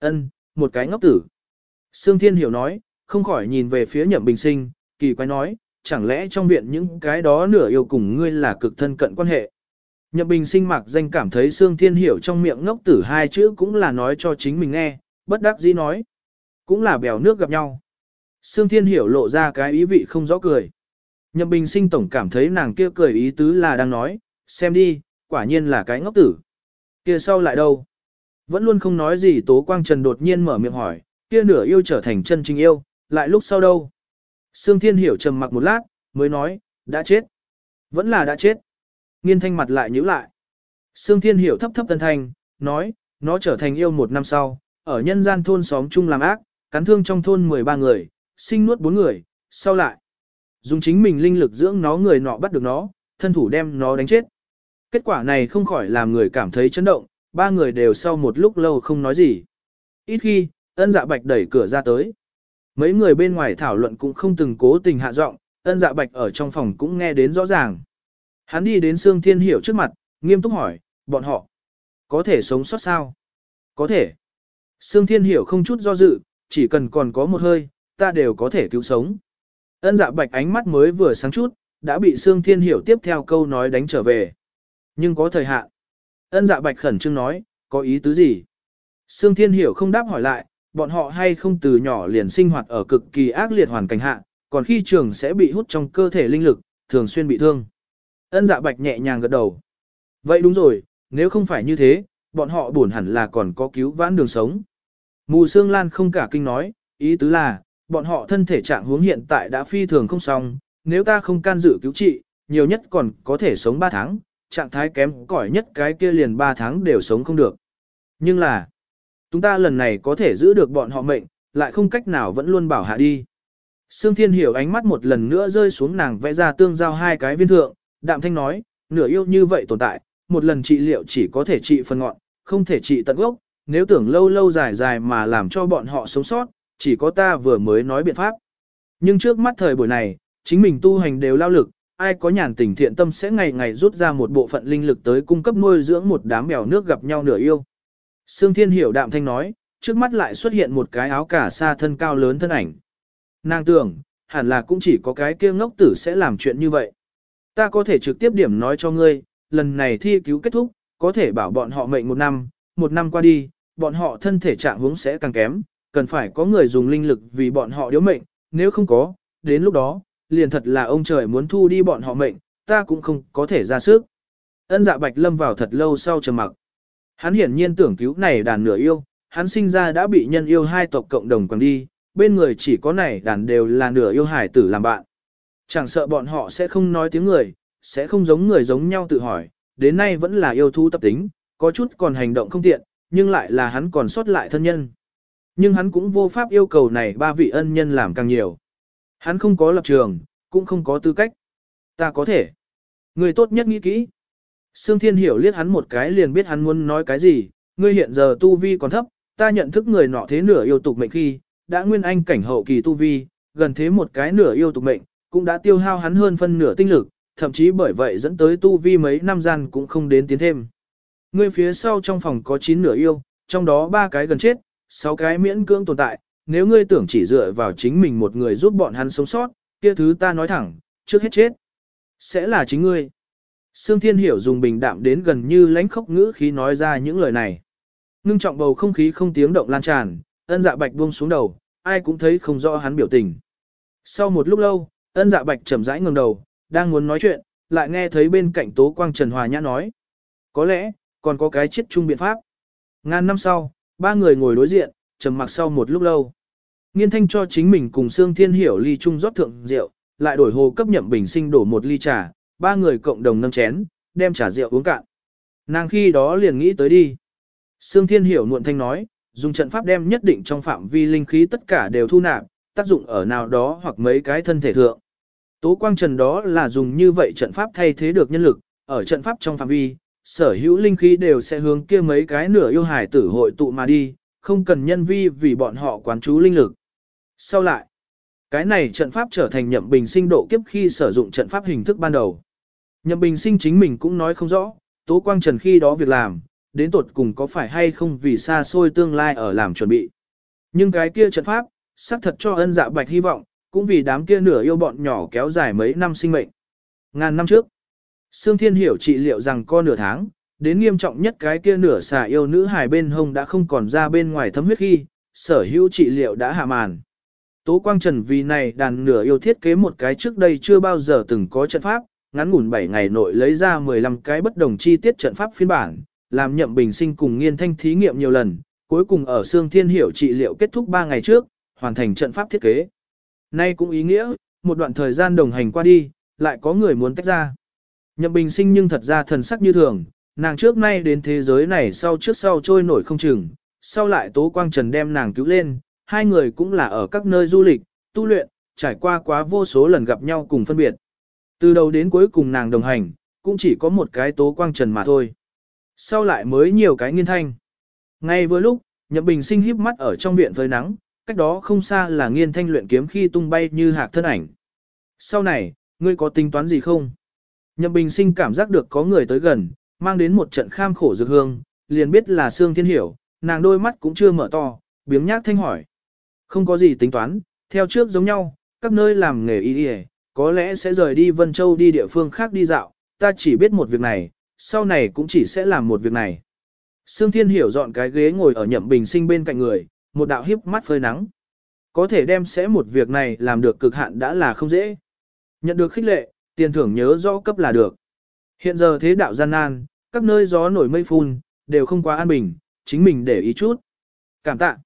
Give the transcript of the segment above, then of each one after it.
Ân, một cái ngốc tử. Sương Thiên Hiểu nói, không khỏi nhìn về phía Nhậm Bình Sinh, kỳ quái nói, chẳng lẽ trong viện những cái đó nửa yêu cùng ngươi là cực thân cận quan hệ. Nhậm Bình Sinh mặc danh cảm thấy Sương Thiên Hiểu trong miệng ngốc tử hai chữ cũng là nói cho chính mình nghe, bất đắc dĩ nói. Cũng là bèo nước gặp nhau. Sương Thiên Hiểu lộ ra cái ý vị không rõ cười. Nhậm Bình Sinh tổng cảm thấy nàng kia cười ý tứ là đang nói, xem đi, quả nhiên là cái ngốc tử. Kia sau lại đâu? Vẫn luôn không nói gì Tố Quang Trần đột nhiên mở miệng hỏi, kia nửa yêu trở thành chân chính yêu, lại lúc sau đâu? Sương Thiên Hiểu trầm mặc một lát, mới nói, đã chết. Vẫn là đã chết. Nghiên thanh mặt lại nhíu lại. Sương Thiên Hiểu thấp thấp tân thanh, nói, nó trở thành yêu một năm sau, ở nhân gian thôn xóm chung làm ác, cắn thương trong thôn 13 người, sinh nuốt 4 người, sau lại. Dùng chính mình linh lực dưỡng nó người nọ bắt được nó, thân thủ đem nó đánh chết. Kết quả này không khỏi làm người cảm thấy chấn động, ba người đều sau một lúc lâu không nói gì. Ít khi, ân dạ bạch đẩy cửa ra tới. Mấy người bên ngoài thảo luận cũng không từng cố tình hạ giọng, ân dạ bạch ở trong phòng cũng nghe đến rõ ràng. Hắn đi đến Sương Thiên Hiểu trước mặt, nghiêm túc hỏi, bọn họ, có thể sống sót sao? Có thể. Sương Thiên Hiểu không chút do dự, chỉ cần còn có một hơi, ta đều có thể cứu sống. Ân dạ bạch ánh mắt mới vừa sáng chút, đã bị Sương Thiên Hiểu tiếp theo câu nói đánh trở về. Nhưng có thời hạn. Ân dạ bạch khẩn trương nói, có ý tứ gì? Sương Thiên Hiểu không đáp hỏi lại, bọn họ hay không từ nhỏ liền sinh hoạt ở cực kỳ ác liệt hoàn cảnh hạ, còn khi trường sẽ bị hút trong cơ thể linh lực, thường xuyên bị thương. Ân dạ bạch nhẹ nhàng gật đầu. Vậy đúng rồi, nếu không phải như thế, bọn họ buồn hẳn là còn có cứu vãn đường sống. Mù Sương Lan không cả kinh nói, ý tứ là, bọn họ thân thể trạng huống hiện tại đã phi thường không xong, nếu ta không can dự cứu trị, nhiều nhất còn có thể sống 3 tháng, trạng thái kém cỏi nhất cái kia liền 3 tháng đều sống không được. Nhưng là, chúng ta lần này có thể giữ được bọn họ mệnh, lại không cách nào vẫn luôn bảo hạ đi. Sương Thiên Hiểu ánh mắt một lần nữa rơi xuống nàng vẽ ra tương giao hai cái viên thượng, đạm thanh nói, nửa yêu như vậy tồn tại, một lần trị liệu chỉ có thể trị phần ngọn, không thể trị tận gốc, nếu tưởng lâu lâu dài dài mà làm cho bọn họ sống sót, chỉ có ta vừa mới nói biện pháp. Nhưng trước mắt thời buổi này, chính mình tu hành đều lao lực, ai có nhàn tình thiện tâm sẽ ngày ngày rút ra một bộ phận linh lực tới cung cấp nuôi dưỡng một đám mèo nước gặp nhau nửa yêu. Sương Thiên hiểu đạm thanh nói, trước mắt lại xuất hiện một cái áo cả sa thân cao lớn thân ảnh. Nàng tưởng, hẳn là cũng chỉ có cái kia ngốc tử sẽ làm chuyện như vậy. Ta có thể trực tiếp điểm nói cho ngươi, lần này thi cứu kết thúc, có thể bảo bọn họ mệnh một năm, một năm qua đi, bọn họ thân thể trạng huống sẽ càng kém, cần phải có người dùng linh lực vì bọn họ điếu mệnh, nếu không có, đến lúc đó, liền thật là ông trời muốn thu đi bọn họ mệnh, ta cũng không có thể ra sức. Ân dạ bạch lâm vào thật lâu sau trầm mặc. Hắn hiển nhiên tưởng cứu này đàn nửa yêu, hắn sinh ra đã bị nhân yêu hai tộc cộng đồng quăng đi, bên người chỉ có này đàn đều là nửa yêu hải tử làm bạn. Chẳng sợ bọn họ sẽ không nói tiếng người, sẽ không giống người giống nhau tự hỏi, đến nay vẫn là yêu thú tập tính, có chút còn hành động không tiện, nhưng lại là hắn còn sót lại thân nhân. Nhưng hắn cũng vô pháp yêu cầu này ba vị ân nhân làm càng nhiều. Hắn không có lập trường, cũng không có tư cách. Ta có thể. Người tốt nhất nghĩ kỹ. Sương Thiên Hiểu liếc hắn một cái liền biết hắn muốn nói cái gì, ngươi hiện giờ tu vi còn thấp, ta nhận thức người nọ thế nửa yêu tục mệnh khi, đã nguyên anh cảnh hậu kỳ tu vi, gần thế một cái nửa yêu tục mệnh, cũng đã tiêu hao hắn hơn phân nửa tinh lực, thậm chí bởi vậy dẫn tới tu vi mấy năm gian cũng không đến tiến thêm. Ngươi phía sau trong phòng có 9 nửa yêu, trong đó ba cái gần chết, 6 cái miễn cưỡng tồn tại, nếu ngươi tưởng chỉ dựa vào chính mình một người giúp bọn hắn sống sót, kia thứ ta nói thẳng, trước hết chết. Sẽ là chính ngươi. Sương Thiên Hiểu dùng bình đạm đến gần như lãnh khốc ngữ khí nói ra những lời này. Ngưng trọng bầu không khí không tiếng động lan tràn, ân dạ bạch buông xuống đầu, ai cũng thấy không rõ hắn biểu tình. Sau một lúc lâu, ân dạ bạch chậm rãi ngẩng đầu, đang muốn nói chuyện, lại nghe thấy bên cạnh Tố Quang Trần Hòa Nhã nói. Có lẽ, còn có cái chết chung biện pháp. Ngàn năm sau, ba người ngồi đối diện, trầm mặc sau một lúc lâu. Nghiên thanh cho chính mình cùng Sương Thiên Hiểu ly chung rót thượng rượu, lại đổi hồ cấp nhậm bình sinh đổ một ly trà, ba người cộng đồng nâng chén, đem trà rượu uống cạn. Nàng khi đó liền nghĩ tới đi. Sương Thiên Hiểu nuộn thanh nói, dùng trận pháp đem nhất định trong phạm vi linh khí tất cả đều thu nạp, tác dụng ở nào đó hoặc mấy cái thân thể thượng. Tố quang trần đó là dùng như vậy trận pháp thay thế được nhân lực, ở trận pháp trong phạm vi, sở hữu linh khí đều sẽ hướng kia mấy cái nửa yêu hải tử hội tụ mà đi, không cần nhân vi vì bọn họ quán chú linh lực. Sau lại, cái này trận pháp trở thành nhậm bình sinh độ kiếp khi sử dụng trận pháp hình thức ban đầu. Nhậm bình sinh chính mình cũng nói không rõ, tố quang trần khi đó việc làm, đến tột cùng có phải hay không vì xa xôi tương lai ở làm chuẩn bị. Nhưng cái kia trận pháp, xác thật cho ân dạ bạch hy vọng, cũng vì đám kia nửa yêu bọn nhỏ kéo dài mấy năm sinh mệnh. Ngàn năm trước, Sương Thiên hiểu trị liệu rằng co nửa tháng, đến nghiêm trọng nhất cái kia nửa xà yêu nữ hài bên hông đã không còn ra bên ngoài thấm huyết khi, sở hữu trị liệu đã hạ màn. Tố Quang Trần vì này đàn nửa yêu thiết kế một cái trước đây chưa bao giờ từng có trận pháp, ngắn ngủn 7 ngày nội lấy ra 15 cái bất đồng chi tiết trận pháp phiên bản, làm nhậm bình sinh cùng nghiên thanh thí nghiệm nhiều lần, cuối cùng ở Sương Thiên Hiểu trị liệu kết thúc 3 ngày trước, hoàn thành trận pháp thiết kế. Nay cũng ý nghĩa, một đoạn thời gian đồng hành qua đi, lại có người muốn tách ra. Nhậm bình sinh nhưng thật ra thần sắc như thường, nàng trước nay đến thế giới này sau trước sau trôi nổi không chừng, sau lại Tố Quang Trần đem nàng cứu lên, hai người cũng là ở các nơi du lịch, tu luyện, trải qua quá vô số lần gặp nhau cùng phân biệt. Từ đầu đến cuối cùng nàng đồng hành, cũng chỉ có một cái Tố Quang Trần mà thôi. Sau lại mới nhiều cái nghiên thanh. Ngay vừa lúc, Nhậm Bình sinh híp mắt ở trong viện với nắng, cách đó không xa là nghiên thanh luyện kiếm khi tung bay như hạc thân ảnh. Sau này, ngươi có tính toán gì không? Nhậm Bình sinh cảm giác được có người tới gần, mang đến một trận kham khổ dược hương, liền biết là Sương Thiên Hiểu, nàng đôi mắt cũng chưa mở to, biếng nhác thanh hỏi. Không có gì tính toán, theo trước giống nhau, các nơi làm nghề y y, có lẽ sẽ rời đi Vân Châu đi địa phương khác đi dạo, ta chỉ biết một việc này, sau này cũng chỉ sẽ làm một việc này. Sương Thiên Hiểu dọn cái ghế ngồi ở nhậm bình sinh bên cạnh người, một đạo hiếp mắt phơi nắng. Có thể đem sẽ một việc này làm được cực hạn đã là không dễ. Nhận được khích lệ, tiền thưởng nhớ rõ cấp là được. Hiện giờ thế đạo gian nan, các nơi gió nổi mây phun, đều không quá an bình, chính mình để ý chút. Cảm tạ.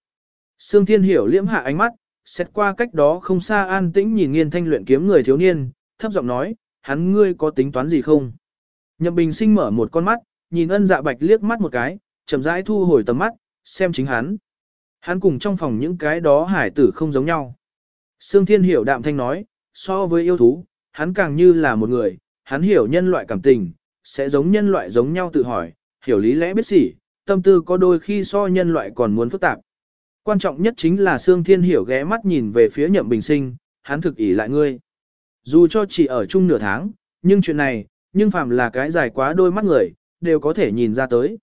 Sương Thiên Hiểu liễm hạ ánh mắt, xét qua cách đó không xa an tĩnh nhìn nghiên thanh luyện kiếm người thiếu niên, thấp giọng nói, hắn ngươi có tính toán gì không? Nhậm Bình sinh mở một con mắt, nhìn ân dạ bạch liếc mắt một cái, chậm rãi thu hồi tầm mắt, xem chính hắn. Hắn cùng trong phòng những cái đó hải tử không giống nhau. Sương Thiên Hiểu đạm thanh nói, so với yêu thú, hắn càng như là một người, hắn hiểu nhân loại cảm tình, sẽ giống nhân loại giống nhau tự hỏi, hiểu lý lẽ biết sỉ, tâm tư có đôi khi so nhân loại còn muốn phức tạp. Quan trọng nhất chính là Sương Thiên Hiểu ghé mắt nhìn về phía nhậm bình sinh, hắn thực ỷ lại ngươi. Dù cho chỉ ở chung nửa tháng, nhưng chuyện này, nhưng phàm là cái dài quá đôi mắt người, đều có thể nhìn ra tới.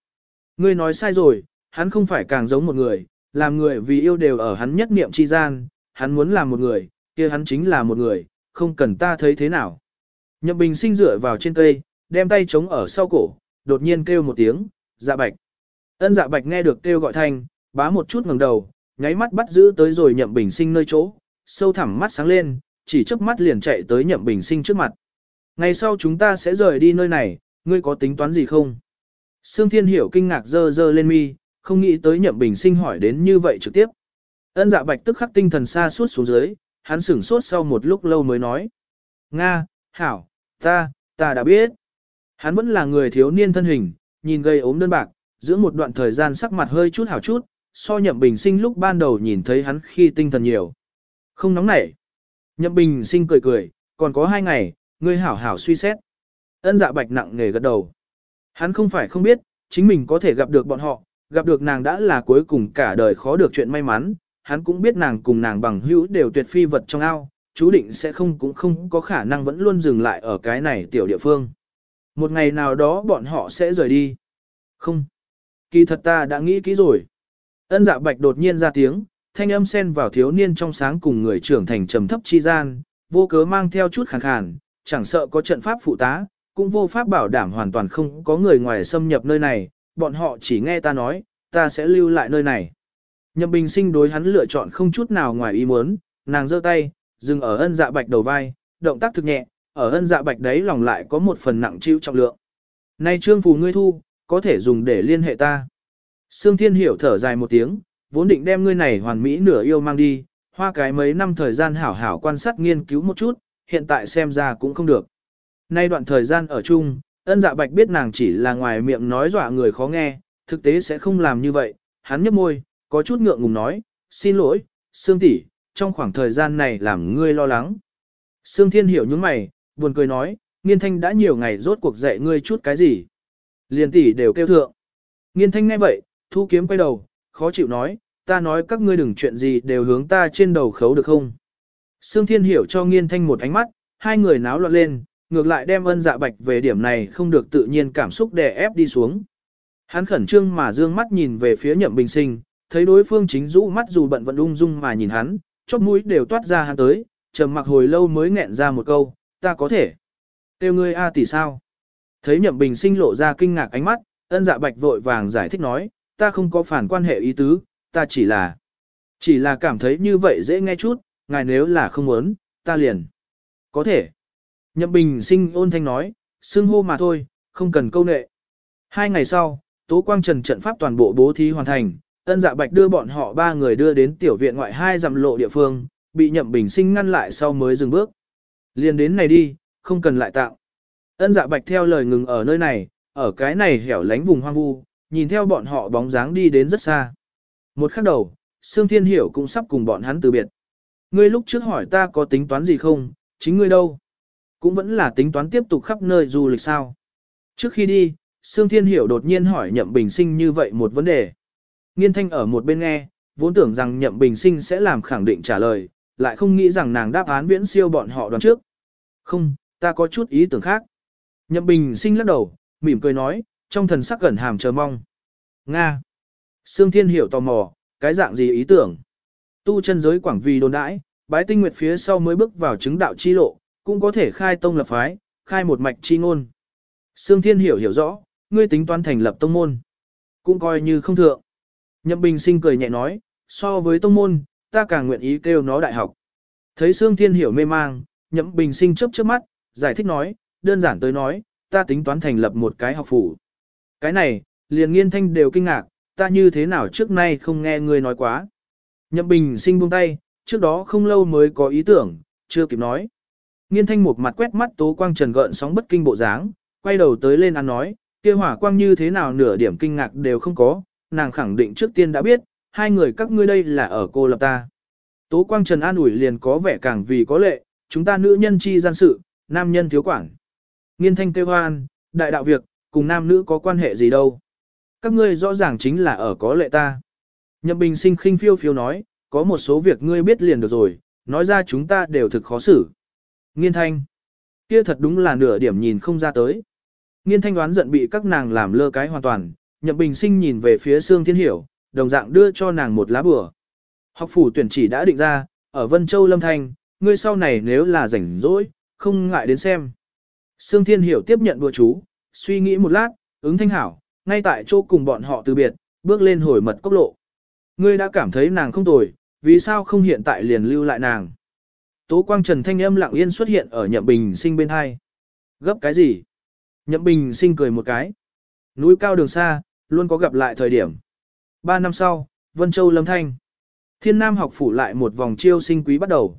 Ngươi nói sai rồi, hắn không phải càng giống một người, làm người vì yêu đều ở hắn nhất niệm chi gian, hắn muốn làm một người, kia hắn chính là một người, không cần ta thấy thế nào. Nhậm bình sinh dựa vào trên cây, đem tay chống ở sau cổ, đột nhiên kêu một tiếng, dạ bạch. Ân dạ bạch nghe được kêu gọi thanh, bá một chút ngẩng đầu, nháy mắt bắt giữ tới rồi nhậm bình sinh nơi chỗ, sâu thẳm mắt sáng lên, chỉ chớp mắt liền chạy tới nhậm bình sinh trước mặt. Ngày sau chúng ta sẽ rời đi nơi này, ngươi có tính toán gì không? Sương Thiên Hiểu kinh ngạc dơ dơ lên mi, không nghĩ tới nhậm bình sinh hỏi đến như vậy trực tiếp. Ân dạ bạch tức khắc tinh thần xa suốt xuống dưới, hắn sửng sốt sau một lúc lâu mới nói. Nga, Hảo, ta, ta đã biết. Hắn vẫn là người thiếu niên thân hình, nhìn gây ốm đơn bạc, giữa một đoạn thời gian sắc mặt hơi chút hảo chút, so nhậm bình sinh lúc ban đầu nhìn thấy hắn khi tinh thần nhiều. Không nóng nảy. Nhậm bình sinh cười cười, còn có hai ngày, ngươi hảo hảo suy xét. Ân dạ bạch nặng nề gật đầu. Hắn không phải không biết, chính mình có thể gặp được bọn họ, gặp được nàng đã là cuối cùng cả đời khó được chuyện may mắn, hắn cũng biết nàng cùng nàng bằng hữu đều tuyệt phi vật trong ao, chú định sẽ không cũng không có khả năng vẫn luôn dừng lại ở cái này tiểu địa phương. Một ngày nào đó bọn họ sẽ rời đi. Không. Kỳ thật ta đã nghĩ kỹ rồi. Ân dạ bạch đột nhiên ra tiếng, thanh âm xen vào thiếu niên trong sáng cùng người trưởng thành trầm thấp chi gian, vô cớ mang theo chút khàn khàn, chẳng sợ có trận pháp phụ tá, cũng vô pháp bảo đảm hoàn toàn không có người ngoài xâm nhập nơi này, bọn họ chỉ nghe ta nói, ta sẽ lưu lại nơi này. Nhậm bình sinh đối hắn lựa chọn không chút nào ngoài ý muốn, nàng giơ tay, dừng ở ân dạ bạch đầu vai, động tác thực nhẹ, ở ân dạ bạch đấy lòng lại có một phần nặng chịu trọng lượng. Nay trương phù ngươi thu, có thể dùng để liên hệ ta. Sương Thiên Hiểu thở dài một tiếng, vốn định đem ngươi này hoàn mỹ nửa yêu mang đi, hoa cái mấy năm thời gian hảo hảo quan sát nghiên cứu một chút, hiện tại xem ra cũng không được. Nay đoạn thời gian ở chung, ân dạ bạch biết nàng chỉ là ngoài miệng nói dọa người khó nghe, thực tế sẽ không làm như vậy, hắn nhấp môi, có chút ngượng ngùng nói, xin lỗi, Sương tỷ, trong khoảng thời gian này làm ngươi lo lắng. Sương Thiên hiểu những mày, buồn cười nói, nghiên thanh đã nhiều ngày rốt cuộc dạy ngươi chút cái gì. Liền tỷ đều kêu thượng. Nghiên thanh nghe vậy, thu kiếm quay đầu, khó chịu nói, ta nói các ngươi đừng chuyện gì đều hướng ta trên đầu khấu được không. Sương Thiên hiểu cho nghiên thanh một ánh mắt, hai người náo loạn lên, ngược lại đem ân dạ bạch về điểm này không được tự nhiên cảm xúc đè ép đi xuống. Hắn khẩn trương mà dương mắt nhìn về phía nhậm bình sinh, thấy đối phương chính rũ mắt dù bận vận ung dung mà nhìn hắn, chóp mũi đều toát ra hắn tới, trầm mặc hồi lâu mới nghẹn ra một câu, ta có thể. Tiêu ngươi a tỷ sao? Thấy nhậm bình sinh lộ ra kinh ngạc ánh mắt, ân dạ bạch vội vàng giải thích nói, ta không có phản quan hệ ý tứ, ta chỉ là, chỉ là cảm thấy như vậy dễ nghe chút, ngài nếu là không muốn, ta liền. Có thể. Nhậm bình sinh ôn thanh nói, xưng hô mà thôi, không cần câu nệ. Hai ngày sau, Tố Quang Trần trận pháp toàn bộ bố thí hoàn thành, ân dạ bạch đưa bọn họ ba người đưa đến tiểu viện ngoại hai dặm lộ địa phương, bị nhậm bình sinh ngăn lại sau mới dừng bước. Liền đến này đi, không cần lại tạo. Ân dạ bạch theo lời ngừng ở nơi này, ở cái này hẻo lánh vùng hoang vu, nhìn theo bọn họ bóng dáng đi đến rất xa. Một khắc đầu, Sương Thiên Hiểu cũng sắp cùng bọn hắn từ biệt. Ngươi lúc trước hỏi ta có tính toán gì không, chính ngươi đâu? Cũng vẫn là tính toán tiếp tục khắp nơi du lịch sao? Trước khi đi, Sương Thiên Hiểu đột nhiên hỏi Nhậm Bình Sinh như vậy một vấn đề. Nghiên thanh ở một bên nghe, vốn tưởng rằng Nhậm Bình Sinh sẽ làm khẳng định trả lời, lại không nghĩ rằng nàng đáp án viễn siêu bọn họ đoán trước. Không, ta có chút ý tưởng khác. Nhậm Bình Sinh lắc đầu, mỉm cười nói, trong thần sắc gần hàm chờ mong. Nga. Sương Thiên Hiểu tò mò, cái dạng gì ý tưởng? Tu chân giới quảng vì đồn đãi, bái tinh nguyệt phía sau mới bước vào chứng đạo chi lộ, cũng có thể khai tông lập phái, khai một mạch chi ngôn. Sương Thiên Hiểu hiểu rõ, ngươi tính toán thành lập tông môn. Cũng coi như không thượng. Nhậm Bình sinh cười nhẹ nói, so với tông môn, ta càng nguyện ý kêu nó đại học. Thấy Sương Thiên hiểu mê mang, Nhậm Bình sinh chớp chớp mắt, giải thích nói, đơn giản tới nói, ta tính toán thành lập một cái học phủ. Cái này, liền nghiên thanh đều kinh ngạc, ta như thế nào trước nay không nghe ngươi nói quá. Nhậm Bình sinh buông tay, trước đó không lâu mới có ý tưởng, chưa kịp nói. Nghiên thanh một mặt quét mắt tố quang trần gợn sóng bất kinh bộ dáng, quay đầu tới lên ăn nói, kia hỏa quang như thế nào nửa điểm kinh ngạc đều không có, nàng khẳng định trước tiên đã biết, hai người các ngươi đây là ở cô lập ta. Tố quang trần an ủi liền có vẻ càng vì có lệ, chúng ta nữ nhân chi gian sự, nam nhân thiếu quản. Nghiên thanh kêu hoan, đại đạo việc, cùng nam nữ có quan hệ gì đâu. Các ngươi rõ ràng chính là ở có lệ ta. Nhậm bình sinh khinh phiêu phiêu nói, có một số việc ngươi biết liền được rồi, nói ra chúng ta đều thực khó xử. Nghiên thanh, kia thật đúng là nửa điểm nhìn không ra tới. Nghiên thanh đoán giận bị các nàng làm lơ cái hoàn toàn, nhậm bình sinh nhìn về phía Sương Thiên Hiểu, đồng dạng đưa cho nàng một lá bừa. Học phủ tuyển chỉ đã định ra, ở Vân Châu Lâm Thanh, ngươi sau này nếu là rảnh rỗi, không ngại đến xem. Sương Thiên Hiểu tiếp nhận bùa chú, suy nghĩ một lát, ứng thanh hảo, ngay tại chỗ cùng bọn họ từ biệt, bước lên hồi mật cốc lộ. Ngươi đã cảm thấy nàng không tồi, vì sao không hiện tại liền lưu lại nàng? Tố Quang Trần thanh âm lặng yên xuất hiện ở Nhậm Bình Sinh bên hai. Gấp cái gì? Nhậm Bình Sinh cười một cái. Núi cao đường xa, luôn có gặp lại thời điểm. Ba năm sau, Vân Châu Lâm Thanh. Thiên Nam học phủ lại một vòng chiêu sinh quý bắt đầu.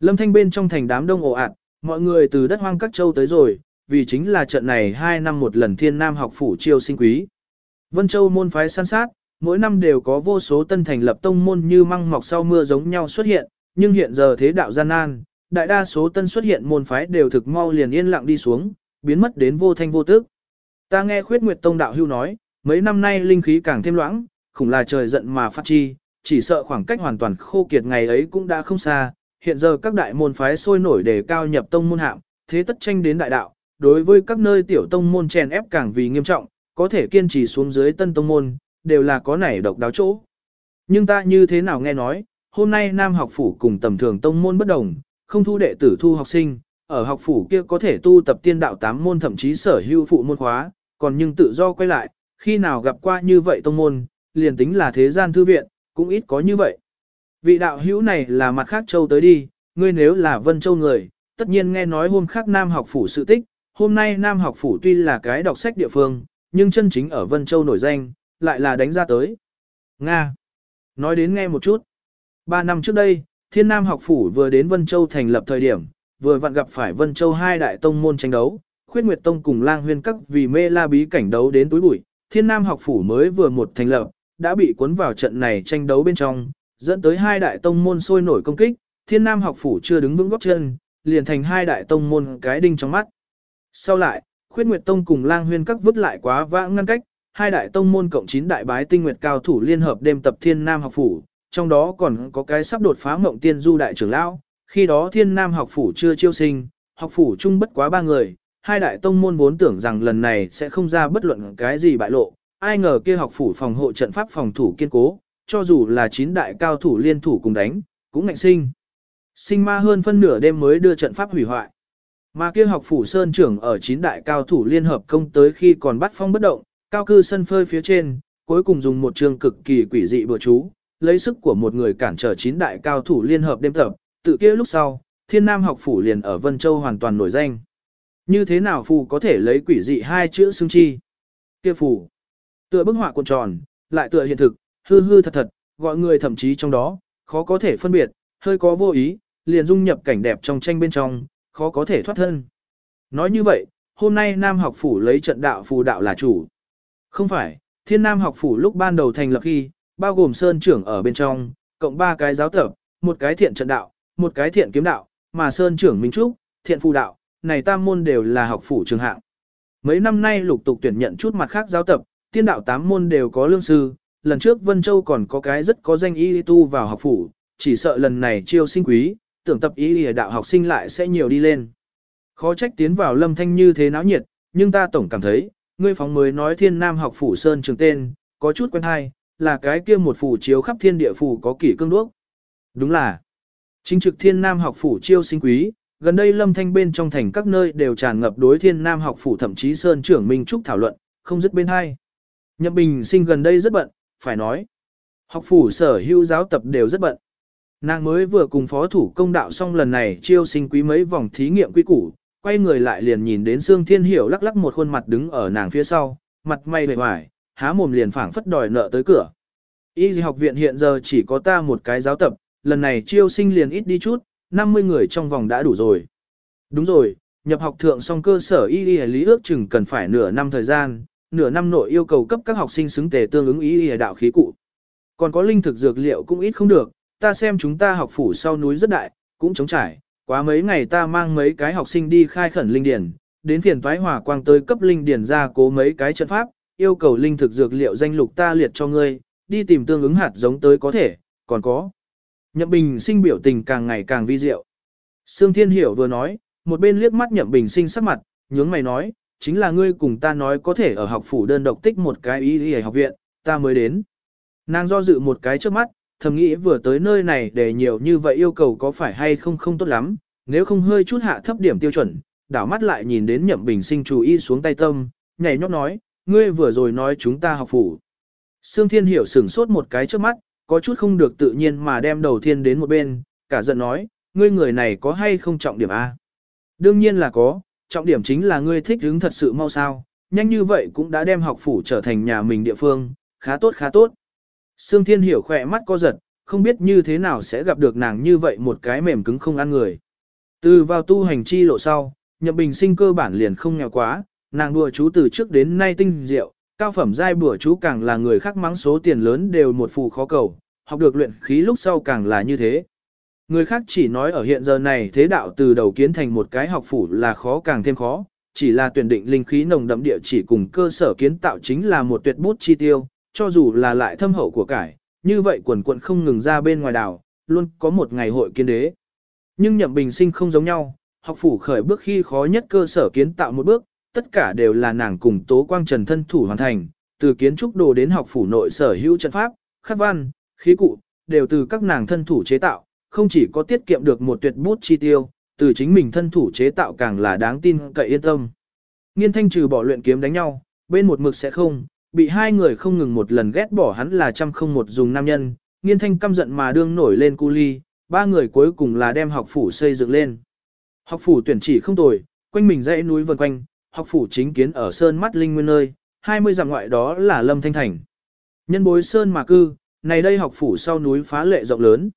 Lâm Thanh bên trong thành đám đông ồ ạt, mọi người từ đất hoang các châu tới rồi, vì chính là trận này hai năm một lần Thiên Nam học phủ chiêu sinh quý. Vân Châu môn phái san sát, mỗi năm đều có vô số tân thành lập tông môn như măng mọc sau mưa giống nhau xuất hiện, nhưng hiện giờ thế đạo gian nan, đại đa số tân xuất hiện môn phái đều thực mau liền yên lặng đi xuống, biến mất đến vô thanh vô tức. Ta nghe khuyết nguyệt tông đạo hưu nói, mấy năm nay linh khí càng thêm loãng, khủng là trời giận mà phát chi, chỉ sợ khoảng cách hoàn toàn khô kiệt ngày ấy cũng đã không xa. Hiện giờ các đại môn phái sôi nổi để cao nhập tông môn hạng, thế tất tranh đến đại đạo, đối với các nơi tiểu tông môn chèn ép càng vì nghiêm trọng, có thể kiên trì xuống dưới tân tông môn, đều là có nảy độc đáo chỗ. Nhưng ta như thế nào nghe nói, hôm nay Nam học phủ cùng tầm thường tông môn bất đồng, không thu đệ tử thu học sinh, ở học phủ kia có thể tu tập tiên đạo tám môn thậm chí sở hữu phụ môn khóa, còn nhưng tự do quay lại, khi nào gặp qua như vậy tông môn, liền tính là thế gian thư viện, cũng ít có như vậy. Vị đạo hữu này là mặt khác châu tới đi, ngươi nếu là vân châu người, tất nhiên nghe nói hôm khác Nam học phủ sự tích, hôm nay Nam học phủ tuy là cái đọc sách địa phương, nhưng chân chính ở vân châu nổi danh, lại là đánh ra tới. Nga. Nói đến nghe một chút. Ba năm trước đây, Thiên Nam học phủ vừa đến Vân Châu thành lập thời điểm, vừa vặn gặp phải Vân Châu hai đại tông môn tranh đấu, Khuyết Nguyệt Tông cùng Lang Huyên Các vì mê la bí cảnh đấu đến túi bụi, Thiên Nam học phủ mới vừa một thành lập, đã bị cuốn vào trận này tranh đấu bên trong, dẫn tới hai đại tông môn sôi nổi công kích, Thiên Nam học phủ chưa đứng vững gót chân, liền thành hai đại tông môn cái đinh trong mắt. Sau lại, Khuyết Nguyệt Tông cùng Lang Huyên Các vứt lại quá vãng ngăn cách, hai đại tông môn cộng chín đại bái tinh nguyệt cao thủ liên hợp đêm tập Thiên Nam học phủ, trong đó còn có cái sắp đột phá mộng tiên du đại trưởng lão, khi đó Thiên Nam học phủ chưa chiêu sinh, học phủ chung bất quá ba người, hai đại tông môn vốn tưởng rằng lần này sẽ không ra bất luận cái gì bại lộ, ai ngờ kia học phủ phòng hộ trận pháp phòng thủ kiên cố, cho dù là chín đại cao thủ liên thủ cùng đánh, cũng ngạnh sinh. Sinh ma hơn phân nửa đêm mới đưa trận pháp hủy hoại. Mà kia học phủ sơn trưởng ở chín đại cao thủ liên hợp công tới khi còn bắt phong bất động, cao cư sân phơi phía trên, cuối cùng dùng một trường cực kỳ quỷ dị bừa chú, lấy sức của một người cản trở chín đại cao thủ liên hợp đêm tập, tự kia lúc sau, thiên nam học phủ liền ở Vân Châu hoàn toàn nổi danh. Như thế nào phù có thể lấy quỷ dị hai chữ xương chi? Kia phù, tựa bức họa cuộn tròn, lại tựa hiện thực, hư hư thật thật, gọi người thậm chí trong đó, khó có thể phân biệt, hơi có vô ý, liền dung nhập cảnh đẹp trong tranh bên trong, khó có thể thoát thân. Nói như vậy, hôm nay Nam học phủ lấy trận đạo phù đạo là chủ. Không phải, thiên Nam học phủ lúc ban đầu thành lập khi, bao gồm Sơn trưởng ở bên trong, cộng ba cái giáo tập, một cái thiện trận đạo, một cái thiện kiếm đạo, mà Sơn trưởng Minh Trúc, thiện phù đạo, này tam môn đều là học phủ trường hạng. Mấy năm nay lục tục tuyển nhận chút mặt khác giáo tập, tiên đạo tám môn đều có lương sư, lần trước Vân Châu còn có cái rất có danh y tu vào học phủ, chỉ sợ lần này chiêu sinh quý, tưởng tập y đạo học sinh lại sẽ nhiều đi lên. Khó trách tiến vào lâm thanh như thế náo nhiệt, nhưng ta tổng cảm thấy, ngươi phóng mới nói thiên nam học phủ sơn trường tên, có chút quen hay, là cái kia một phủ chiếu khắp thiên địa phủ có kỷ cương đuốc. Đúng là, chính trực thiên nam học phủ chiêu sinh quý, gần đây lâm thanh bên trong thành các nơi đều tràn ngập đối thiên nam học phủ thậm chí sơn trưởng Minh Trúc thảo luận, không dứt bên hai. Nhậm Bình sinh gần đây rất bận, phải nói. Học phủ sở hữu giáo tập đều rất bận. Nàng mới vừa cùng phó thủ công đạo xong lần này chiêu sinh quý mấy vòng thí nghiệm quy củ, quay người lại liền nhìn đến Sương Thiên Hiểu lắc lắc một khuôn mặt đứng ở nàng phía sau, mặt mày bề hoài, há mồm liền phảng phất đòi nợ tới cửa. Y học viện hiện giờ chỉ có ta một cái giáo tập, lần này chiêu sinh liền ít đi chút, 50 người trong vòng đã đủ rồi. Đúng rồi, nhập học thượng xong cơ sở y y lý ước chừng cần phải nửa năm thời gian, nửa năm nội yêu cầu cấp các học sinh xứng tề tương ứng y đạo khí cụ. Còn có linh thực dược liệu cũng ít không được, ta xem chúng ta học phủ sau núi rất đại, cũng chống trải, quá mấy ngày ta mang mấy cái học sinh đi khai khẩn linh điển, đến phiền toái hỏa quang tới cấp linh điển ra cố mấy cái trận pháp, yêu cầu linh thực dược liệu danh lục ta liệt cho ngươi, đi tìm tương ứng hạt giống tới có thể, còn có. Nhậm Bình sinh biểu tình càng ngày càng vi diệu. Sương Thiên Hiểu vừa nói, một bên liếc mắt Nhậm Bình sinh sắc mặt, nhướng mày nói, chính là ngươi cùng ta nói có thể ở học phủ đơn độc tích một cái y y học viện, ta mới đến. Nàng do dự một cái trước mắt, thầm nghĩ vừa tới nơi này để nhiều như vậy yêu cầu có phải hay không không tốt lắm, nếu không hơi chút hạ thấp điểm tiêu chuẩn, đảo mắt lại nhìn đến nhậm bình sinh chú ý xuống tay tâm, nhảy nhót nói, ngươi vừa rồi nói chúng ta học phủ. Sương Thiên Hiểu sửng sốt một cái trước mắt, có chút không được tự nhiên mà đem đầu thiên đến một bên, cả giận nói, ngươi người này có hay không trọng điểm A? Đương nhiên là có, trọng điểm chính là ngươi thích hứng thật sự mau sao, nhanh như vậy cũng đã đem học phủ trở thành nhà mình địa phương, khá tốt khá tốt. Sương Thiên Hiểu khỏe mắt co giật, không biết như thế nào sẽ gặp được nàng như vậy một cái mềm cứng không ăn người. Từ vào tu hành chi lộ sau, Nhậm Bình sinh cơ bản liền không nghèo quá, nàng đùa chú từ trước đến nay tinh diệu, cao phẩm giai bùa chú càng là người khác mắng số tiền lớn đều một phù khó cầu, học được luyện khí lúc sau càng là như thế. Người khác chỉ nói ở hiện giờ này thế đạo từ đầu kiến thành một cái học phủ là khó càng thêm khó, chỉ là tuyển định linh khí nồng đậm địa chỉ cùng cơ sở kiến tạo chính là một tuyệt bút chi tiêu, cho dù là lại thâm hậu của cải, như vậy quần quận không ngừng ra bên ngoài đảo, luôn có một ngày hội kiến đế. Nhưng nhậm bình sinh không giống nhau, học phủ khởi bước khi khó nhất cơ sở kiến tạo một bước, tất cả đều là nàng cùng tố quang trần thân thủ hoàn thành, từ kiến trúc đồ đến học phủ nội sở hữu trận pháp, khắc văn, khí cụ, đều từ các nàng thân thủ chế tạo, không chỉ có tiết kiệm được một tuyệt bút chi tiêu, từ chính mình thân thủ chế tạo càng là đáng tin cậy yên tâm. Nghiên thanh trừ bỏ luyện kiếm đánh nhau, bên một mực sẽ không, bị hai người không ngừng một lần ghét bỏ hắn là trăm không một dùng nam nhân, nghiên thanh căm giận mà đương nổi lên cu ly, ba người cuối cùng là đem học phủ xây dựng lên. Học phủ tuyển chỉ không tồi, quanh mình dãy núi vần quanh, học phủ chính kiến ở sơn mắt linh nguyên nơi, 20 dặm ngoại đó là lâm thanh thành. Nhân bối sơn mà cư, này đây học phủ sau núi phá lệ rộng lớn.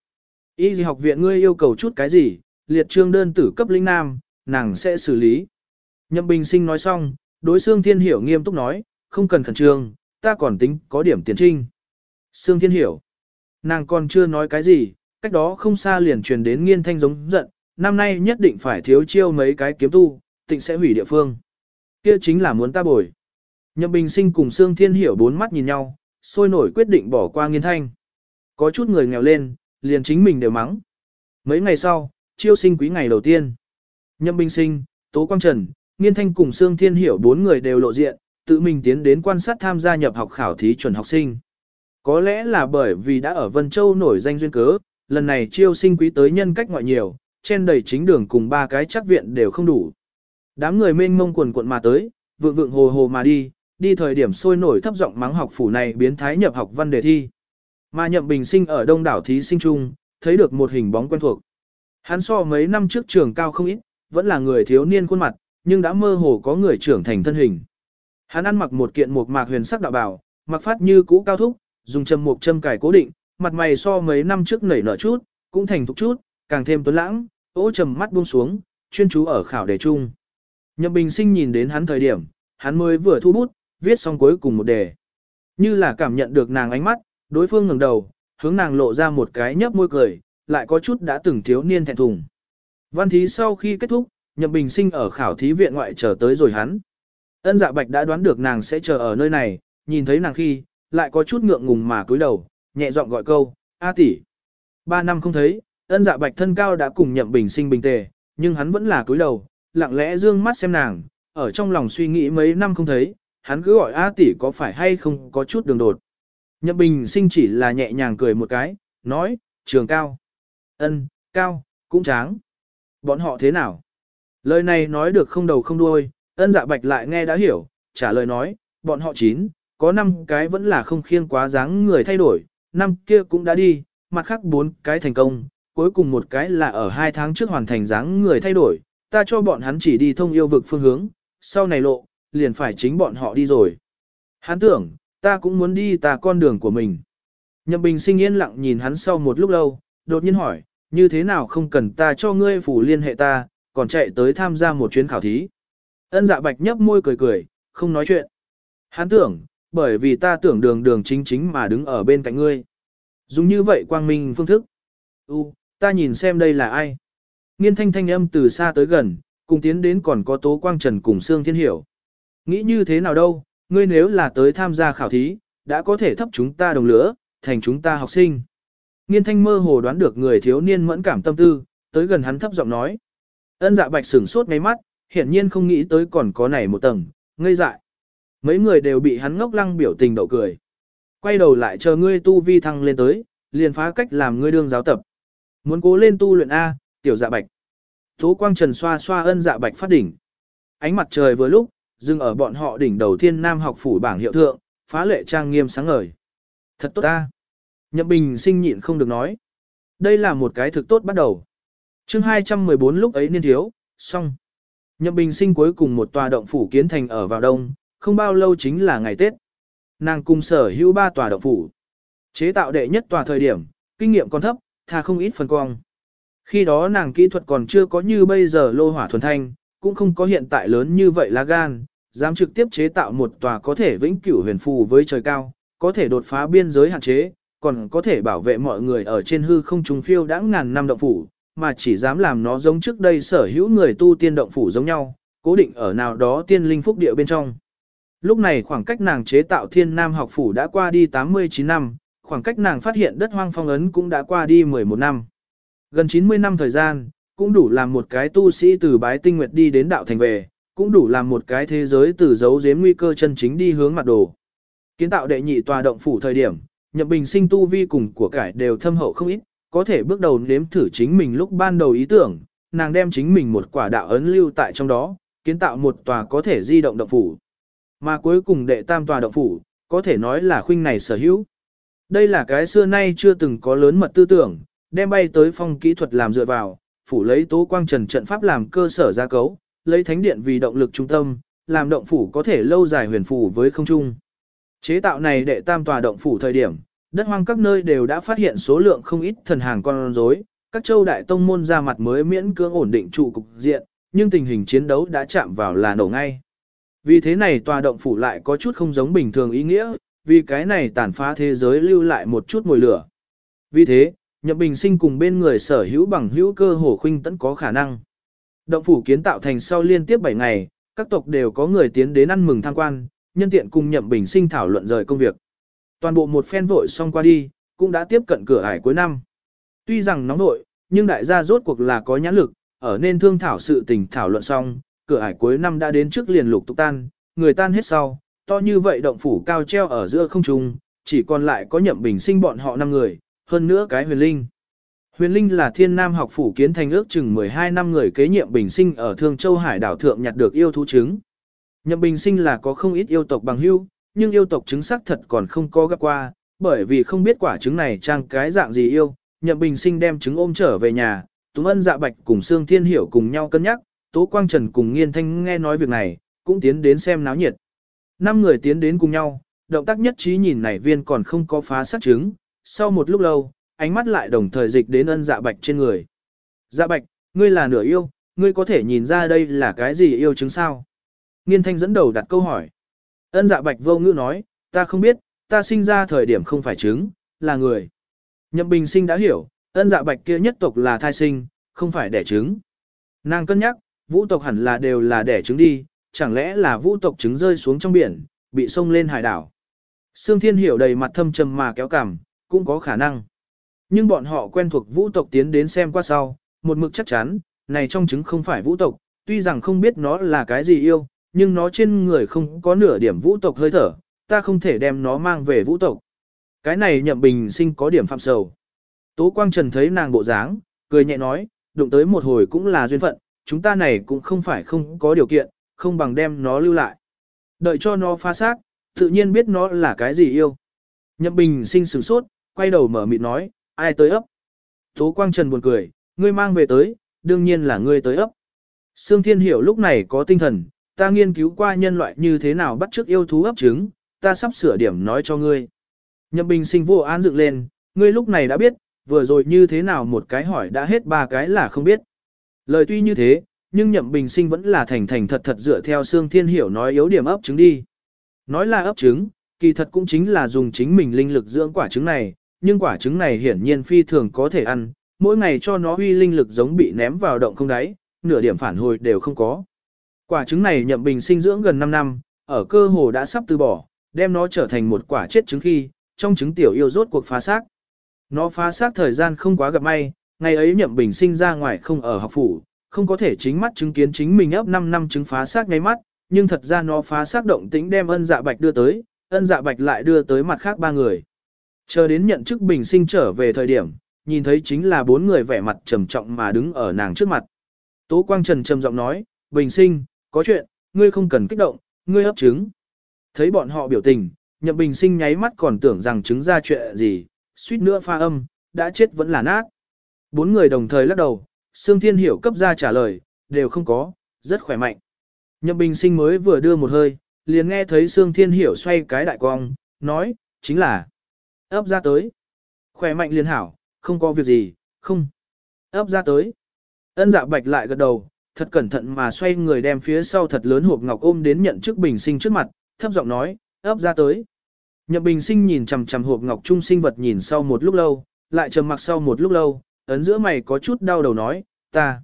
Y gì học viện ngươi yêu cầu chút cái gì, liệt trương đơn tử cấp linh nam, nàng sẽ xử lý. Nhậm bình sinh nói xong, đối xương thiên hiểu nghiêm túc nói, không cần khẩn trương, ta còn tính có điểm tiến trinh. Sương Thiên hiểu. Nàng còn chưa nói cái gì, cách đó không xa liền truyền đến nghiên thanh giống giận, năm nay nhất định phải thiếu chiêu mấy cái kiếm tu, tịnh sẽ hủy địa phương. Kia chính là muốn ta bồi. Nhậm Bình Sinh cùng Sương Thiên Hiểu bốn mắt nhìn nhau, sôi nổi quyết định bỏ qua nghiên thanh. Có chút người nghèo lên, liền chính mình đều mắng. Mấy ngày sau, chiêu sinh quý ngày đầu tiên. Nhậm Bình Sinh, Tố Quang Trần, Nghiên Thanh cùng Sương Thiên Hiểu bốn người đều lộ diện, tự mình tiến đến quan sát tham gia nhập học khảo thí chuẩn học sinh. Có lẽ là bởi vì đã ở Vân Châu nổi danh duyên cớ, lần này chiêu sinh quý tới nhân cách ngoại nhiều, trên đầy chính đường cùng ba cái chắc viện đều không đủ. Đám người mênh mông quần quận mà tới, vượng vượng hồ hồ mà đi, đi thời điểm sôi nổi thấp giọng mắng học phủ này biến thái nhập học văn đề thi. Mà nhậm bình sinh ở đông đảo thí sinh trung, thấy được một hình bóng quen thuộc. Hắn so mấy năm trước trường cao không ít, vẫn là người thiếu niên khuôn mặt, nhưng đã mơ hồ có người trưởng thành thân hình. Hắn ăn mặc một kiện mộc mạc huyền sắc đạo bào, mặc phát như cũ cao thúc, dùng châm mộc châm cài cố định, mặt mày so mấy năm trước nảy nở chút, cũng thành thục chút, càng thêm tuấn lãng, ố trầm mắt buông xuống, chuyên chú ở khảo đề chung. Nhậm Bình Sinh nhìn đến hắn thời điểm, hắn mới vừa thu bút, viết xong cuối cùng một đề. Như là cảm nhận được nàng ánh mắt, đối phương ngẩng đầu, hướng nàng lộ ra một cái nhấp môi cười, lại có chút đã từng thiếu niên thẹn thùng. Văn thí sau khi kết thúc, Nhậm Bình Sinh ở khảo thí viện ngoại chờ tới rồi hắn. Ân Dạ Bạch đã đoán được nàng sẽ chờ ở nơi này, nhìn thấy nàng khi, lại có chút ngượng ngùng mà cúi đầu, nhẹ giọng gọi câu, "A tỷ." Ba năm không thấy, Ân Dạ Bạch thân cao đã cùng Nhậm Bình Sinh bình tề, nhưng hắn vẫn là cúi đầu, lặng lẽ dương mắt xem nàng, ở trong lòng suy nghĩ mấy năm không thấy, hắn cứ gọi A tỷ có phải hay không có chút đường đột. Nhậm Bình Sinh chỉ là nhẹ nhàng cười một cái, nói, trường cao. ân cao, cũng tráng. Bọn họ thế nào? Lời này nói được không đầu không đuôi, ân dạ bạch lại nghe đã hiểu, trả lời nói, bọn họ chín, có năm cái vẫn là không khiêng quá dáng người thay đổi, năm kia cũng đã đi, mặt khác bốn cái thành công, cuối cùng một cái là ở hai tháng trước hoàn thành dáng người thay đổi, ta cho bọn hắn chỉ đi thông yêu vực phương hướng, sau này lộ, liền phải chính bọn họ đi rồi. Hắn tưởng, ta cũng muốn đi ta con đường của mình. Nhậm Bình sinh yên lặng nhìn hắn sau một lúc lâu, đột nhiên hỏi, như thế nào không cần ta cho ngươi phủ liên hệ ta, còn chạy tới tham gia một chuyến khảo thí. Ân dạ bạch nhấp môi cười cười, không nói chuyện. Hắn tưởng, bởi vì ta tưởng đường đường chính chính mà đứng ở bên cạnh ngươi. Dùng như vậy quang minh phương thức. U, ta nhìn xem đây là ai. Nghiên thanh thanh âm từ xa tới gần, cùng tiến đến còn có tố quang trần cùng Sương Thiên Hiểu. Nghĩ như thế nào đâu, ngươi nếu là tới tham gia khảo thí, đã có thể thấp chúng ta đồng lửa, thành chúng ta học sinh. Nghiên thanh mơ hồ đoán được người thiếu niên mẫn cảm tâm tư, tới gần hắn thấp giọng nói. Ân dạ bạch sửng sốt ngay mắt, hiển nhiên không nghĩ tới còn có này một tầng, ngây dại. Mấy người đều bị hắn ngốc lăng biểu tình đậu cười. Quay đầu lại chờ ngươi tu vi thăng lên tới, liền phá cách làm ngươi đương giáo tập. Muốn cố lên tu luyện A, tiểu dạ bạch. Tố quang trần xoa xoa ân dạ bạch phát đỉnh. Ánh mặt trời vừa lúc, dừng ở bọn họ đỉnh đầu thiên nam học phủ bảng hiệu thượng, phá lệ trang nghiêm sáng ngời. Thật tốt ta. Nhậm bình sinh nhịn không được nói. Đây là một cái thực tốt bắt đầu. chương 214 lúc ấy niên thiếu, xong. Nhậm bình sinh cuối cùng một tòa động phủ kiến thành ở vào đông, không bao lâu chính là ngày Tết. Nàng cùng sở hữu ba tòa động phủ. Chế tạo đệ nhất tòa thời điểm, kinh nghiệm còn thấp, thà không ít phần cong. Khi đó nàng kỹ thuật còn chưa có như bây giờ lô hỏa thuần thanh, cũng không có hiện tại lớn như vậy lá gan, dám trực tiếp chế tạo một tòa có thể vĩnh cửu huyền phù với trời cao, có thể đột phá biên giới hạn chế, còn có thể bảo vệ mọi người ở trên hư không trùng phiêu đã ngàn năm động phủ, mà chỉ dám làm nó giống trước đây sở hữu người tu tiên động phủ giống nhau, cố định ở nào đó tiên linh phúc địa bên trong. Lúc này khoảng cách nàng chế tạo thiên nam học phủ đã qua đi 89 năm, khoảng cách nàng phát hiện đất hoang phong ấn cũng đã qua đi 11 năm. Gần 90 năm thời gian, cũng đủ làm một cái tu sĩ từ bái tinh nguyệt đi đến đạo thành về, cũng đủ làm một cái thế giới từ giấu giếm nguy cơ chân chính đi hướng mặt đồ. Kiến tạo đệ nhị tòa động phủ thời điểm, nhậm bình sinh tu vi cùng của cải đều thâm hậu không ít, có thể bước đầu nếm thử chính mình lúc ban đầu ý tưởng, nàng đem chính mình một quả đạo ấn lưu tại trong đó, kiến tạo một tòa có thể di động động phủ. Mà cuối cùng đệ tam tòa động phủ, có thể nói là khuynh này sở hữu. Đây là cái xưa nay chưa từng có lớn mật tư tưởng, đem bay tới phong kỹ thuật làm dựa vào, phủ lấy tố quang trần trận pháp làm cơ sở gia cấu, lấy thánh điện vì động lực trung tâm, làm động phủ có thể lâu dài huyền phủ với không trung. Chế tạo này đệ tam tòa động phủ thời điểm, đất hoang các nơi đều đã phát hiện số lượng không ít thần hàng con rối, các châu đại tông môn ra mặt mới miễn cưỡng ổn định trụ cục diện, nhưng tình hình chiến đấu đã chạm vào là nổ ngay. Vì thế này tòa động phủ lại có chút không giống bình thường ý nghĩa, vì cái này tàn phá thế giới lưu lại một chút mùi lửa. Vì thế, Nhậm Bình Sinh cùng bên người sở hữu bằng hữu cơ hồ khuynh tẫn có khả năng. Động phủ kiến tạo thành sau liên tiếp 7 ngày, các tộc đều có người tiến đến ăn mừng tham quan, nhân tiện cùng Nhậm Bình Sinh thảo luận rời công việc. Toàn bộ một phen vội xong qua đi, cũng đã tiếp cận cửa ải cuối năm. Tuy rằng nóng vội, nhưng đại gia rốt cuộc là có nhãn lực, ở nên thương thảo sự tình thảo luận xong, cửa ải cuối năm đã đến trước liền lục tục tan, người tan hết sau, to như vậy động phủ cao treo ở giữa không trung, chỉ còn lại có nhậm bình sinh bọn họ 5 người, hơn nữa cái huyền linh. Huyền Linh là thiên nam học phủ kiến thành ước chừng 12 năm người kế nhiệm bình sinh ở Thương Châu Hải đảo thượng nhặt được yêu thú trứng. Nhậm bình sinh là có không ít yêu tộc bằng hưu, nhưng yêu tộc trứng xác thật còn không có gặp qua, bởi vì không biết quả trứng này trang cái dạng gì yêu. Nhậm bình sinh đem trứng ôm trở về nhà, Túng Ân Dạ Bạch cùng Sương Thiên Hiểu cùng nhau cân nhắc, Tố Quang Trần cùng Nghiên Thanh nghe nói việc này, cũng tiến đến xem náo nhiệt. Năm người tiến đến cùng nhau, động tác nhất trí nhìn nảy viên còn không có phá xác trứng, sau một lúc lâu, ánh mắt lại đồng thời dịch đến ân dạ bạch trên người. Dạ bạch, ngươi là nửa yêu, ngươi có thể nhìn ra đây là cái gì yêu trứng sao? Nghiên thanh dẫn đầu đặt câu hỏi. Ân dạ bạch vô ngữ nói, ta không biết, ta sinh ra thời điểm không phải trứng, là người. Nhậm bình sinh đã hiểu, ân dạ bạch kia nhất tộc là thai sinh, không phải đẻ trứng. Nàng cân nhắc, vũ tộc hẳn là đều là đẻ trứng đi, chẳng lẽ là vũ tộc trứng rơi xuống trong biển, bị sông lên hải đảo. Sương Thiên Hiểu đầy mặt thâm trầm mà kéo cằm, cũng có khả năng. Nhưng bọn họ quen thuộc vũ tộc tiến đến xem qua sau, một mực chắc chắn, này trong trứng không phải vũ tộc, tuy rằng không biết nó là cái gì yêu, nhưng nó trên người không có nửa điểm vũ tộc hơi thở, ta không thể đem nó mang về vũ tộc. Cái này nhậm bình sinh có điểm phạm sầu. Tố Quang Trần thấy nàng bộ dáng, cười nhẹ nói, đụng tới một hồi cũng là duyên phận, chúng ta này cũng không phải không có điều kiện, không bằng đem nó lưu lại. Đợi cho nó phá xác, tự nhiên biết nó là cái gì yêu. Nhậm bình sinh sửng sốt, quay đầu mở mịt nói, ai tới ấp. Tố Quang Trần buồn cười, ngươi mang về tới, đương nhiên là ngươi tới ấp. Sương Thiên Hiểu lúc này có tinh thần, ta nghiên cứu qua nhân loại như thế nào bắt chước yêu thú ấp trứng, ta sắp sửa điểm nói cho ngươi. Nhậm Bình sinh vô án dựng lên, ngươi lúc này đã biết, vừa rồi như thế nào một cái hỏi đã hết ba cái là không biết. Lời tuy như thế, nhưng Nhậm Bình sinh vẫn là thành thành thật thật dựa theo Sương Thiên Hiểu nói yếu điểm ấp trứng đi. Nói là ấp trứng, kỳ thật cũng chính là dùng chính mình linh lực dưỡng quả trứng này, nhưng quả trứng này hiển nhiên phi thường có thể ăn, mỗi ngày cho nó huy linh lực giống bị ném vào động không đáy, nửa điểm phản hồi đều không có. Quả trứng này nhậm bình sinh dưỡng gần 5 năm, ở cơ hồ đã sắp từ bỏ, đem nó trở thành một quả chết trứng khi, trong trứng tiểu yêu rốt cuộc phá xác. Nó phá xác thời gian không quá gặp may, ngày ấy nhậm bình sinh ra ngoài không ở học phủ, không có thể chính mắt chứng kiến chính mình ấp 5 năm trứng phá xác ngay mắt, nhưng thật ra nó phá xác động tĩnh đem ân dạ bạch đưa tới, ân dạ bạch lại đưa tới mặt khác ba người. Chờ đến nhận chức bình sinh trở về thời điểm, nhìn thấy chính là bốn người vẻ mặt trầm trọng mà đứng ở nàng trước mặt. Tố Quang Trần trầm giọng nói, bình sinh, có chuyện, ngươi không cần kích động, ngươi ấp trứng. Thấy bọn họ biểu tình, nhậm bình sinh nháy mắt còn tưởng rằng trứng ra chuyện gì, suýt nữa pha âm, đã chết vẫn là nát. Bốn người đồng thời lắc đầu, Sương Thiên Hiểu cấp ra trả lời, đều không có, rất khỏe mạnh. Nhậm bình sinh mới vừa đưa một hơi, liền nghe thấy Sương Thiên Hiểu xoay cái đại cong, nói, chính là ấp ra tới. Khỏe mạnh liền hảo, không có việc gì, không. ấp ra tới. Ân dạ bạch lại gật đầu, thật cẩn thận mà xoay người đem phía sau thật lớn hộp ngọc ôm đến nhận trước bình sinh trước mặt, thấp giọng nói, ấp ra tới. Nhậm bình sinh nhìn chằm chằm hộp ngọc trung sinh vật nhìn sau một lúc lâu, lại trầm mặc sau một lúc lâu, ấn giữa mày có chút đau đầu nói, ta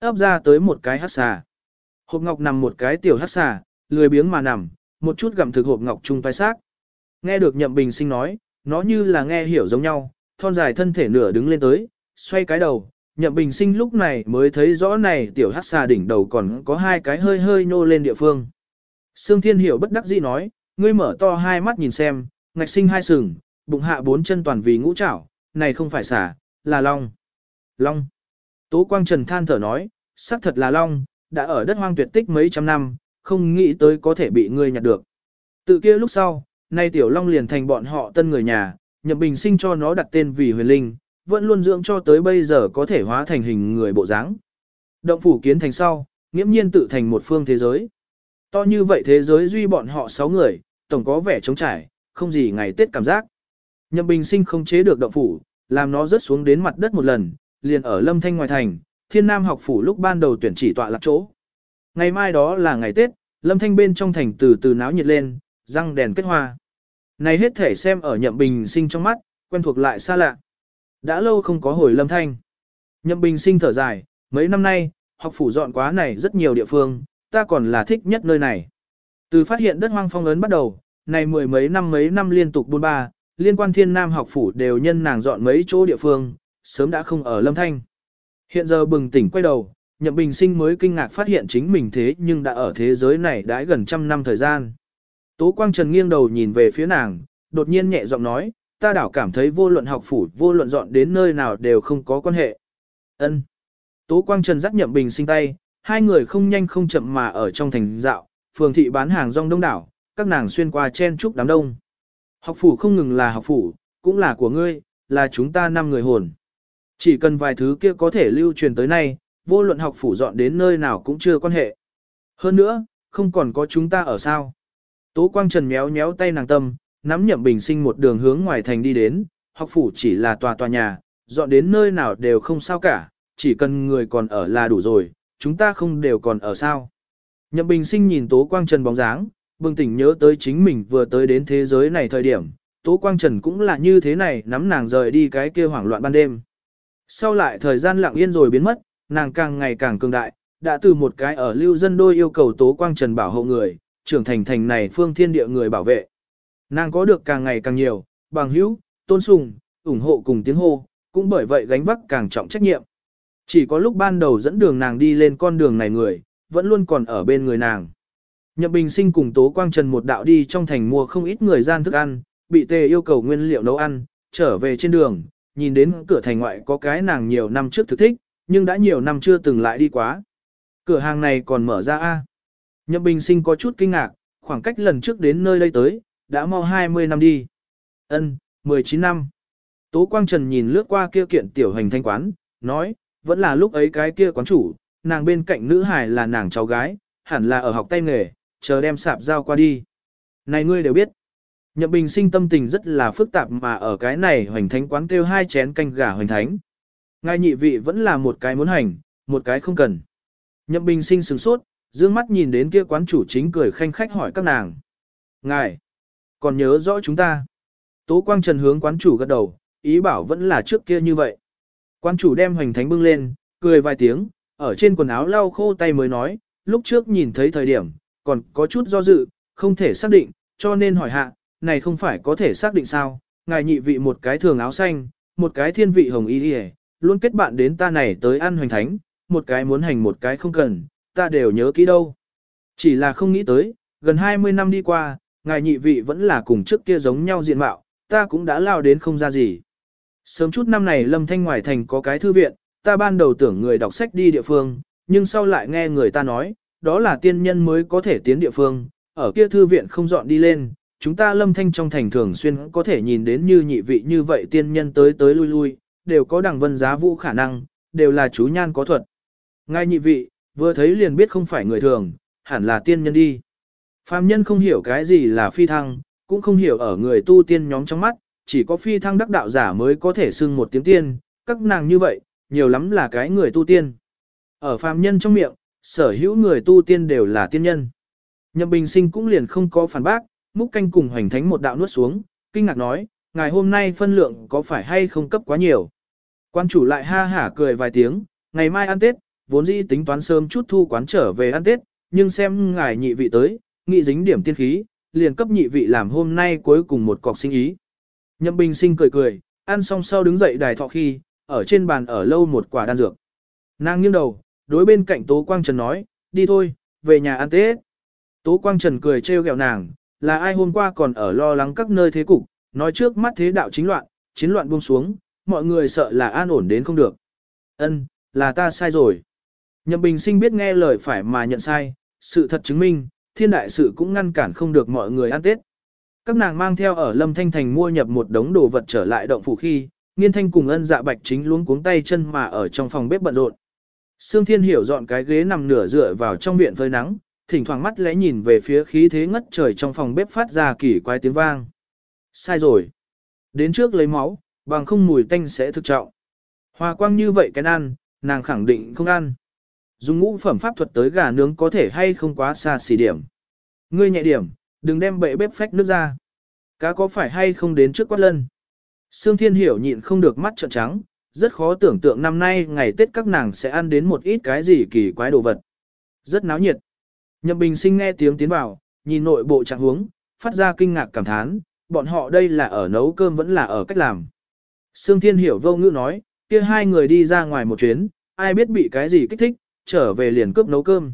ấp ra tới một cái hát xà. Hộp ngọc nằm một cái tiểu hát xà, lười biếng mà nằm, một chút gặm thực hộp ngọc trung tai xác. Nghe được nhậm bình sinh nói, nó như là nghe hiểu giống nhau, thon dài thân thể nửa đứng lên tới, xoay cái đầu, nhậm bình sinh lúc này mới thấy rõ này tiểu hắc xà đỉnh đầu còn có hai cái hơi hơi nô lên địa phương. Sương Thiên Hiểu bất đắc dĩ nói, ngươi mở to hai mắt nhìn xem, ngạch sinh hai sừng, bụng hạ bốn chân toàn vì ngũ trảo, này không phải xà, là long. Long. Tố Quang Trần than thở nói, xác thật là long, đã ở đất hoang tuyệt tích mấy trăm năm, không nghĩ tới có thể bị ngươi nhặt được. Từ kia lúc sau, Nay tiểu long liền thành bọn họ tân người nhà, nhậm bình sinh cho nó đặt tên vì huyền linh, vẫn luôn dưỡng cho tới bây giờ có thể hóa thành hình người bộ dáng. Động phủ kiến thành sau, nghiễm nhiên tự thành một phương thế giới. To như vậy thế giới duy bọn họ 6 người, tổng có vẻ trống trải, không gì ngày Tết cảm giác. Nhậm bình sinh không chế được động phủ, làm nó rớt xuống đến mặt đất một lần, liền ở lâm thanh ngoài thành, thiên nam học phủ lúc ban đầu tuyển chỉ tọa lạc chỗ. Ngày mai đó là ngày Tết, lâm thanh bên trong thành từ từ náo nhiệt lên, răng đèn kết hoa. Này hết thể xem ở nhậm bình sinh trong mắt, quen thuộc lại xa lạ. Đã lâu không có hồi lâm thanh. Nhậm bình sinh thở dài, mấy năm nay, học phủ dọn quá này rất nhiều địa phương, ta còn là thích nhất nơi này. Từ phát hiện đất hoang phong ấn bắt đầu, này mười mấy năm mấy năm liên tục buôn ba, liên quan thiên nam học phủ đều nhân nàng dọn mấy chỗ địa phương, sớm đã không ở lâm thanh. Hiện giờ bừng tỉnh quay đầu, nhậm bình sinh mới kinh ngạc phát hiện chính mình thế nhưng đã ở thế giới này đã gần trăm năm thời gian. Tố Quang Trần nghiêng đầu nhìn về phía nàng, đột nhiên nhẹ giọng nói, ta đảo cảm thấy vô luận học phủ, vô luận dọn đến nơi nào đều không có quan hệ. Ân. Tố Quang Trần dắt nhậm bình sinh tay, hai người không nhanh không chậm mà ở trong thành dạo, phường thị bán hàng rong đông đảo, các nàng xuyên qua chen trúc đám đông. Học phủ không ngừng là học phủ, cũng là của ngươi, là chúng ta năm người hồn. Chỉ cần vài thứ kia có thể lưu truyền tới nay, vô luận học phủ dọn đến nơi nào cũng chưa quan hệ. Hơn nữa, không còn có chúng ta ở sao. Tố Quang Trần méo méo tay nàng tâm, nắm nhậm bình sinh một đường hướng ngoài thành đi đến, học phủ chỉ là tòa tòa nhà, dọn đến nơi nào đều không sao cả, chỉ cần người còn ở là đủ rồi, chúng ta không đều còn ở sao. Nhậm bình sinh nhìn Tố Quang Trần bóng dáng, bừng tỉnh nhớ tới chính mình vừa tới đến thế giới này thời điểm, Tố Quang Trần cũng là như thế này nắm nàng rời đi cái kia hoảng loạn ban đêm. Sau lại thời gian lặng yên rồi biến mất, nàng càng ngày càng cường đại, đã từ một cái ở lưu dân đôi yêu cầu Tố Quang Trần bảo hộ người, trưởng thành thành này phương thiên địa người bảo vệ. Nàng có được càng ngày càng nhiều, bằng hữu, tôn sùng, ủng hộ cùng tiếng hô, cũng bởi vậy gánh vác càng trọng trách nhiệm. Chỉ có lúc ban đầu dẫn đường nàng đi lên con đường này người, vẫn luôn còn ở bên người nàng. Nhậm Bình Sinh cùng Tố Quang Trần một đạo đi trong thành mua không ít người gian thức ăn, bị tề yêu cầu nguyên liệu nấu ăn, trở về trên đường, nhìn đến cửa thành ngoại có cái nàng nhiều năm trước thực thích, nhưng đã nhiều năm chưa từng lại đi quá. Cửa hàng này còn mở ra a. Nhậm Bình Sinh có chút kinh ngạc, khoảng cách lần trước đến nơi đây tới, đã mau 20 năm đi. Ân, 19 năm. Tố Quang Trần nhìn lướt qua kia kiện tiểu hành thanh quán, nói, vẫn là lúc ấy cái kia quán chủ, nàng bên cạnh nữ hải là nàng cháu gái, hẳn là ở học tay nghề, chờ đem sạp giao qua đi. Này ngươi đều biết. Nhậm Bình sinh tâm tình rất là phức tạp mà ở cái này hoành thánh quán kêu hai chén canh gà hoành thánh. Ngài nhị vị vẫn là một cái muốn hành, một cái không cần. Nhậm Bình sinh sửng sốt, dương mắt nhìn đến kia quán chủ chính cười khanh khách hỏi các nàng. Ngài, còn nhớ rõ chúng ta. Tố Quang Trần hướng quán chủ gật đầu, ý bảo vẫn là trước kia như vậy. Quán chủ đem hoành thánh bưng lên, cười vài tiếng, ở trên quần áo lau khô tay mới nói, lúc trước nhìn thấy thời điểm, còn có chút do dự, không thể xác định, cho nên hỏi hạ, này không phải có thể xác định sao, ngài nhị vị một cái thường áo xanh, một cái thiên vị hồng y đi luôn kết bạn đến ta này tới ăn hoành thánh, một cái muốn hành một cái không cần, ta đều nhớ kỹ đâu. Chỉ là không nghĩ tới, gần 20 năm đi qua, ngài nhị vị vẫn là cùng trước kia giống nhau diện mạo, ta cũng đã lao đến không ra gì. Sớm chút năm này Lâm Thanh ngoài thành có cái thư viện, ta ban đầu tưởng người đọc sách đi địa phương, nhưng sau lại nghe người ta nói, đó là tiên nhân mới có thể tiến địa phương, ở kia thư viện không dọn đi lên, chúng ta lâm thanh trong thành thường xuyên có thể nhìn đến như nhị vị như vậy tiên nhân tới tới lui lui, đều có đẳng vân giá vũ khả năng, đều là chú nhan có thuật. ngài nhị vị, vừa thấy liền biết không phải người thường, hẳn là tiên nhân đi. Phàm nhân không hiểu cái gì là phi thăng, cũng không hiểu ở người tu tiên nhóm trong mắt, chỉ có phi thăng đắc đạo giả mới có thể xưng một tiếng tiên, các nàng như vậy, nhiều lắm là cái người tu tiên. Ở phàm nhân trong miệng, sở hữu người tu tiên đều là tiên nhân. Nhậm Bình Sinh cũng liền không có phản bác, múc canh cùng hoành thánh một đạo nuốt xuống, kinh ngạc nói, ngày hôm nay phân lượng có phải hay không cấp quá nhiều. Quan chủ lại ha hả cười vài tiếng, ngày mai ăn Tết, vốn dĩ tính toán sớm chút thu quán trở về ăn Tết, nhưng xem ngài nhị vị tới, nghị dính điểm tiên khí, liền cấp nhị vị làm hôm nay cuối cùng một cọc sinh ý. Nhậm Bình Sinh cười cười, ăn xong sau đứng dậy đài thọ khi, ở trên bàn ở lâu một quả đan dược. Nàng nghiêng đầu, đối bên cạnh Tố Quang Trần nói, đi thôi, về nhà ăn Tết. Tố Quang Trần cười trêu ghẹo nàng, là ai hôm qua còn ở lo lắng các nơi thế cục, nói trước mắt thế đạo chính loạn, chiến loạn buông xuống, mọi người sợ là an ổn đến không được. Ân, là ta sai rồi. Nhậm Bình Sinh biết nghe lời phải mà nhận sai, sự thật chứng minh, thiên đại sự cũng ngăn cản không được mọi người ăn Tết. Các nàng mang theo ở Lâm Thanh Thành mua nhập một đống đồ vật trở lại động phủ khi, Nghiên Thanh cùng ân dạ bạch chính luống cuống tay chân mà ở trong phòng bếp bận rộn. Sương Thiên Hiểu dọn cái ghế nằm nửa dựa vào trong viện phơi nắng, thỉnh thoảng mắt lẽ nhìn về phía khí thế ngất trời trong phòng bếp phát ra kỳ quái tiếng vang. Sai rồi. Đến trước lấy máu, bằng không mùi tanh sẽ thực trọng. Hoa quang như vậy cái ăn, nàng khẳng định không ăn. Dùng ngũ phẩm pháp thuật tới gà nướng có thể hay không quá xa xỉ điểm. Ngươi nhẹ điểm, đừng đem bệ bếp phách nước ra. Cá có phải hay không đến trước quát lân. Sương Thiên Hiểu nhịn không được mắt trợn trắng, rất khó tưởng tượng năm nay ngày Tết các nàng sẽ ăn đến một ít cái gì kỳ quái đồ vật. Rất náo nhiệt. Nhậm Bình Sinh nghe tiếng tiến vào, nhìn nội bộ trạng huống, phát ra kinh ngạc cảm thán, bọn họ đây là ở nấu cơm vẫn là ở cách làm. Sương Thiên Hiểu vô ngữ nói, kia hai người đi ra ngoài một chuyến, ai biết bị cái gì kích thích, trở về liền cướp nấu cơm.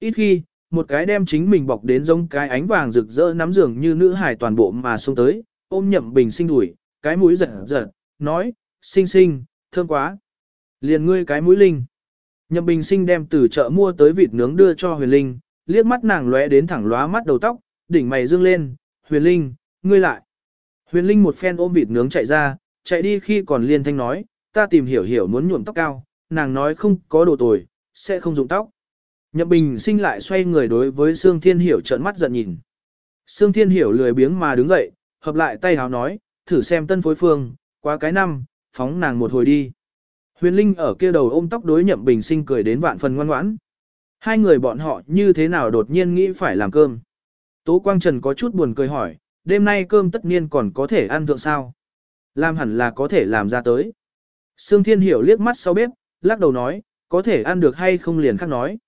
Ít khi, một cái đem chính mình bọc đến giống cái ánh vàng rực rỡ nắm giường như nữ hài toàn bộ mà xuống tới, ôm nhậm bình sinh đuổi, cái mũi giật giật, nói, sinh sinh, thơm quá. Liền ngươi cái mũi linh. Nhậm bình sinh đem từ chợ mua tới vịt nướng đưa cho huyền linh, liếc mắt nàng lóe đến thẳng lóa mắt đầu tóc, đỉnh mày dương lên, huyền linh, ngươi lại. Huyền linh một phen ôm vịt nướng chạy ra, chạy đi khi còn liên thanh nói, ta tìm hiểu hiểu muốn nhuộm tóc cao, nàng nói không có đồ tồi, sẽ không dụng tóc. Nhậm Bình sinh lại xoay người đối với Sương Thiên Hiểu trợn mắt giận nhìn. Sương Thiên Hiểu lười biếng mà đứng dậy, hợp lại tay háo nói, thử xem tân phối phương, qua cái năm, phóng nàng một hồi đi. Huyền Linh ở kia đầu ôm tóc đối Nhậm Bình sinh cười đến vạn phần ngoan ngoãn. Hai người bọn họ như thế nào đột nhiên nghĩ phải làm cơm. Tố Quang Trần có chút buồn cười hỏi, đêm nay cơm tất nhiên còn có thể ăn thượng sao? Làm hẳn là có thể làm ra tới. Sương Thiên Hiểu liếc mắt sau bếp, lắc đầu nói, có thể ăn được hay không liền khác nói.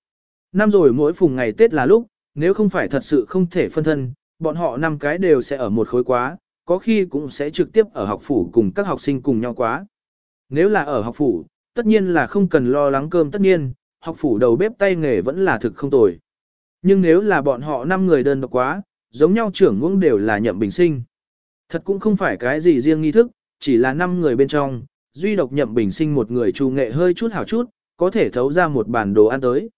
Năm rồi mỗi phùng ngày Tết là lúc, nếu không phải thật sự không thể phân thân, bọn họ năm cái đều sẽ ở một khối quá, có khi cũng sẽ trực tiếp ở học phủ cùng các học sinh cùng nhau quá. Nếu là ở học phủ, tất nhiên là không cần lo lắng cơm tất nhiên, học phủ đầu bếp tay nghề vẫn là thực không tồi. Nhưng nếu là bọn họ năm người đơn độc quá, giống nhau trưởng ngưỡng đều là nhậm bình sinh. Thật cũng không phải cái gì riêng nghi thức, chỉ là năm người bên trong, duy độc nhậm bình sinh một người trù nghệ hơi chút hảo chút, có thể thấu ra một bản đồ ăn tới.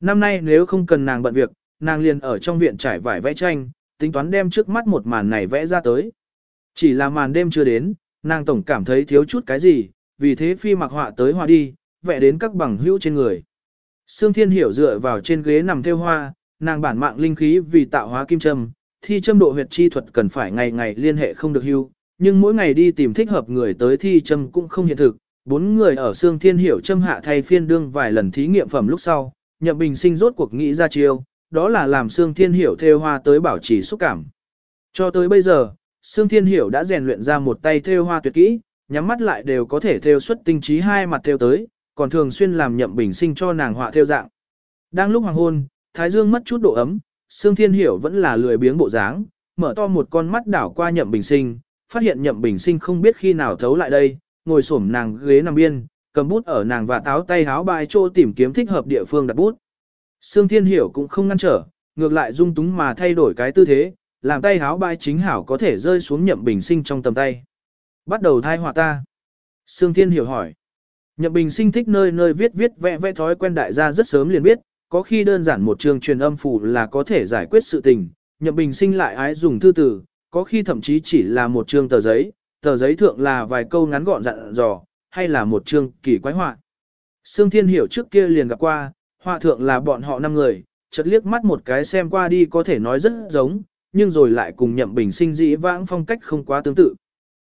Năm nay nếu không cần nàng bận việc, nàng liền ở trong viện trải vải vẽ tranh, tính toán đem trước mắt một màn này vẽ ra tới. Chỉ là màn đêm chưa đến, nàng tổng cảm thấy thiếu chút cái gì, vì thế phi mặc họa tới họa đi, vẽ đến các bằng hữu trên người. Sương Thiên Hiểu dựa vào trên ghế nằm theo hoa, nàng bản mạng linh khí vì tạo hóa kim châm, thi châm độ huyệt chi thuật cần phải ngày ngày liên hệ không được hưu, nhưng mỗi ngày đi tìm thích hợp người tới thi châm cũng không hiện thực. Bốn người ở Sương Thiên Hiểu châm hạ thay phiên đương vài lần thí nghiệm phẩm lúc sau, Nhậm Bình Sinh rốt cuộc nghĩ ra chiêu, đó là làm Sương Thiên Hiểu thêu hoa tới bảo trì xúc cảm. Cho tới bây giờ, Sương Thiên Hiểu đã rèn luyện ra một tay thêu hoa tuyệt kỹ, nhắm mắt lại đều có thể thêu xuất tinh trí hai mặt thêu tới, còn thường xuyên làm Nhậm Bình Sinh cho nàng họa thêu dạng. Đang lúc hoàng hôn, Thái Dương mất chút độ ấm, Sương Thiên Hiểu vẫn là lười biếng bộ dáng, mở to một con mắt đảo qua Nhậm Bình Sinh, phát hiện Nhậm Bình Sinh không biết khi nào thấu lại đây, ngồi xổm nàng ghế nằm biên, cầm bút ở nàng và táo tay háo bài chỗ tìm kiếm thích hợp địa phương đặt bút. Sương Thiên Hiểu cũng không ngăn trở, ngược lại dung túng mà thay đổi cái tư thế, làm tay háo bài chính hảo có thể rơi xuống Nhậm Bình Sinh trong tầm tay. Bắt đầu thai họa ta. Sương Thiên Hiểu hỏi. Nhậm Bình Sinh thích nơi nơi viết viết vẽ vẽ thói quen đại gia rất sớm liền biết, có khi đơn giản một trường truyền âm phủ là có thể giải quyết sự tình, Nhậm Bình Sinh lại ái dùng thư tử, có khi thậm chí chỉ là một chương tờ giấy, tờ giấy thượng là vài câu ngắn gọn dặn dò, hay là một chương kỳ quái họa. Sương Thiên Hiểu trước kia liền gặp qua, họa thượng là bọn họ năm người, chợt liếc mắt một cái xem qua đi có thể nói rất giống, nhưng rồi lại cùng Nhậm Bình Sinh dĩ vãng phong cách không quá tương tự.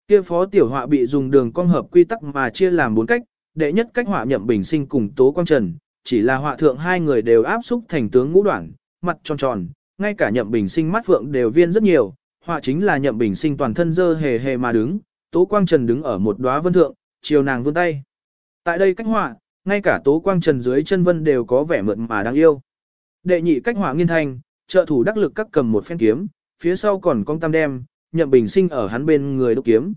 Kia phó tiểu họa bị dùng đường cong hợp quy tắc mà chia làm bốn cách, đệ nhất cách họa Nhậm Bình Sinh cùng Tố Quang Trần, chỉ là họa thượng hai người đều áp xúc thành tướng ngũ đoạn, mặt tròn tròn, ngay cả nhậm bình sinh mắt phượng đều viên rất nhiều, họa chính là nhậm bình sinh toàn thân dơ hề hề mà đứng, Tố Quang Trần đứng ở một đóa vân thượng, chiều nàng vươn tay. Tại đây cách họa, ngay cả Tố Quang Trần dưới chân vân đều có vẻ mượt mà đáng yêu. Đệ nhị cách họa nghiên thành, trợ thủ đắc lực các cầm một phen kiếm, phía sau còn con tam đem, nhậm bình sinh ở hắn bên người đúc kiếm.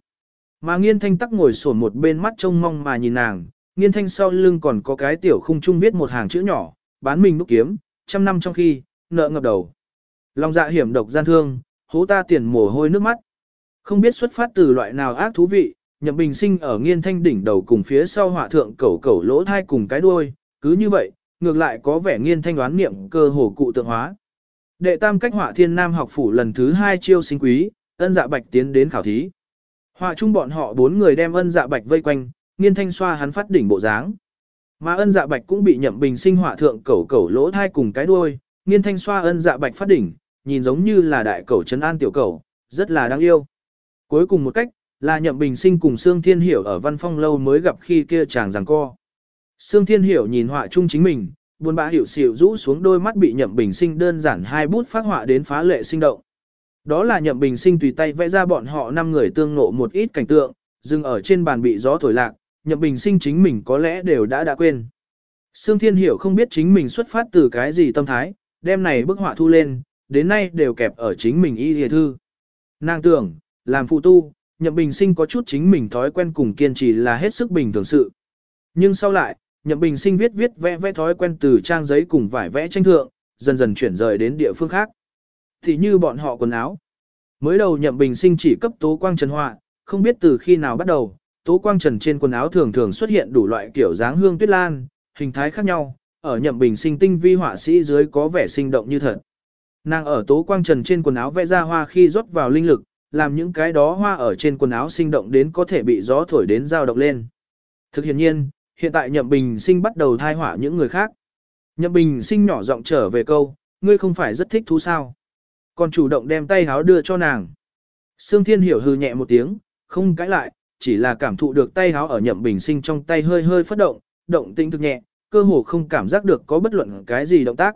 Mà nghiên thanh tắc ngồi sổn một bên mắt trông mong mà nhìn nàng, Nghiên thanh sau lưng còn có cái tiểu khung trung viết một hàng chữ nhỏ, bán mình đúc kiếm, trăm năm trong khi, nợ ngập đầu. Lòng dạ hiểm độc gian thương, hố ta tiền mồ hôi nước mắt. Không biết xuất phát từ loại nào ác thú vị, nhậm bình sinh ở nghiên thanh đỉnh đầu cùng phía sau hỏa thượng cẩu cẩu lỗ thai cùng cái đuôi, cứ như vậy, ngược lại có vẻ nghiên thanh đoán niệm cơ hồ cụ tượng hóa. Đệ tam cách họa thiên nam học phủ lần thứ hai chiêu sinh quý, ân dạ bạch tiến đến khảo thí. Họa chung bọn họ bốn người đem ân dạ bạch vây quanh, nghiên thanh xoa hắn phát đỉnh bộ dáng. Mà ân dạ bạch cũng bị nhậm bình sinh họa thượng cẩu cẩu lỗ thai cùng cái đuôi, nghiên thanh xoa ân dạ bạch phát đỉnh, nhìn giống như là đại cẩu trấn an tiểu cẩu, rất là đáng yêu. Cuối cùng một cách, là nhậm bình sinh cùng Sương Thiên Hiểu ở văn phong lâu mới gặp khi kia chàng giằng co. Sương Thiên Hiểu nhìn họa chung chính mình, buồn bã hiểu xỉu rũ xuống đôi mắt bị nhậm bình sinh đơn giản hai bút phát họa đến phá lệ sinh động. Đó là nhậm bình sinh tùy tay vẽ ra bọn họ năm người tương nộ một ít cảnh tượng, dừng ở trên bàn bị gió thổi lạc, nhậm bình sinh chính mình có lẽ đều đã đã quên. Sương Thiên Hiểu không biết chính mình xuất phát từ cái gì tâm thái, đem này bức họa thu lên, đến nay đều kẹp ở chính mình y hề thư. Nàng tưởng, làm phụ tu, nhậm bình sinh có chút chính mình thói quen cùng kiên trì là hết sức bình thường sự. Nhưng sau lại, nhậm bình sinh viết viết vẽ vẽ thói quen từ trang giấy cùng vải vẽ tranh thượng, dần dần chuyển rời đến địa phương khác. Thì như bọn họ quần áo. Mới đầu nhậm bình sinh chỉ cấp tố quang trần họa, không biết từ khi nào bắt đầu, tố quang trần trên quần áo thường thường xuất hiện đủ loại kiểu dáng hương tuyết lan, hình thái khác nhau, ở nhậm bình sinh tinh vi họa sĩ dưới có vẻ sinh động như thật. Nàng ở tố quang trần trên quần áo vẽ ra hoa khi rót vào linh lực, làm những cái đó hoa ở trên quần áo sinh động đến có thể bị gió thổi đến dao động lên. Thực hiện nhiên, hiện tại nhậm bình sinh bắt đầu thai hỏa những người khác. Nhậm bình sinh nhỏ giọng trở về câu, ngươi không phải rất thích thú sao. Còn chủ động đem tay háo đưa cho nàng. Sương Thiên Hiểu hư nhẹ một tiếng, không cãi lại, chỉ là cảm thụ được tay háo ở nhậm bình sinh trong tay hơi hơi phất động, động tinh thực nhẹ, cơ hồ không cảm giác được có bất luận cái gì động tác.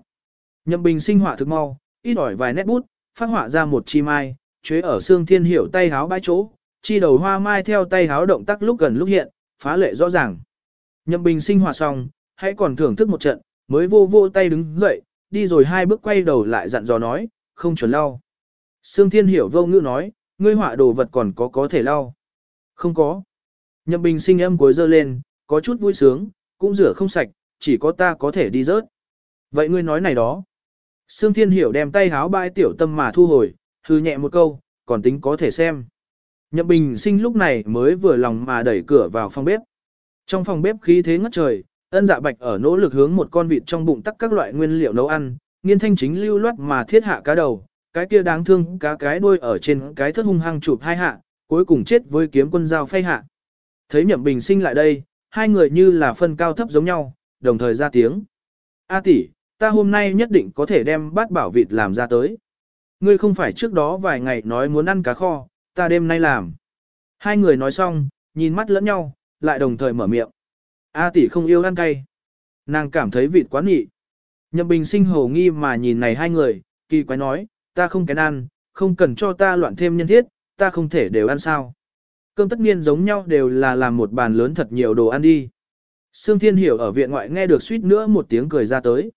Nhậm bình sinh hỏa thực mau, ít ỏi vài nét bút, phát họa ra một chi mai, chế ở xương Thiên Hiểu tay háo bãi chỗ, chi đầu hoa mai theo tay háo động tác lúc gần lúc hiện, phá lệ rõ ràng. Nhậm bình sinh hòa xong, hãy còn thưởng thức một trận, mới vô vô tay đứng dậy, đi rồi hai bước quay đầu lại dặn dò nói, không chuẩn lau. Sương Thiên Hiểu vô ngữ nói, ngươi họa đồ vật còn có có thể lau. Không có. Nhậm bình sinh âm cuối dơ lên, có chút vui sướng, cũng rửa không sạch, chỉ có ta có thể đi rớt. Vậy ngươi nói này đó. Sương Thiên Hiểu đem tay háo bãi tiểu tâm mà thu hồi, hư nhẹ một câu, còn tính có thể xem. Nhậm bình sinh lúc này mới vừa lòng mà đẩy cửa vào phòng bếp. Trong phòng bếp khí thế ngất trời, ân dạ bạch ở nỗ lực hướng một con vịt trong bụng tắc các loại nguyên liệu nấu ăn, nghiên thanh chính lưu loát mà thiết hạ cá đầu, cái kia đáng thương cá cái đuôi ở trên cái thất hung hăng chụp hai hạ, cuối cùng chết với kiếm quân dao phay hạ. Thấy nhậm bình sinh lại đây, hai người như là phân cao thấp giống nhau, đồng thời ra tiếng. A tỷ, ta hôm nay nhất định có thể đem bát bảo vịt làm ra tới. Ngươi không phải trước đó vài ngày nói muốn ăn cá kho, ta đêm nay làm. Hai người nói xong, nhìn mắt lẫn nhau, lại đồng thời mở miệng. A tỷ không yêu ăn cay. Nàng cảm thấy vịt quá nhị. Nhậm bình sinh hồ nghi mà nhìn này hai người, kỳ quái nói, ta không kén ăn, không cần cho ta loạn thêm nhân thiết, ta không thể đều ăn sao. Cơm tất nhiên giống nhau đều là làm một bàn lớn thật nhiều đồ ăn đi. Sương Thiên Hiểu ở viện ngoại nghe được suýt nữa một tiếng cười ra tới.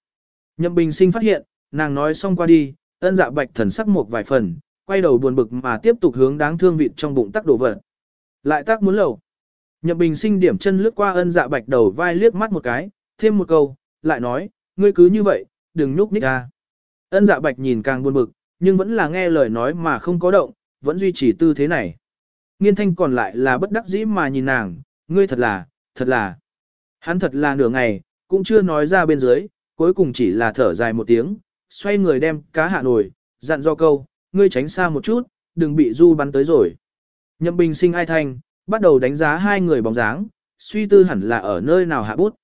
Nhậm Bình Sinh phát hiện, nàng nói xong qua đi, ân dạ bạch thần sắc một vài phần, quay đầu buồn bực mà tiếp tục hướng đáng thương vịt trong bụng tắc đổ vật. Lại tác muốn lầu. Nhậm Bình Sinh điểm chân lướt qua ân dạ bạch đầu vai liếc mắt một cái, thêm một câu, lại nói, ngươi cứ như vậy, đừng nhúc nhích ra. Ân dạ bạch nhìn càng buồn bực, nhưng vẫn là nghe lời nói mà không có động, vẫn duy trì tư thế này. Nghiên thanh còn lại là bất đắc dĩ mà nhìn nàng, ngươi thật là, thật là. Hắn thật là nửa ngày, cũng chưa nói ra bên dưới, cuối cùng chỉ là thở dài một tiếng, xoay người đem cá hạ nổi, dặn do câu, ngươi tránh xa một chút, đừng bị du bắn tới rồi. Nhậm bình sinh ai thanh, bắt đầu đánh giá hai người bóng dáng, suy tư hẳn là ở nơi nào hạ bút.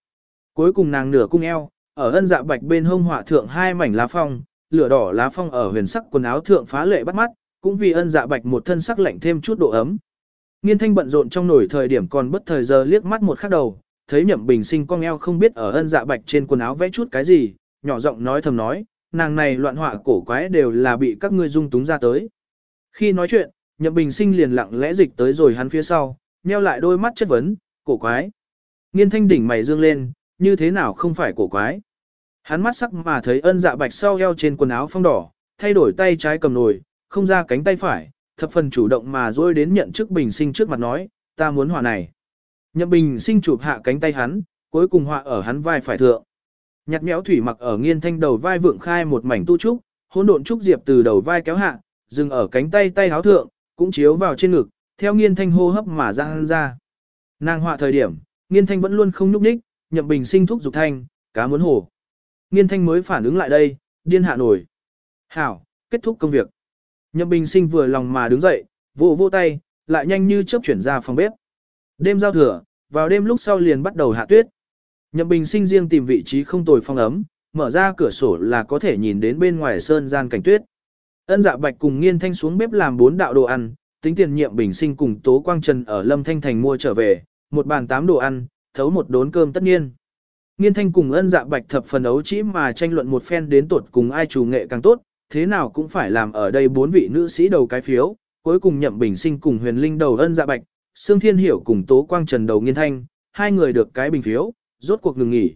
Cuối cùng nàng nửa cung eo, ở ân dạ bạch bên hông họa thượng hai mảnh lá phong, lửa đỏ lá phong ở huyền sắc quần áo thượng phá lệ bắt mắt, cũng vì ân dạ bạch một thân sắc lạnh thêm chút độ ấm. Nghiên thanh bận rộn trong nổi thời điểm còn bất thời giờ liếc mắt một khắc đầu, thấy nhậm bình sinh cong eo không biết ở ân dạ bạch trên quần áo vẽ chút cái gì, nhỏ giọng nói thầm nói, nàng này loạn họa cổ quái đều là bị các ngươi dung túng ra tới. Khi nói chuyện, nhậm bình sinh liền lặng lẽ dịch tới rồi hắn phía sau, nheo lại đôi mắt chất vấn, cổ quái. Nghiên thanh đỉnh mày dương lên, như thế nào không phải cổ quái. Hắn mắt sắc mà thấy ân dạ bạch sau eo trên quần áo phong đỏ, thay đổi tay trái cầm nồi, không ra cánh tay phải, thập phần chủ động mà dôi đến nhận chức bình sinh trước mặt nói, ta muốn hỏa này. Nhậm bình sinh chụp hạ cánh tay hắn, cuối cùng họa ở hắn vai phải thượng. Nhặt méo thủy mặc ở nghiên thanh đầu vai vượng khai một mảnh tu trúc, hỗn độn trúc diệp từ đầu vai kéo hạ, dừng ở cánh tay tay háo thượng, cũng chiếu vào trên ngực, theo nghiên thanh hô hấp mà ra ra. Nàng họa thời điểm, nghiên thanh vẫn luôn không nhúc nhích, nhậm bình sinh thúc dục thanh, cá muốn hổ. Nghiên thanh mới phản ứng lại đây, điên hạ nổi. Hảo, kết thúc công việc. Nhậm bình sinh vừa lòng mà đứng dậy, vỗ vỗ tay, lại nhanh như chớp chuyển ra phòng bếp. Đêm giao thừa, vào đêm lúc sau liền bắt đầu hạ tuyết. Nhậm bình sinh riêng tìm vị trí không tồi phong ấm, mở ra cửa sổ là có thể nhìn đến bên ngoài sơn gian cảnh tuyết. Ân dạ bạch cùng nghiên thanh xuống bếp làm bốn đạo đồ ăn, tính tiền nhiệm bình sinh cùng Tố Quang Trần ở Lâm Thanh Thành mua trở về, một bàn tám đồ ăn, thấu một đốn cơm tất nhiên. Nghiên thanh cùng ân dạ bạch thập phần ấu chỉ mà tranh luận một phen đến tột cùng ai chủ nghệ càng tốt, thế nào cũng phải làm ở đây bốn vị nữ sĩ đầu cái phiếu, cuối cùng nhậm bình sinh cùng huyền linh đầu ân dạ bạch, Sương Thiên Hiểu cùng Tố Quang Trần đầu nghiên thanh, hai người được cái bình phiếu, rốt cuộc ngừng nghỉ.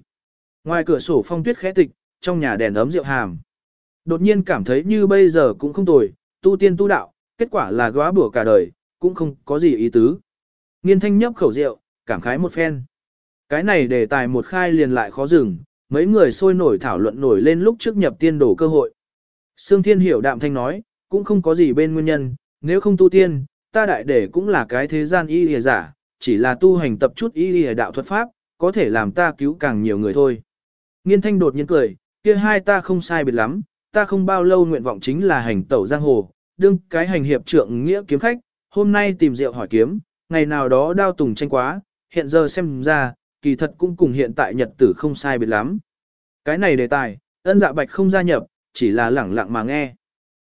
Ngoài cửa sổ phong tuyết khẽ tịch, trong nhà đèn ấm rượu hàm. Đột nhiên cảm thấy như bây giờ cũng không tồi, tu tiên tu đạo, kết quả là góa bủa cả đời, cũng không có gì ý tứ. Nghiên thanh nhấp khẩu rượu, cảm khái một phen. Cái này để tài một khai liền lại khó dừng, mấy người sôi nổi thảo luận nổi lên lúc trước nhập tiên đổ cơ hội. Sương Thiên hiểu đạm thanh nói, cũng không có gì bên nguyên nhân, nếu không tu tiên, ta đại để cũng là cái thế gian y lìa giả, chỉ là tu hành tập chút y lìa đạo thuật pháp, có thể làm ta cứu càng nhiều người thôi. Nghiên thanh đột nhiên cười, kia hai ta không sai biệt lắm, ta không bao lâu nguyện vọng chính là hành tẩu giang hồ, đương cái hành hiệp trượng nghĩa kiếm khách, hôm nay tìm rượu hỏi kiếm, ngày nào đó đao tùng tranh quá, hiện giờ xem ra, kỳ thật cũng cùng hiện tại nhật tử không sai biệt lắm. Cái này đề tài, ân dạ bạch không gia nhập, chỉ là lẳng lặng mà nghe.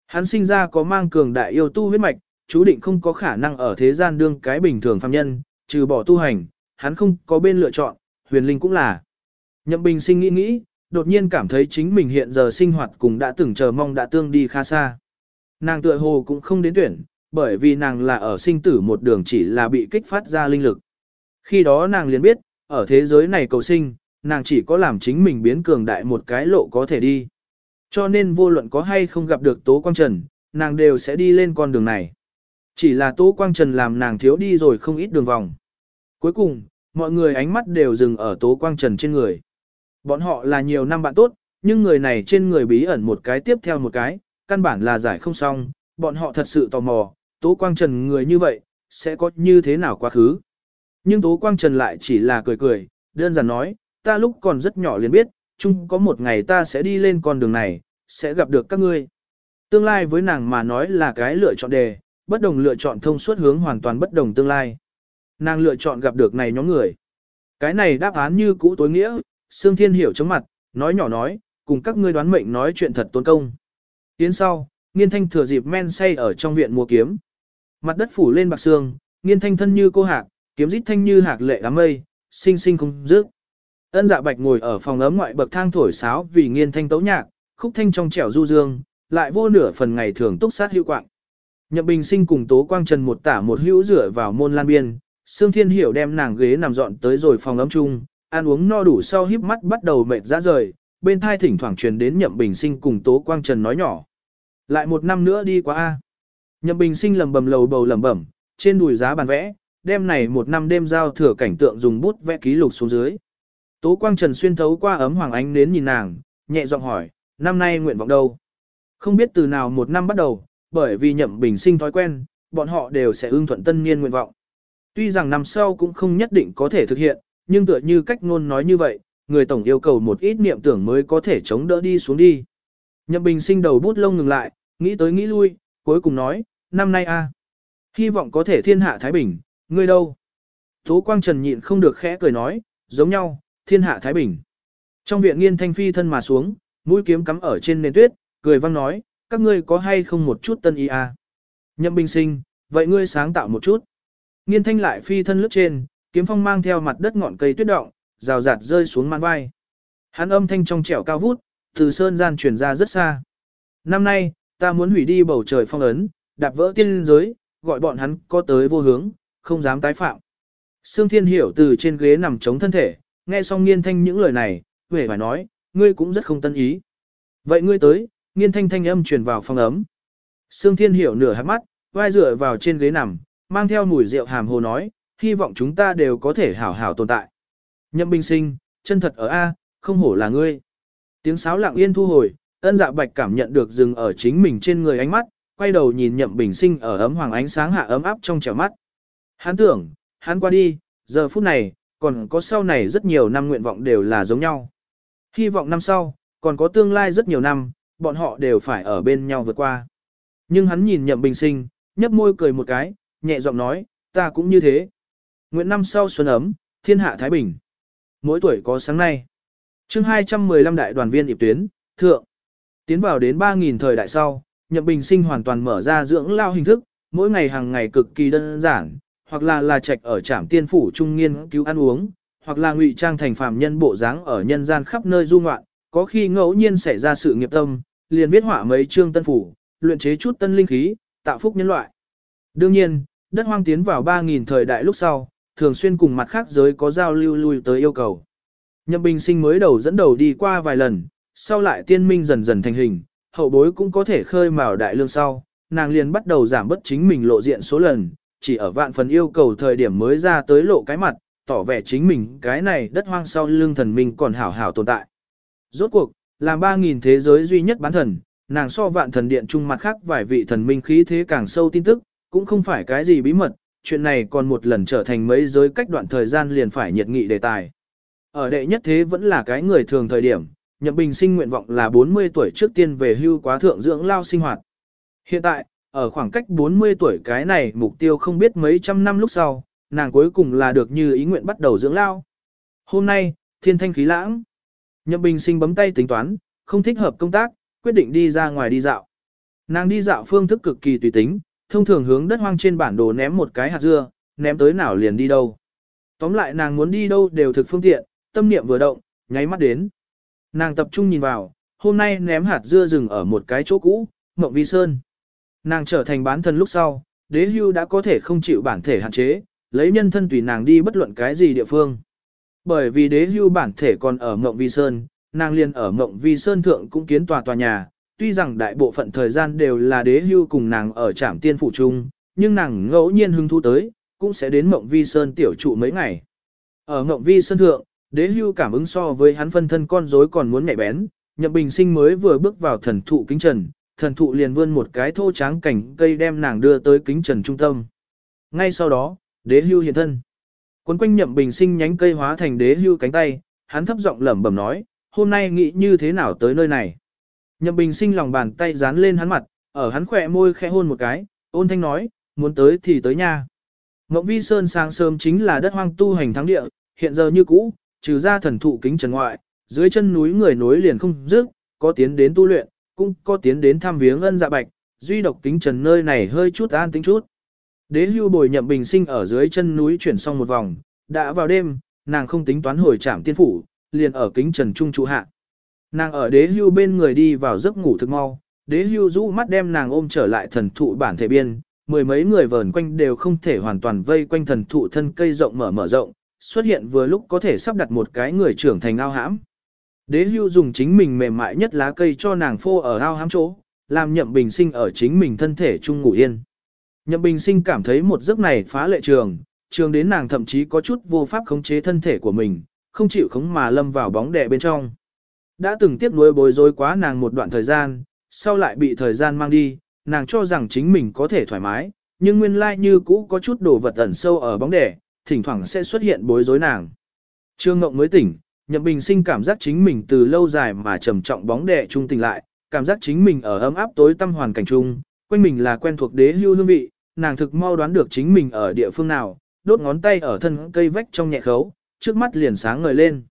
Hắn sinh ra có mang cường đại yêu tu huyết mạch, chú định không có khả năng ở thế gian đương cái bình thường phàm nhân, trừ bỏ tu hành, hắn không có bên lựa chọn, huyền linh cũng là. Nhậm bình sinh nghĩ nghĩ, đột nhiên cảm thấy chính mình hiện giờ sinh hoạt cùng đã từng chờ mong đã tương đi khá xa. Nàng tựa hồ cũng không đến tuyển, bởi vì nàng là ở sinh tử một đường chỉ là bị kích phát ra linh lực. Khi đó nàng liền biết, ở thế giới này cầu sinh, nàng chỉ có làm chính mình biến cường đại một cái lộ có thể đi. Cho nên vô luận có hay không gặp được Tố Quang Trần, nàng đều sẽ đi lên con đường này. Chỉ là Tố Quang Trần làm nàng thiếu đi rồi không ít đường vòng. Cuối cùng, mọi người ánh mắt đều dừng ở Tố Quang Trần trên người. Bọn họ là nhiều năm bạn tốt, nhưng người này trên người bí ẩn một cái tiếp theo một cái, căn bản là giải không xong, bọn họ thật sự tò mò, Tố Quang Trần người như vậy, sẽ có như thế nào quá khứ. Nhưng Tố Quang Trần lại chỉ là cười cười, đơn giản nói, ta lúc còn rất nhỏ liền biết, chung có một ngày ta sẽ đi lên con đường này, sẽ gặp được các ngươi. Tương lai với nàng mà nói là cái lựa chọn đề, bất đồng lựa chọn thông suốt hướng hoàn toàn bất đồng tương lai. Nàng lựa chọn gặp được này nhóm người. Cái này đáp án như cũ tối nghĩa, Sương Thiên hiểu chống mặt, nói nhỏ nói, cùng các ngươi đoán mệnh nói chuyện thật tốn công. Tiến sau, nghiên thanh thừa dịp men say ở trong viện mua kiếm. Mặt đất phủ lên bạc sương, nghiên thanh thân như cô hạc, kiếm rít thanh như hạc lệ đám mây, sinh sinh không dứt. Ân dạ bạch ngồi ở phòng ấm ngoại bậc thang thổi sáo vì nghiên thanh tấu nhạc, khúc thanh trong trẻo du dương, lại vô nửa phần ngày thường túc sát hữu quạng. Nhậm Bình Sinh cùng Tố Quang Trần một tả một hữu rửa vào môn lan biên, Sương Thiên Hiểu đem nàng ghế nằm dọn tới rồi phòng ấm chung, ăn uống no đủ sau híp mắt bắt đầu mệt ra rời, bên thai thỉnh thoảng truyền đến Nhậm Bình Sinh cùng Tố Quang Trần nói nhỏ. Lại một năm nữa đi qua a. Nhậm Bình Sinh lầm bầm lầu bầu lẩm bẩm, trên đùi giá bàn vẽ, đêm này một năm đêm giao thừa cảnh tượng dùng bút vẽ ký lục xuống dưới. Tố Quang Trần xuyên thấu qua ấm hoàng ánh đến nhìn nàng, nhẹ giọng hỏi, năm nay nguyện vọng đâu? Không biết từ nào một năm bắt đầu, bởi vì nhậm bình sinh thói quen, bọn họ đều sẽ ưng thuận tân niên nguyện vọng. Tuy rằng năm sau cũng không nhất định có thể thực hiện, nhưng tựa như cách ngôn nói như vậy, người tổng yêu cầu một ít niệm tưởng mới có thể chống đỡ đi xuống đi. Nhậm bình sinh đầu bút lông ngừng lại, nghĩ tới nghĩ lui, cuối cùng nói, năm nay a, hy vọng có thể thiên hạ Thái Bình, ngươi đâu? Tố Quang Trần nhịn không được khẽ cười nói, giống nhau, thiên hạ Thái Bình. Trong viện nghiên thanh phi thân mà xuống, mũi kiếm cắm ở trên nền tuyết, cười vang nói, các ngươi có hay không một chút tân ý à? Nhậm bình sinh, vậy ngươi sáng tạo một chút. Nghiên thanh lại phi thân lướt trên, kiếm phong mang theo mặt đất ngọn cây tuyết động, rào rạt rơi xuống man vai. Hắn âm thanh trong trẻo cao vút, từ sơn gian truyền ra rất xa. Năm nay, ta muốn hủy đi bầu trời phong ấn, đạp vỡ tiên giới, gọi bọn hắn có tới vô hướng, không dám tái phạm. Sương Thiên Hiểu từ trên ghế nằm chống thân thể, nghe xong nghiên thanh những lời này, vẻ phải nói, ngươi cũng rất không tân ý. Vậy ngươi tới, nghiên thanh thanh âm truyền vào phòng ấm. Sương Thiên Hiểu nửa hát mắt, vai dựa vào trên ghế nằm, mang theo mùi rượu hàm hồ nói, hy vọng chúng ta đều có thể hảo hảo tồn tại. Nhậm Bình Sinh, chân thật ở A, không hổ là ngươi. Tiếng sáo lặng yên thu hồi, ân dạ bạch cảm nhận được dừng ở chính mình trên người ánh mắt, quay đầu nhìn Nhậm Bình Sinh ở ấm hoàng ánh sáng hạ ấm áp trong trẻo mắt. Hắn tưởng, hắn qua đi, giờ phút này, còn có sau này rất nhiều năm nguyện vọng đều là giống nhau. Hy vọng năm sau, còn có tương lai rất nhiều năm, bọn họ đều phải ở bên nhau vượt qua. Nhưng hắn nhìn nhậm bình sinh, nhấp môi cười một cái, nhẹ giọng nói, ta cũng như thế. Nguyện năm sau xuân ấm, thiên hạ Thái Bình. Mỗi tuổi có sáng nay. chương 215 đại đoàn viên ịp tuyến, thượng. Tiến vào đến 3.000 thời đại sau, nhậm bình sinh hoàn toàn mở ra dưỡng lao hình thức, mỗi ngày hàng ngày cực kỳ đơn giản, hoặc là là trạch ở trạm tiên phủ trung nghiên cứu ăn uống, hoặc là ngụy trang thành phàm nhân bộ dáng ở nhân gian khắp nơi du ngoạn, có khi ngẫu nhiên xảy ra sự nghiệp tâm, liền viết họa mấy chương tân phủ, luyện chế chút tân linh khí, tạo phúc nhân loại. Đương nhiên, đất hoang tiến vào 3.000 thời đại lúc sau, thường xuyên cùng mặt khác giới có giao lưu lui tới yêu cầu. Nhậm Bình Sinh mới đầu dẫn đầu đi qua vài lần, sau lại tiên minh dần dần thành hình, hậu bối cũng có thể khơi mào đại lương sau, nàng liền bắt đầu giảm bất chính mình lộ diện số lần, chỉ ở vạn phần yêu cầu thời điểm mới ra tới lộ cái mặt, tỏ vẻ chính mình cái này đất hoang sau lương thần minh còn hảo hảo tồn tại. Rốt cuộc, làm 3.000 thế giới duy nhất bán thần, nàng so vạn thần điện chung mặt khác vài vị thần minh khí thế càng sâu tin tức, cũng không phải cái gì bí mật, chuyện này còn một lần trở thành mấy giới cách đoạn thời gian liền phải nhiệt nghị đề tài. Ở đệ nhất thế vẫn là cái người thường thời điểm, Nhậm Bình sinh nguyện vọng là 40 tuổi trước tiên về hưu quá thượng dưỡng lao sinh hoạt. Hiện tại, ở khoảng cách 40 tuổi cái này mục tiêu không biết mấy trăm năm lúc sau, nàng cuối cùng là được như ý nguyện bắt đầu dưỡng lao. Hôm nay, thiên thanh khí lãng. Nhậm Bình sinh bấm tay tính toán, không thích hợp công tác, quyết định đi ra ngoài đi dạo. Nàng đi dạo phương thức cực kỳ tùy tính, thông thường hướng đất hoang trên bản đồ ném một cái hạt dưa, ném tới nào liền đi đâu. Tóm lại nàng muốn đi đâu đều thực phương tiện, tâm niệm vừa động, nháy mắt đến. Nàng tập trung nhìn vào, hôm nay ném hạt dưa rừng ở một cái chỗ cũ, Mộng Vi Sơn. Nàng trở thành bán thân lúc sau, đế hưu đã có thể không chịu bản thể hạn chế, lấy nhân thân tùy nàng đi bất luận cái gì địa phương. Bởi vì đế hưu bản thể còn ở Mộng Vi Sơn, nàng liền ở Mộng Vi Sơn thượng cũng kiến tòa tòa nhà, tuy rằng đại bộ phận thời gian đều là đế hưu cùng nàng ở trạm tiên phủ chung, nhưng nàng ngẫu nhiên hứng thú tới, cũng sẽ đến Mộng Vi Sơn tiểu trụ mấy ngày. Ở Mộng Vi Sơn thượng, đế hưu cảm ứng so với hắn phân thân con rối còn muốn nhạy bén, nhậm bình sinh mới vừa bước vào thần thụ kính trần, thần thụ liền vươn một cái thô tráng cảnh cây đem nàng đưa tới kính trần trung tâm. Ngay sau đó, đế hưu hiện thân. Quấn quanh nhậm bình sinh nhánh cây hóa thành đế hưu cánh tay, hắn thấp giọng lẩm bẩm nói, hôm nay nghĩ như thế nào tới nơi này. Nhậm bình sinh lòng bàn tay dán lên hắn mặt, ở hắn khỏe môi khẽ hôn một cái, ôn thanh nói, muốn tới thì tới nha. Ngọc Vi Sơn sáng sớm chính là đất hoang tu hành thắng địa, hiện giờ như cũ, trừ ra thần thụ kính trần ngoại, dưới chân núi người nối liền không dứt, có tiến đến tu luyện, cũng có tiến đến thăm viếng ân dạ bạch, duy độc kính trần nơi này hơi chút an tính chút. Đế hưu bồi nhậm bình sinh ở dưới chân núi chuyển xong một vòng, đã vào đêm, nàng không tính toán hồi trạm tiên phủ, liền ở kính trần trung trụ hạ. Nàng ở đế hưu bên người đi vào giấc ngủ thực mau, đế hưu rũ mắt đem nàng ôm trở lại thần thụ bản thể biên, mười mấy người vờn quanh đều không thể hoàn toàn vây quanh thần thụ thân cây rộng mở mở rộng, xuất hiện vừa lúc có thể sắp đặt một cái người trưởng thành ao hãm. Đế hưu dùng chính mình mềm mại nhất lá cây cho nàng phô ở ao hãm chỗ, làm nhậm bình sinh ở chính mình thân thể chung ngủ yên. Nhậm bình sinh cảm thấy một giấc này phá lệ trường, trường đến nàng thậm chí có chút vô pháp khống chế thân thể của mình, không chịu khống mà lâm vào bóng đè bên trong. Đã từng tiếp nuối bối rối quá nàng một đoạn thời gian, sau lại bị thời gian mang đi, nàng cho rằng chính mình có thể thoải mái, nhưng nguyên lai như cũ có chút đồ vật ẩn sâu ở bóng đè, thỉnh thoảng sẽ xuất hiện bối rối nàng. Trương Ngộng mới tỉnh, Nhậm Bình Sinh cảm giác chính mình từ lâu dài mà trầm trọng bóng đè trung tỉnh lại, cảm giác chính mình ở ấm áp tối tâm hoàn cảnh chung, quanh mình là quen thuộc đế hưu hương vị, nàng thực mau đoán được chính mình ở địa phương nào, đốt ngón tay ở thân cây vách trong nhẹ khấu, trước mắt liền sáng ngời lên.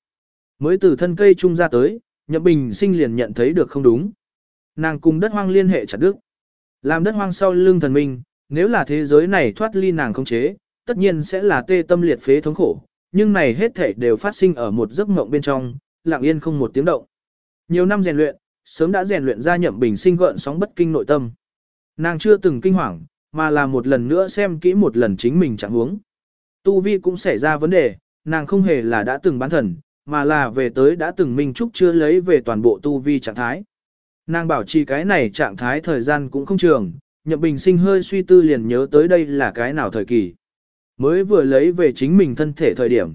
Mới từ thân cây trung ra tới, Nhậm Bình Sinh liền nhận thấy được không đúng. Nàng cùng đất hoang liên hệ chặt đức. Làm đất hoang sau lưng thần minh, nếu là thế giới này thoát ly nàng không chế, tất nhiên sẽ là tê tâm liệt phế thống khổ, nhưng này hết thể đều phát sinh ở một giấc mộng bên trong, lặng yên không một tiếng động. Nhiều năm rèn luyện, sớm đã rèn luyện ra nhậm bình sinh gợn sóng bất kinh nội tâm. Nàng chưa từng kinh hoàng, mà là một lần nữa xem kỹ một lần chính mình trạng huống. Tu vi cũng xảy ra vấn đề, nàng không hề là đã từng bán thần, mà là về tới đã từng minh trúc chưa lấy về toàn bộ tu vi trạng thái. Nàng bảo trì cái này trạng thái thời gian cũng không trường, nhậm bình sinh hơi suy tư liền nhớ tới đây là cái nào thời kỳ. Mới vừa lấy về chính mình thân thể thời điểm.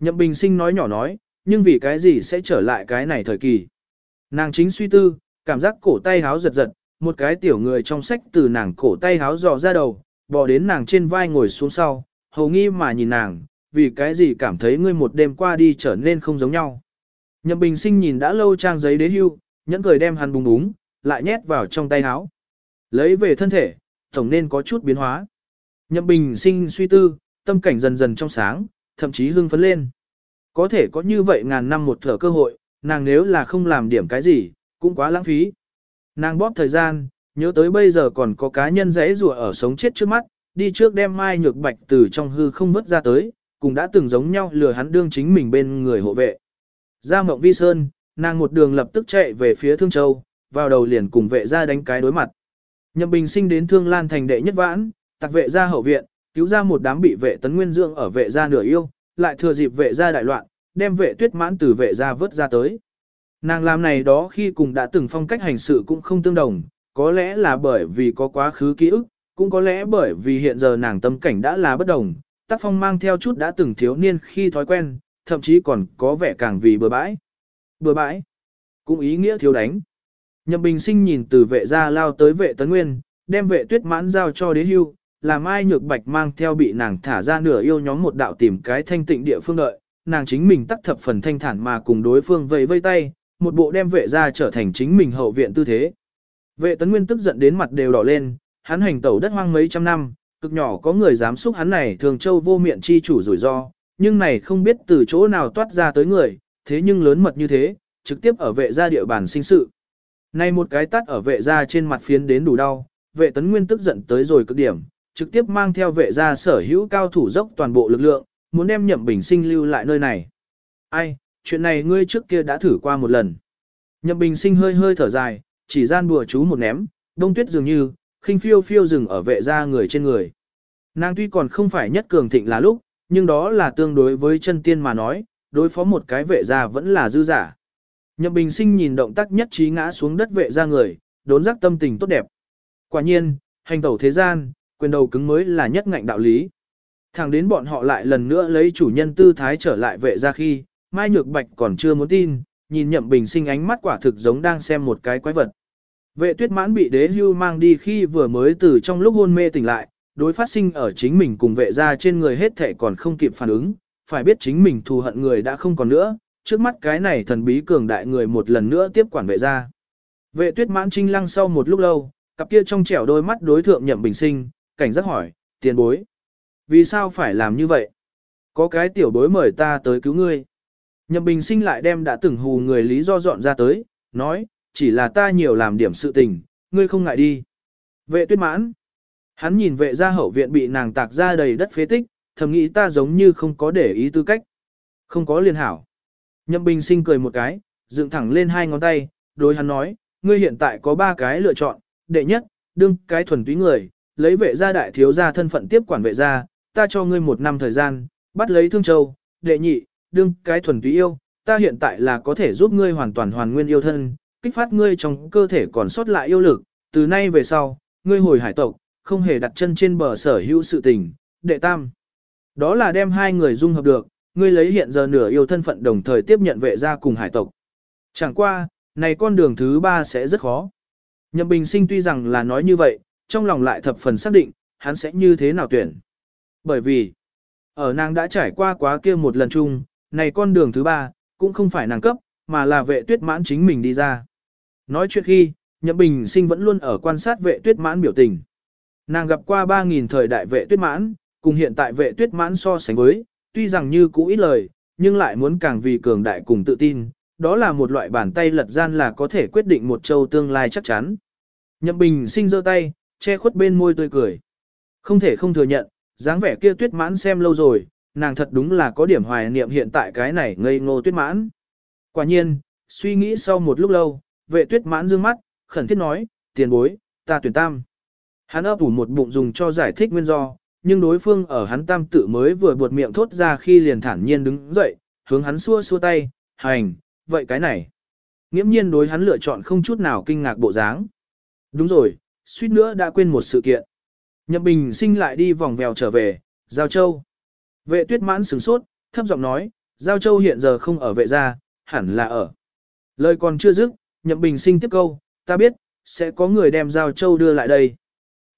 Nhậm bình sinh nói nhỏ nói, nhưng vì cái gì sẽ trở lại cái này thời kỳ. Nàng chính suy tư, cảm giác cổ tay háo giật giật, một cái tiểu người trong sách từ nàng cổ tay háo dò ra đầu, bò đến nàng trên vai ngồi xuống sau, hầu nghi mà nhìn nàng, vì cái gì cảm thấy ngươi một đêm qua đi trở nên không giống nhau. Nhậm bình sinh nhìn đã lâu trang giấy đế hưu, nhẫn cười đem hắn búng búng, lại nhét vào trong tay háo. Lấy về thân thể, tổng nên có chút biến hóa. Nhậm bình sinh suy tư, tâm cảnh dần dần trong sáng, thậm chí hưng phấn lên. Có thể có như vậy ngàn năm một thở cơ hội, nàng nếu là không làm điểm cái gì, cũng quá lãng phí. Nàng bóp thời gian, nhớ tới bây giờ còn có cá nhân rẽ rùa ở sống chết trước mắt, đi trước đem mai nhược bạch từ trong hư không vứt ra tới, cùng đã từng giống nhau lừa hắn đương chính mình bên người hộ vệ. Ra mộng vi sơn, nàng một đường lập tức chạy về phía Thương Châu, vào đầu liền cùng vệ ra đánh cái đối mặt. Nhậm Bình sinh đến Thương Lan thành đệ nhất vãn, tặc vệ ra hậu viện, cứu ra một đám bị vệ tấn nguyên dưỡng ở vệ gia nửa yêu, lại thừa dịp vệ gia đại loạn, đem vệ tuyết mãn từ vệ gia vớt ra tới. Nàng làm này đó khi cùng đã từng phong cách hành sự cũng không tương đồng, có lẽ là bởi vì có quá khứ ký ức, cũng có lẽ bởi vì hiện giờ nàng tâm cảnh đã là bất đồng, tác phong mang theo chút đã từng thiếu niên khi thói quen, thậm chí còn có vẻ càng vì bừa bãi. Bừa bãi. Cũng ý nghĩa thiếu đánh. Nhậm bình sinh nhìn từ vệ gia lao tới vệ tấn nguyên, đem vệ tuyết mãn giao cho đế hưu, làm ai nhược bạch mang theo bị nàng thả ra nửa yêu nhóm một đạo tìm cái thanh tịnh địa phương đợi, nàng chính mình tắc thập phần thanh thản mà cùng đối phương vẫy vây tay, một bộ đem vệ ra trở thành chính mình hậu viện tư thế. Vệ tấn nguyên tức giận đến mặt đều đỏ lên, hắn hành tẩu đất hoang mấy trăm năm, cực nhỏ có người dám xúc hắn này thường châu vô miệng chi chủ rủi ro, nhưng này không biết từ chỗ nào toát ra tới người, thế nhưng lớn mật như thế, trực tiếp ở vệ gia địa bàn sinh sự. nay một cái tắt ở vệ gia trên mặt phiến đến đủ đau, vệ tấn nguyên tức giận tới rồi cực điểm, trực tiếp mang theo vệ gia sở hữu cao thủ dốc toàn bộ lực lượng, muốn đem nhậm bình sinh lưu lại nơi này. Ai, chuyện này ngươi trước kia đã thử qua một lần. Nhậm bình sinh hơi hơi thở dài, chỉ gian bùa chú một ném, đông tuyết dường như, khinh phiêu phiêu dừng ở vệ gia người trên người. Nàng tuy còn không phải nhất cường thịnh là lúc, nhưng đó là tương đối với chân tiên mà nói, đối phó một cái vệ gia vẫn là dư giả. Nhậm bình sinh nhìn động tác nhất trí ngã xuống đất vệ gia người, đốn giác tâm tình tốt đẹp. Quả nhiên, hành tẩu thế gian, quyền đầu cứng mới là nhất ngạnh đạo lý. Thẳng đến bọn họ lại lần nữa lấy chủ nhân tư thái trở lại vệ gia khi, Mai Nhược Bạch còn chưa muốn tin, nhìn Nhậm Bình Sinh ánh mắt quả thực giống đang xem một cái quái vật. Vệ tuyết mãn bị đế hưu mang đi khi vừa mới từ trong lúc hôn mê tỉnh lại, đối phát sinh ở chính mình cùng vệ gia trên người hết thể còn không kịp phản ứng, phải biết chính mình thù hận người đã không còn nữa, trước mắt cái này thần bí cường đại người một lần nữa tiếp quản vệ gia. Vệ tuyết mãn trinh lăng sau một lúc lâu, cặp kia trong trẻo đôi mắt đối thượng nhậm bình sinh, cảnh giác hỏi, tiền bối. Vì sao phải làm như vậy? Có cái tiểu bối mời ta tới cứu ngươi. Nhậm bình sinh lại đem đã từng hù người lý do dọn ra tới, nói, chỉ là ta nhiều làm điểm sự tình, ngươi không ngại đi. Vệ tuyết mãn. Hắn nhìn vệ gia hậu viện bị nàng tạc ra đầy đất phế tích, thầm nghĩ ta giống như không có để ý tư cách. Không có liên hảo. Nhậm bình sinh cười một cái, dựng thẳng lên hai ngón tay, đối hắn nói, ngươi hiện tại có ba cái lựa chọn, đệ nhất, đương cái thuần túy người, lấy vệ gia đại thiếu gia thân phận tiếp quản vệ gia, ta cho ngươi một năm thời gian, bắt lấy thương châu, đệ nhị, đương cái thuần túy yêu, ta hiện tại là có thể giúp ngươi hoàn toàn hoàn nguyên yêu thân, kích phát ngươi trong cơ thể còn sót lại yêu lực, từ nay về sau, ngươi hồi hải tộc, không hề đặt chân trên bờ sở hữu sự tình, đệ tam. Đó là đem hai người dung hợp được, ngươi lấy hiện giờ nửa yêu thân phận đồng thời tiếp nhận vệ gia cùng hải tộc. Chẳng qua, này con đường thứ ba sẽ rất khó. Nhậm Bình Sinh tuy rằng là nói như vậy, trong lòng lại thập phần xác định, hắn sẽ như thế nào tuyển. Bởi vì, ở nàng đã trải qua quá kia một lần chung, này con đường thứ ba, cũng không phải nàng cấp, mà là vệ tuyết mãn chính mình đi ra. Nói chuyện khi, Nhậm Bình Sinh vẫn luôn ở quan sát vệ tuyết mãn biểu tình. Nàng gặp qua 3.000 thời đại vệ tuyết mãn, cùng hiện tại vệ tuyết mãn so sánh với, tuy rằng như cũ ít lời, nhưng lại muốn càng vì cường đại cùng tự tin, đó là một loại bàn tay lật gian là có thể quyết định một châu tương lai chắc chắn. Nhậm Bình sinh giơ tay, che khuất bên môi tươi cười. Không thể không thừa nhận, dáng vẻ kia tuyết mãn xem lâu rồi, nàng thật đúng là có điểm hoài niệm hiện tại cái này ngây ngô tuyết mãn. Quả nhiên, suy nghĩ sau một lúc lâu, vệ tuyết mãn dương mắt, khẩn thiết nói, tiền bối, ta tuyển tam. Hắn ấp ủ một bụng dùng cho giải thích nguyên do, nhưng đối phương ở hắn tam tự mới vừa buột miệng thốt ra khi liền thản nhiên đứng dậy, hướng hắn xua xua tay, hành, vậy cái này. Nghiễm nhiên đối hắn lựa chọn không chút nào kinh ngạc bộ dáng. Đúng rồi, suýt nữa đã quên một sự kiện. Nhậm Bình sinh lại đi vòng vèo trở về, Giao Châu. Vệ tuyết mãn sửng sốt, thấp giọng nói, Giao Châu hiện giờ không ở vệ gia, hẳn là ở. Lời còn chưa dứt, Nhậm Bình sinh tiếp câu, ta biết, sẽ có người đem Giao Châu đưa lại đây.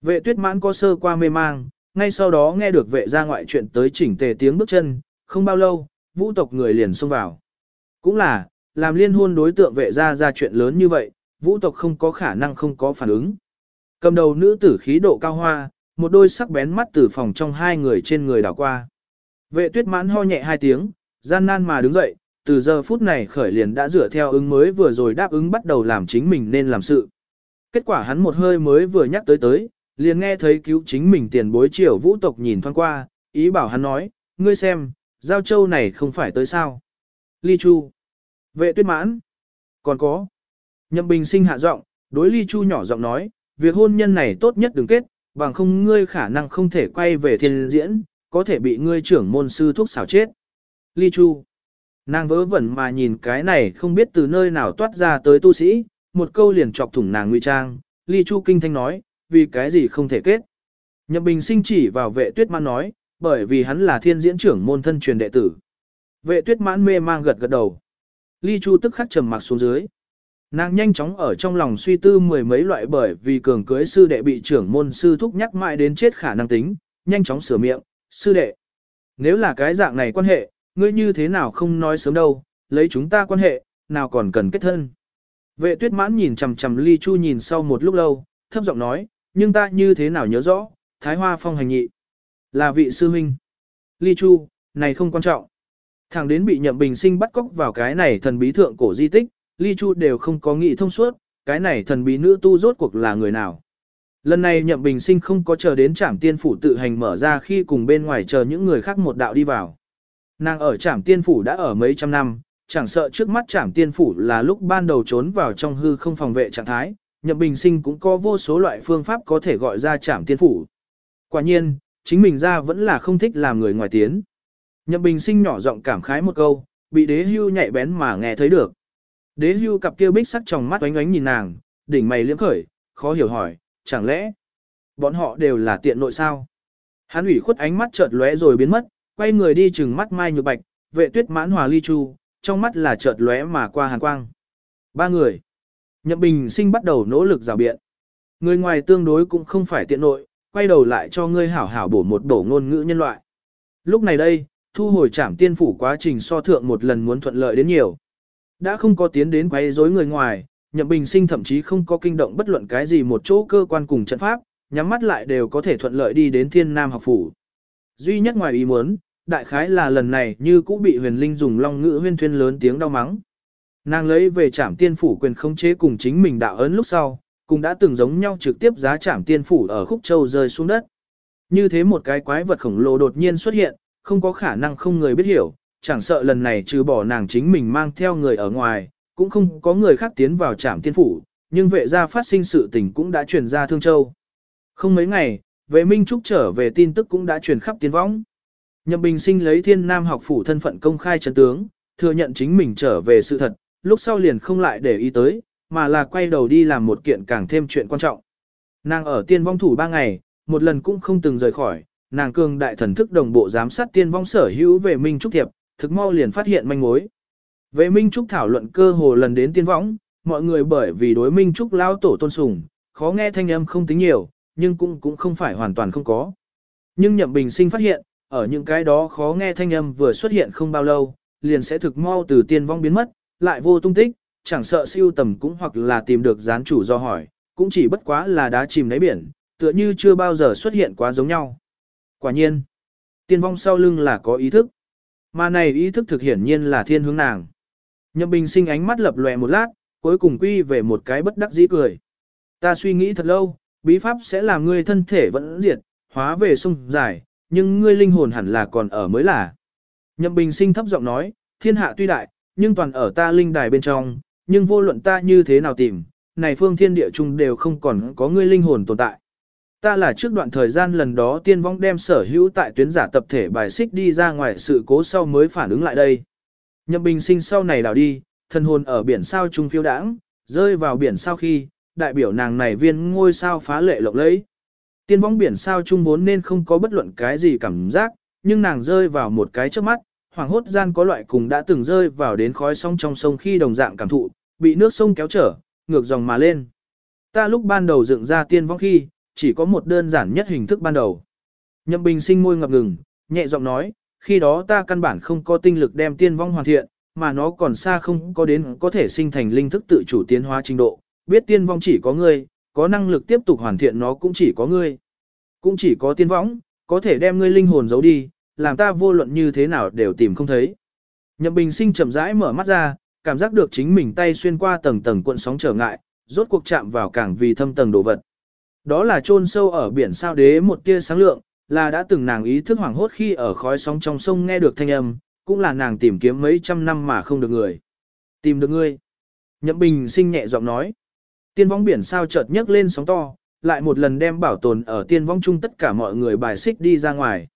Vệ tuyết mãn có sơ qua mê mang, ngay sau đó nghe được vệ gia ngoại chuyện tới chỉnh tề tiếng bước chân, không bao lâu, vũ tộc người liền xông vào. Cũng là, làm liên hôn đối tượng vệ gia ra chuyện lớn như vậy, vũ tộc không có khả năng không có phản ứng. Cầm đầu nữ tử khí độ cao hoa, một đôi sắc bén mắt từ phòng trong hai người trên người đảo qua. Vệ tuyết mãn ho nhẹ hai tiếng, gian nan mà đứng dậy, từ giờ phút này khởi liền đã dựa theo ứng mới vừa rồi đáp ứng bắt đầu làm chính mình nên làm sự. Kết quả hắn một hơi mới vừa nhắc tới tới, liền nghe thấy cứu chính mình tiền bối triều vũ tộc nhìn thoáng qua, ý bảo hắn nói, ngươi xem, giao châu này không phải tới sao. Ly Chu. Vệ tuyết mãn. Còn có. Nhậm Bình sinh hạ giọng, đối Ly Chu nhỏ giọng nói, việc hôn nhân này tốt nhất đừng kết, bằng không ngươi khả năng không thể quay về thiên diễn, có thể bị ngươi trưởng môn sư thuốc xảo chết. Ly Chu. Nàng vớ vẩn mà nhìn cái này không biết từ nơi nào toát ra tới tu sĩ, một câu liền chọc thủng nàng nguy trang, Ly Chu kinh thanh nói, vì cái gì không thể kết. Nhậm Bình sinh chỉ vào vệ tuyết mãn nói, bởi vì hắn là thiên diễn trưởng môn thân truyền đệ tử. Vệ tuyết mãn mê mang gật gật đầu. Ly Chu tức khắc trầm mặc xuống dưới. Nàng nhanh chóng ở trong lòng suy tư mười mấy loại bởi vì cường cưới sư đệ bị trưởng môn sư thúc nhắc mãi đến chết khả năng tính, nhanh chóng sửa miệng, sư đệ. Nếu là cái dạng này quan hệ, ngươi như thế nào không nói sớm đâu, lấy chúng ta quan hệ, nào còn cần kết thân. Vệ tuyết mãn nhìn chằm chằm ly chu nhìn sau một lúc lâu, thấp giọng nói, nhưng ta như thế nào nhớ rõ, thái hoa phong hành nhị. Là vị sư huynh. Ly chu, này không quan trọng. Thằng đến bị nhậm bình sinh bắt cóc vào cái này thần bí thượng cổ di tích, ly chu đều không có nghĩ thông suốt, cái này thần bí nữ tu rốt cuộc là người nào. Lần này nhậm bình sinh không có chờ đến trảm tiên phủ tự hành mở ra khi cùng bên ngoài chờ những người khác một đạo đi vào. Nàng ở trảm tiên phủ đã ở mấy trăm năm, chẳng sợ trước mắt trảm tiên phủ là lúc ban đầu trốn vào trong hư không phòng vệ trạng thái, nhậm bình sinh cũng có vô số loại phương pháp có thể gọi ra trảm tiên phủ. Quả nhiên, chính mình ra vẫn là không thích làm người ngoài tiến. Nhậm bình sinh nhỏ giọng cảm khái một câu, bị đế hưu nhạy bén mà nghe thấy được. Đế hưu cặp kia bích sắc trong mắt oánh oánh nhìn nàng, đỉnh mày liếm khởi, khó hiểu hỏi, chẳng lẽ bọn họ đều là tiện nội sao? Hắn ủy khuất ánh mắt chợt lóe rồi biến mất, quay người đi chừng mắt Mai Nhược Bạch, vệ tuyết mãn hòa ly chu, trong mắt là chợt lóe mà qua hàn quang. Ba người. Nhậm Bình sinh bắt đầu nỗ lực rào biện. Người ngoài tương đối cũng không phải tiện nội, quay đầu lại cho ngươi hảo hảo bổ một bổ ngôn ngữ nhân loại. Lúc này đây, thu hồi trảm tiên phủ quá trình so thượng một lần muốn thuận lợi đến nhiều. Đã không có tiến đến quấy rối người ngoài, Nhậm Bình Sinh thậm chí không có kinh động bất luận cái gì một chỗ cơ quan cùng trận pháp, nhắm mắt lại đều có thể thuận lợi đi đến Thiên Nam học phủ. Duy nhất ngoài ý muốn, đại khái là lần này như cũ bị huyền linh dùng long ngữ huyên thuyên lớn tiếng đau mắng. Nàng lấy về trảm tiên phủ quyền khống chế cùng chính mình đạo ấn lúc sau, cũng đã từng giống nhau trực tiếp giá trảm tiên phủ ở khúc châu rơi xuống đất. Như thế một cái quái vật khổng lồ đột nhiên xuất hiện, không có khả năng không người biết hiểu, chẳng sợ lần này trừ bỏ nàng chính mình mang theo người ở ngoài, cũng không có người khác tiến vào trạm tiên phủ, nhưng vệ gia phát sinh sự tình cũng đã truyền ra Thương Châu. Không mấy ngày, vệ Minh Trúc trở về tin tức cũng đã truyền khắp tiến võng. Nhậm Bình Sinh lấy Thiên Nam học phủ thân phận công khai chấn tướng, thừa nhận chính mình trở về sự thật, lúc sau liền không lại để ý tới, mà là quay đầu đi làm một kiện càng thêm chuyện quan trọng. Nàng ở tiên vong thủ ba ngày, một lần cũng không từng rời khỏi, nàng cường đại thần thức đồng bộ giám sát tiên vong sở hữu về Minh Trúc Thiệp, thực mau liền phát hiện manh mối. Về Minh Trúc thảo luận cơ hồ lần đến tiên võng, mọi người bởi vì đối Minh Trúc lao tổ tôn sùng, khó nghe thanh âm không tính nhiều, nhưng cũng cũng không phải hoàn toàn không có. Nhưng Nhậm Bình Sinh phát hiện, ở những cái đó khó nghe thanh âm vừa xuất hiện không bao lâu, liền sẽ thực mau từ tiên vong biến mất, lại vô tung tích, chẳng sợ siêu tầm cũng hoặc là tìm được gián chủ do hỏi, cũng chỉ bất quá là đá chìm đáy biển, tựa như chưa bao giờ xuất hiện quá giống nhau. Quả nhiên, tiên vong sau lưng là có ý thức. Mà này ý thức thực hiển nhiên là thiên hướng nàng. Nhậm Bình sinh ánh mắt lập lòe một lát, cuối cùng quy về một cái bất đắc dĩ cười. Ta suy nghĩ thật lâu, bí pháp sẽ làm ngươi thân thể vẫn diệt, hóa về sông dài, nhưng ngươi linh hồn hẳn là còn ở mới là. Nhậm Bình sinh thấp giọng nói, thiên hạ tuy đại, nhưng toàn ở ta linh đài bên trong, nhưng vô luận ta như thế nào tìm, này phương thiên địa chung đều không còn có ngươi linh hồn tồn tại. Ta là trước đoạn thời gian lần đó tiên vong đem sở hữu tại tuyến giả tập thể bài xích đi ra ngoài sự cố sau mới phản ứng lại đây. Nhậm bình sinh sau này đảo đi, thân hồn ở biển sao trung phiêu đãng, rơi vào biển sao khi, đại biểu nàng này viên ngôi sao phá lệ lộng lẫy. Tiên vong biển sao trung vốn nên không có bất luận cái gì cảm giác, nhưng nàng rơi vào một cái trước mắt, hoàng hốt gian có loại cùng đã từng rơi vào đến khói sông trong sông khi đồng dạng cảm thụ, bị nước sông kéo trở, ngược dòng mà lên. Ta lúc ban đầu dựng ra tiên vong khi, chỉ có một đơn giản nhất hình thức ban đầu. Nhậm Bình sinh môi ngập ngừng, nhẹ giọng nói, khi đó ta căn bản không có tinh lực đem tiên vong hoàn thiện, mà nó còn xa không có đến có thể sinh thành linh thức tự chủ tiến hóa trình độ, biết tiên vong chỉ có ngươi, có năng lực tiếp tục hoàn thiện nó cũng chỉ có ngươi. Cũng chỉ có tiên vong, có thể đem ngươi linh hồn giấu đi, làm ta vô luận như thế nào đều tìm không thấy. Nhậm Bình sinh chậm rãi mở mắt ra, cảm giác được chính mình tay xuyên qua tầng tầng cuộn sóng trở ngại, rốt cuộc chạm vào càng vì thâm tầng đồ vật. Đó là chôn sâu ở biển sao đế một tia sáng lượng, là đã từng nàng ý thức hoảng hốt khi ở khói sóng trong sông nghe được thanh âm, cũng là nàng tìm kiếm mấy trăm năm mà không được người. Tìm được ngươi. Nhậm Bình sinh nhẹ giọng nói. Tiên vong biển sao chợt nhấc lên sóng to, lại một lần đem bảo tồn ở tiên vong chung tất cả mọi người bài xích đi ra ngoài.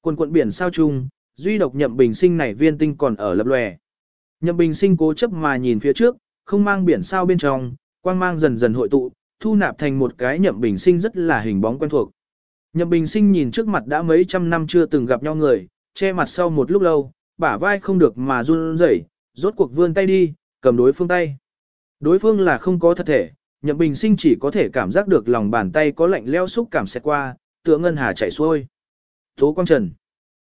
Quần quận biển sao chung, duy độc nhậm bình sinh này viên tinh còn ở lập lòe. Nhậm bình sinh cố chấp mà nhìn phía trước, không mang biển sao bên trong, quang mang dần dần hội tụ, thu nạp thành một cái nhậm bình sinh rất là hình bóng quen thuộc. Nhậm bình sinh nhìn trước mặt đã mấy trăm năm chưa từng gặp nhau người, che mặt sau một lúc lâu, bả vai không được mà run rẩy, rốt cuộc vươn tay đi, cầm đối phương tay. Đối phương là không có thật thể, Nhậm Bình Sinh chỉ có thể cảm giác được lòng bàn tay có lạnh leo xúc cảm xẹt qua, tựa ngân hà chảy xuôi. Tố Quang Trần.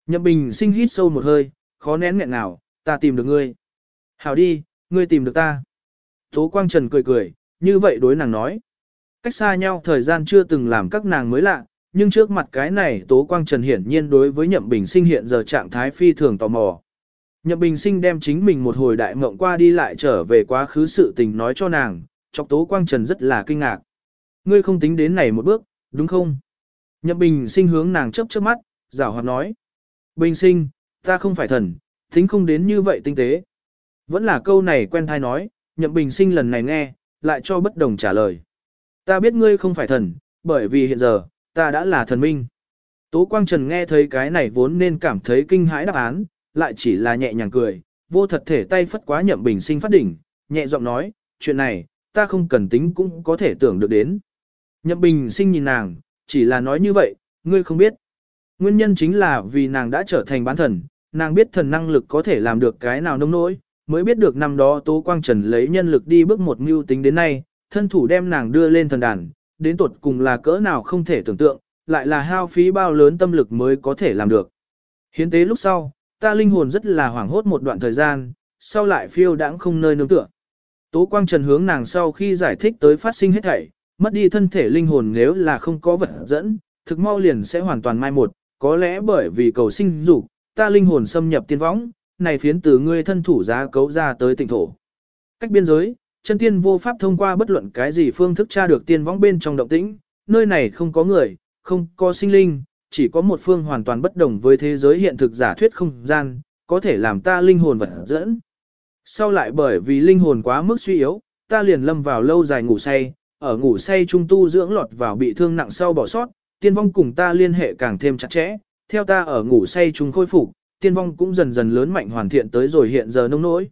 Nhậm Bình Sinh hít sâu một hơi, khó nén nghẹn nào, ta tìm được ngươi. Hảo đi, ngươi tìm được ta. Tố Quang Trần cười cười, như vậy đối nàng nói. Cách xa nhau thời gian chưa từng làm các nàng mới lạ, nhưng trước mặt cái này Tố Quang Trần hiển nhiên đối với Nhậm Bình Sinh hiện giờ trạng thái phi thường tò mò. Nhậm Bình Sinh đem chính mình một hồi đại mộng qua đi lại trở về quá khứ sự tình nói cho nàng, chọc Tố Quang Trần rất là kinh ngạc. Ngươi không tính đến này một bước, đúng không? Nhậm Bình Sinh hướng nàng chớp chớp mắt, giảo hoạt nói. Bình Sinh, ta không phải thần, tính không đến như vậy tinh tế. Vẫn là câu này quen thai nói, Nhậm Bình Sinh lần này nghe, lại cho bất đồng trả lời. Ta biết ngươi không phải thần, bởi vì hiện giờ, ta đã là thần minh. Tố Quang Trần nghe thấy cái này vốn nên cảm thấy kinh hãi đáp án, lại chỉ là nhẹ nhàng cười, vô thật thể tay phất quá nhậm bình sinh phát đỉnh, nhẹ giọng nói, chuyện này, ta không cần tính cũng có thể tưởng được đến. Nhậm bình sinh nhìn nàng, chỉ là nói như vậy, ngươi không biết. Nguyên nhân chính là vì nàng đã trở thành bán thần, nàng biết thần năng lực có thể làm được cái nào nông nỗi, mới biết được năm đó Tố Quang Trần lấy nhân lực đi bước một mưu tính đến nay, thân thủ đem nàng đưa lên thần đàn, đến tuột cùng là cỡ nào không thể tưởng tượng, lại là hao phí bao lớn tâm lực mới có thể làm được. Hiến tế lúc sau, ta linh hồn rất là hoảng hốt một đoạn thời gian, sau lại phiêu đãng không nơi nương tựa. Tố Quang Trần hướng nàng sau khi giải thích tới phát sinh hết thảy, mất đi thân thể linh hồn nếu là không có vật dẫn, thực mau liền sẽ hoàn toàn mai một, có lẽ bởi vì cầu sinh dục, ta linh hồn xâm nhập tiên võng, này phiến từ ngươi thân thủ giá cấu ra tới tỉnh thổ. Cách biên giới, chân tiên vô pháp thông qua bất luận cái gì phương thức tra được tiên võng bên trong động tĩnh, nơi này không có người, không có sinh linh, chỉ có một phương hoàn toàn bất đồng với thế giới hiện thực giả thuyết không gian, có thể làm ta linh hồn vật dẫn. Sau lại bởi vì linh hồn quá mức suy yếu, ta liền lâm vào lâu dài ngủ say, ở ngủ say trung tu dưỡng lọt vào bị thương nặng sau bỏ sót, tiên vong cùng ta liên hệ càng thêm chặt chẽ, theo ta ở ngủ say trung khôi phục, tiên vong cũng dần dần lớn mạnh hoàn thiện tới rồi hiện giờ nông nỗi.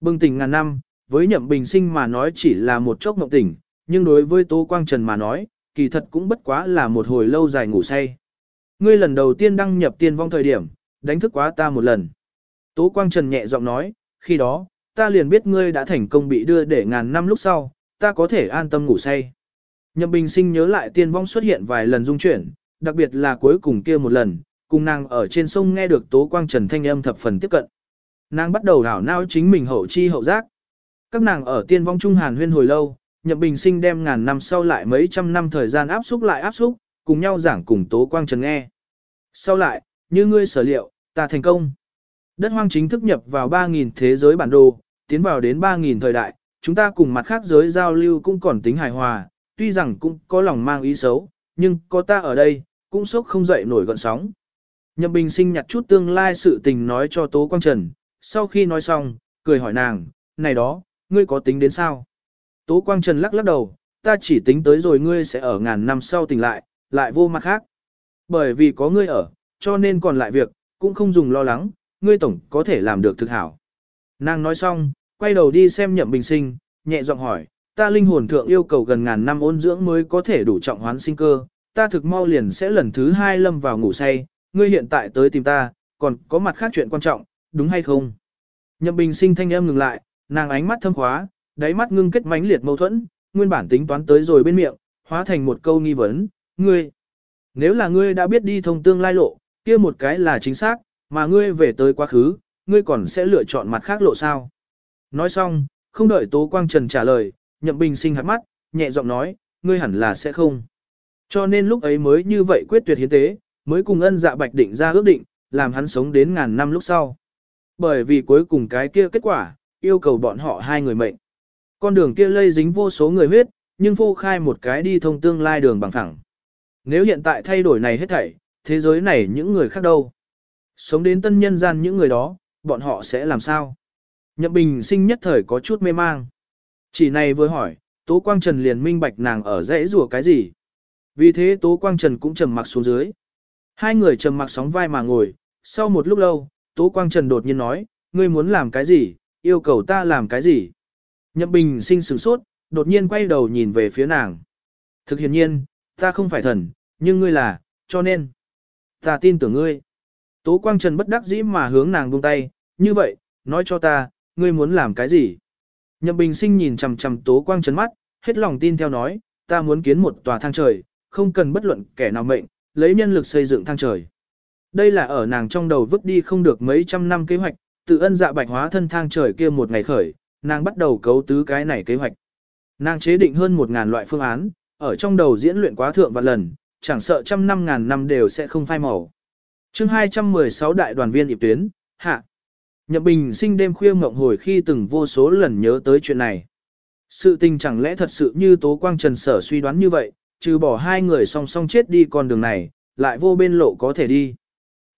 Bừng tỉnh ngàn năm, với nhậm bình sinh mà nói chỉ là một chốc mộng tỉnh, nhưng đối với Tố Quang Trần mà nói, kỳ thật cũng bất quá là một hồi lâu dài ngủ say. Ngươi lần đầu tiên đăng nhập tiên vong thời điểm, đánh thức quá ta một lần. Tố Quang Trần nhẹ giọng nói, khi đó, ta liền biết ngươi đã thành công bị đưa để ngàn năm lúc sau, ta có thể an tâm ngủ say. Nhậm Bình Sinh nhớ lại tiên vong xuất hiện vài lần dung chuyển, đặc biệt là cuối cùng kia một lần, cùng nàng ở trên sông nghe được Tố Quang Trần thanh âm thập phần tiếp cận. Nàng bắt đầu đảo nao chính mình hậu chi hậu giác. Các nàng ở tiên vong trung hàn huyên hồi lâu, Nhậm Bình Sinh đem ngàn năm sau lại mấy trăm năm thời gian áp xúc lại áp xúc, cùng nhau giảng cùng Tố Quang Trần nghe. Sau lại, như ngươi sở liệu, ta thành công. Đất hoang chính thức nhập vào 3.000 thế giới bản đồ, tiến vào đến 3.000 thời đại, chúng ta cùng mặt khác giới giao lưu cũng còn tính hài hòa, tuy rằng cũng có lòng mang ý xấu, nhưng có ta ở đây, cũng sốc không dậy nổi gọn sóng. Nhậm Bình sinh nhặt chút tương lai sự tình nói cho Tố Quang Trần, sau khi nói xong, cười hỏi nàng, này đó, ngươi có tính đến sao? Tố Quang Trần lắc lắc đầu, ta chỉ tính tới rồi ngươi sẽ ở ngàn năm sau tỉnh lại, lại vô mặt khác. Bởi vì có ngươi ở, cho nên còn lại việc, cũng không dùng lo lắng, ngươi tổng có thể làm được thực hảo. Nàng nói xong, quay đầu đi xem nhậm bình sinh, nhẹ giọng hỏi, ta linh hồn thượng yêu cầu gần ngàn năm ôn dưỡng mới có thể đủ trọng hoán sinh cơ, ta thực mau liền sẽ lần thứ hai lâm vào ngủ say, ngươi hiện tại tới tìm ta, còn có mặt khác chuyện quan trọng, đúng hay không? Nhậm bình sinh thanh âm ngừng lại, nàng ánh mắt thâm khóa, đáy mắt ngưng kết mãnh liệt mâu thuẫn, nguyên bản tính toán tới rồi bên miệng, hóa thành một câu nghi vấn, ngươi. Nếu là ngươi đã biết đi thông tương lai lộ, kia một cái là chính xác, mà ngươi về tới quá khứ, ngươi còn sẽ lựa chọn mặt khác lộ sao. Nói xong, không đợi Tố Quang Trần trả lời, Nhậm Bình sinh hạt mắt, nhẹ giọng nói, ngươi hẳn là sẽ không. Cho nên lúc ấy mới như vậy quyết tuyệt hiến tế, mới cùng ân dạ bạch định ra ước định, làm hắn sống đến ngàn năm lúc sau. Bởi vì cuối cùng cái kia kết quả, yêu cầu bọn họ hai người mệnh. Con đường kia lây dính vô số người huyết, nhưng phô khai một cái đi thông tương lai đường bằng thẳng. Nếu hiện tại thay đổi này hết thảy, thế giới này những người khác đâu? Sống đến tân nhân gian những người đó, bọn họ sẽ làm sao? Nhậm Bình sinh nhất thời có chút mê mang. Chỉ này vừa hỏi, Tố Quang Trần liền minh bạch nàng ở rẽ rùa cái gì. Vì thế Tố Quang Trần cũng trầm mặc xuống dưới. Hai người trầm mặc sóng vai mà ngồi, sau một lúc lâu, Tố Quang Trần đột nhiên nói, ngươi muốn làm cái gì, yêu cầu ta làm cái gì. Nhậm Bình sinh sửng sốt, đột nhiên quay đầu nhìn về phía nàng. Thực hiện nhiên, ta không phải thần, nhưng ngươi là, cho nên, ta tin tưởng ngươi. Tố Quang Trần bất đắc dĩ mà hướng nàng buông tay, như vậy, nói cho ta, ngươi muốn làm cái gì? Nhậm Bình Sinh nhìn chằm chằm Tố Quang Trần mắt, hết lòng tin theo nói, ta muốn kiến một tòa thang trời, không cần bất luận kẻ nào mệnh, lấy nhân lực xây dựng thang trời. Đây là ở nàng trong đầu vứt đi không được mấy trăm năm kế hoạch, tự ân dạ bạch hóa thân thang trời kia một ngày khởi, nàng bắt đầu cấu tứ cái này kế hoạch. Nàng chế định hơn một ngàn loại phương án, ở trong đầu diễn luyện quá thượng và lần, chẳng sợ trăm năm ngàn năm đều sẽ không phai màu. chương 216 đại đoàn viên ịp tuyến, hạ. Nhậm Bình sinh đêm khuya mộng hồi khi từng vô số lần nhớ tới chuyện này. Sự tình chẳng lẽ thật sự như Tố Quang Trần Sở suy đoán như vậy, trừ bỏ hai người song song chết đi con đường này, lại vô bên lộ có thể đi.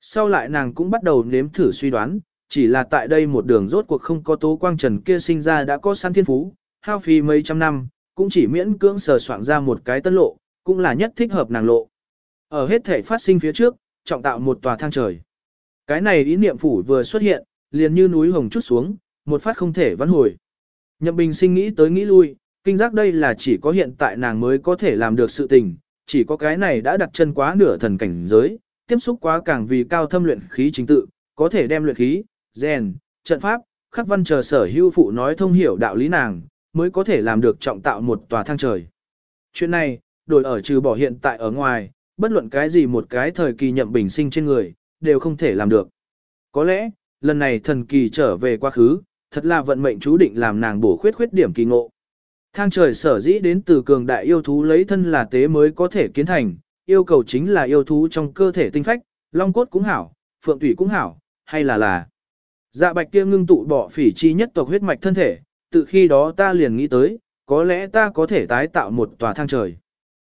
Sau lại nàng cũng bắt đầu nếm thử suy đoán, chỉ là tại đây một đường rốt cuộc không có Tố Quang Trần kia sinh ra đã có săn thiên phú, hao phí mấy trăm năm, cũng chỉ miễn cưỡng sờ soạn ra một cái tân lộ, cũng là nhất thích hợp nàng lộ. Ở hết thể phát sinh phía trước, trọng tạo một tòa thang trời. Cái này ý niệm phủ vừa xuất hiện, liền như núi hồng chút xuống, một phát không thể vãn hồi. Nhậm Bình sinh nghĩ tới nghĩ lui, kinh giác đây là chỉ có hiện tại nàng mới có thể làm được sự tình, chỉ có cái này đã đặt chân quá nửa thần cảnh giới, tiếp xúc quá càng vì cao thâm luyện khí chính tự, có thể đem luyện khí, rèn, trận pháp, khắc văn chờ sở hữu phụ nói thông hiểu đạo lý nàng, mới có thể làm được trọng tạo một tòa thang trời. Chuyện này, đổi ở trừ bỏ hiện tại ở ngoài, bất luận cái gì một cái thời kỳ nhậm bình sinh trên người, đều không thể làm được. Có lẽ, lần này thần kỳ trở về quá khứ, thật là vận mệnh chú định làm nàng bổ khuyết khuyết điểm kỳ ngộ. Thang trời sở dĩ đến từ cường đại yêu thú lấy thân là tế mới có thể kiến thành, yêu cầu chính là yêu thú trong cơ thể tinh phách, long cốt cũng hảo, phượng thủy cũng hảo, hay là là dạ bạch kia ngưng tụ bỏ phỉ chi nhất tộc huyết mạch thân thể, từ khi đó ta liền nghĩ tới, có lẽ ta có thể tái tạo một tòa thang trời.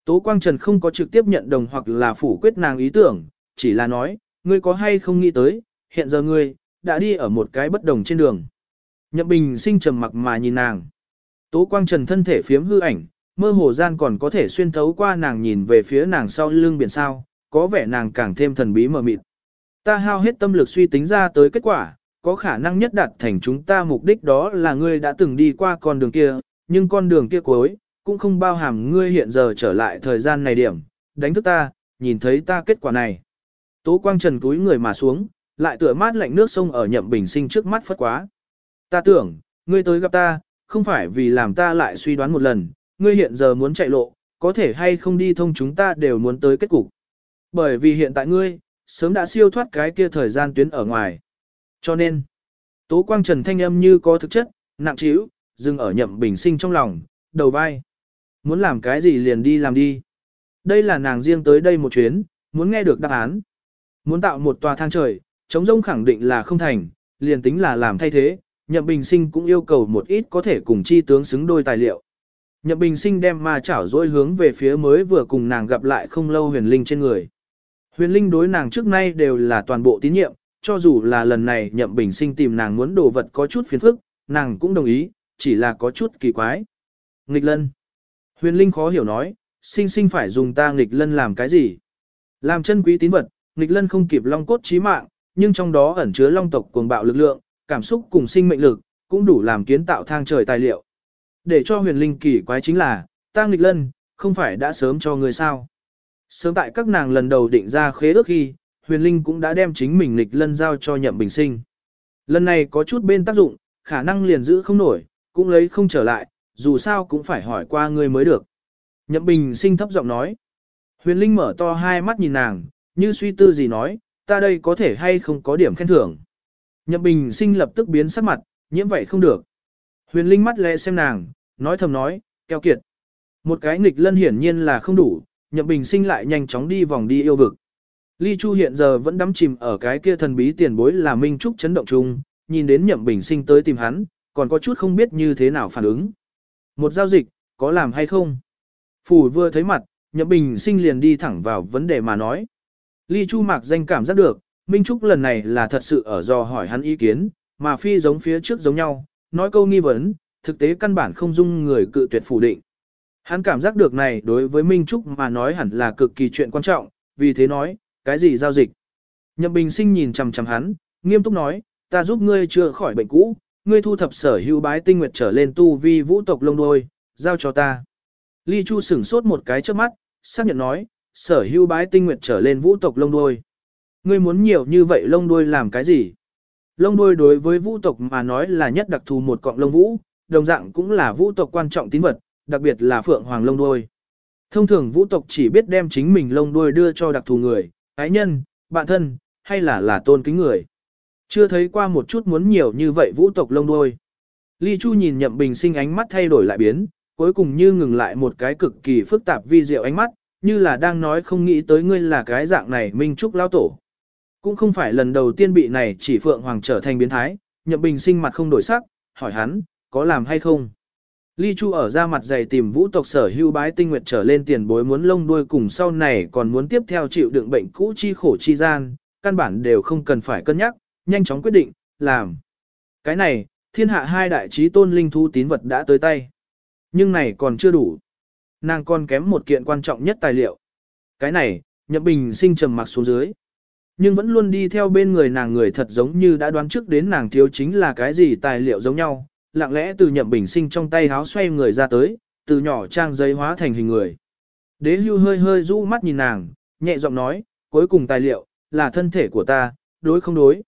Tố Quang Trần không có trực tiếp nhận đồng hoặc là phủ quyết nàng ý tưởng, chỉ là nói, ngươi có hay không nghĩ tới, hiện giờ ngươi, đã đi ở một cái bất đồng trên đường. Nhậm Bình sinh trầm mặc mà nhìn nàng. Tố Quang Trần thân thể phiếm hư ảnh, mơ hồ gian còn có thể xuyên thấu qua nàng nhìn về phía nàng sau lưng biển sao, có vẻ nàng càng thêm thần bí mờ mịt. Ta hao hết tâm lực suy tính ra tới kết quả, có khả năng nhất đạt thành chúng ta mục đích đó là ngươi đã từng đi qua con đường kia, nhưng con đường kia cuối, cũng không bao hàm ngươi hiện giờ trở lại thời gian này điểm, đánh thức ta, nhìn thấy ta kết quả này. Tố Quang Trần cúi người mà xuống, lại tựa mát lạnh nước sông ở nhậm bình sinh trước mắt phất quá. Ta tưởng, ngươi tới gặp ta, không phải vì làm ta lại suy đoán một lần, ngươi hiện giờ muốn chạy lộ, có thể hay không đi thông chúng ta đều muốn tới kết cục. Bởi vì hiện tại ngươi, sớm đã siêu thoát cái kia thời gian tuyến ở ngoài. Cho nên, Tố Quang Trần thanh âm như có thực chất, nặng trĩu, dừng ở nhậm bình sinh trong lòng, đầu vai. Muốn làm cái gì liền đi làm đi. Đây là nàng riêng tới đây một chuyến, muốn nghe được đáp án. Muốn tạo một tòa thang trời, chống rông khẳng định là không thành, liền tính là làm thay thế, Nhậm Bình Sinh cũng yêu cầu một ít có thể cùng chi tướng xứng đôi tài liệu. Nhậm Bình Sinh đem ma chảo dối hướng về phía mới vừa cùng nàng gặp lại không lâu huyền linh trên người. Huyền linh đối nàng trước nay đều là toàn bộ tín nhiệm, cho dù là lần này Nhậm Bình Sinh tìm nàng muốn đồ vật có chút phiền phức, nàng cũng đồng ý, chỉ là có chút kỳ quái. Nghịch lân. Huyền linh khó hiểu nói, sinh sinh phải dùng ta nghịch lân làm cái gì? Làm chân quý tín vật, nghịch lân không kịp long cốt chí mạng, nhưng trong đó ẩn chứa long tộc cuồng bạo lực lượng, cảm xúc cùng sinh mệnh lực, cũng đủ làm kiến tạo thang trời tài liệu. Để cho huyền linh kỳ quái chính là, tang nghịch lân, không phải đã sớm cho người sao. Sớm tại các nàng lần đầu định ra khế ước khi, huyền linh cũng đã đem chính mình lịch lân giao cho nhậm bình sinh. Lần này có chút bên tác dụng, khả năng liền giữ không nổi, cũng lấy không trở lại, dù sao cũng phải hỏi qua người mới được. Nhậm bình sinh thấp giọng nói. Huyền linh mở to hai mắt nhìn nàng, như suy tư gì nói, ta đây có thể hay không có điểm khen thưởng. Nhậm Bình sinh lập tức biến sắc mặt, nhiễm vậy không được. Huyền Linh mắt lẽ xem nàng, nói thầm nói, keo kiệt. Một cái nghịch lân hiển nhiên là không đủ, Nhậm Bình sinh lại nhanh chóng đi vòng đi yêu vực. Ly Chu hiện giờ vẫn đắm chìm ở cái kia thần bí tiền bối là Minh Trúc chấn động chung, nhìn đến Nhậm Bình sinh tới tìm hắn, còn có chút không biết như thế nào phản ứng. Một giao dịch, có làm hay không? Phủ vừa thấy mặt, Nhậm Bình sinh liền đi thẳng vào vấn đề mà nói. Ly Chu mạc danh cảm giác được, Minh Trúc lần này là thật sự ở do hỏi hắn ý kiến, mà phi giống phía trước giống nhau, nói câu nghi vấn, thực tế căn bản không dung người cự tuyệt phủ định. Hắn cảm giác được này đối với Minh Trúc mà nói hẳn là cực kỳ chuyện quan trọng, vì thế nói, cái gì giao dịch. Nhậm Bình Sinh nhìn chằm chằm hắn, nghiêm túc nói, ta giúp ngươi chữa khỏi bệnh cũ, ngươi thu thập sở hữu bái tinh nguyệt trở lên tu vi vũ tộc lông đôi, giao cho ta. Ly Chu sửng sốt một cái trước mắt, xác nhận nói, sở hữu bái tinh nguyệt trở lên vũ tộc lông đuôi. Ngươi muốn nhiều như vậy lông đuôi làm cái gì? Lông đuôi đối với vũ tộc mà nói là nhất đặc thù một cọng lông vũ, đồng dạng cũng là vũ tộc quan trọng tín vật, đặc biệt là phượng hoàng lông đuôi. Thông thường vũ tộc chỉ biết đem chính mình lông đuôi đưa cho đặc thù người, ái nhân, bạn thân, hay là là tôn kính người. Chưa thấy qua một chút muốn nhiều như vậy vũ tộc lông đuôi. Ly Chu nhìn Nhậm Bình Sinh ánh mắt thay đổi lại biến, cuối cùng như ngừng lại một cái cực kỳ phức tạp vi diệu ánh mắt, như là đang nói không nghĩ tới ngươi là cái dạng này Minh Trúc lao tổ. Cũng không phải lần đầu tiên bị này chỉ Phượng Hoàng trở thành biến thái, Nhậm Bình Sinh mặt không đổi sắc, hỏi hắn, có làm hay không? Ly Chu ở ra mặt dày tìm vũ tộc sở hưu bái tinh nguyệt trở lên tiền bối muốn lông đuôi cùng sau này còn muốn tiếp theo chịu đựng bệnh cũ chi khổ chi gian, căn bản đều không cần phải cân nhắc, nhanh chóng quyết định, làm. Cái này, thiên hạ hai đại trí tôn linh thú tín vật đã tới tay. Nhưng này còn chưa đủ. Nàng còn kém một kiện quan trọng nhất tài liệu. Cái này, Nhậm Bình sinh trầm mặc xuống dưới. Nhưng vẫn luôn đi theo bên người nàng người thật giống như đã đoán trước đến nàng thiếu chính là cái gì tài liệu giống nhau, lặng lẽ từ Nhậm Bình sinh trong tay háo xoay người ra tới, từ nhỏ trang giấy hóa thành hình người. Đế hưu hơi hơi rũ mắt nhìn nàng, nhẹ giọng nói, cuối cùng tài liệu, là thân thể của ta, đối không đối.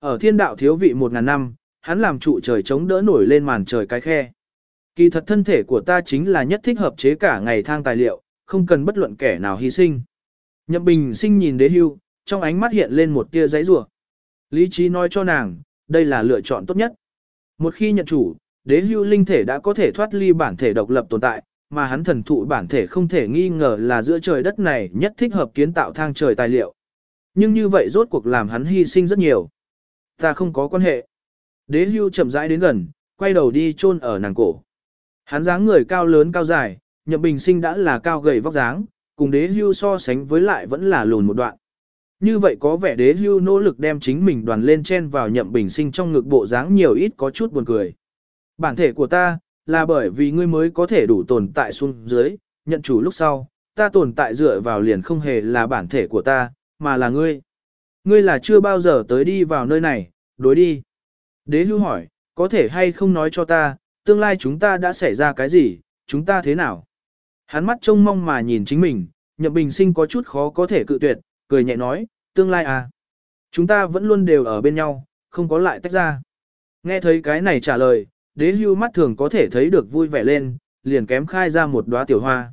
Ở thiên đạo thiếu vị một ngàn năm, hắn làm trụ trời chống đỡ nổi lên màn trời cái khe. Kỳ thật thân thể của ta chính là nhất thích hợp chế cả ngày thang tài liệu, không cần bất luận kẻ nào hy sinh. Nhậm bình sinh nhìn đế hưu, trong ánh mắt hiện lên một tia giấy rủa. Lý trí nói cho nàng, đây là lựa chọn tốt nhất. Một khi nhận chủ, đế hưu linh thể đã có thể thoát ly bản thể độc lập tồn tại, mà hắn thần thụ bản thể không thể nghi ngờ là giữa trời đất này nhất thích hợp kiến tạo thang trời tài liệu. Nhưng như vậy rốt cuộc làm hắn hy sinh rất nhiều. Ta không có quan hệ. Đế hưu chậm rãi đến gần, quay đầu đi chôn ở nàng cổ. Hắn dáng người cao lớn cao dài, nhậm bình sinh đã là cao gầy vóc dáng, cùng đế hưu so sánh với lại vẫn là lùn một đoạn. Như vậy có vẻ đế hưu nỗ lực đem chính mình đoàn lên chen vào nhậm bình sinh trong ngực bộ dáng nhiều ít có chút buồn cười. Bản thể của ta, là bởi vì ngươi mới có thể đủ tồn tại xuống dưới, nhận chủ lúc sau, ta tồn tại dựa vào liền không hề là bản thể của ta, mà là ngươi. Ngươi là chưa bao giờ tới đi vào nơi này, đối đi. Đế hưu hỏi, có thể hay không nói cho ta, tương lai chúng ta đã xảy ra cái gì, chúng ta thế nào? Hắn mắt trông mong mà nhìn chính mình, nhậm bình sinh có chút khó có thể cự tuyệt, cười nhẹ nói, tương lai à. Chúng ta vẫn luôn đều ở bên nhau, không có lại tách ra. Nghe thấy cái này trả lời, đế hưu mắt thường có thể thấy được vui vẻ lên, liền kém khai ra một đóa tiểu hoa.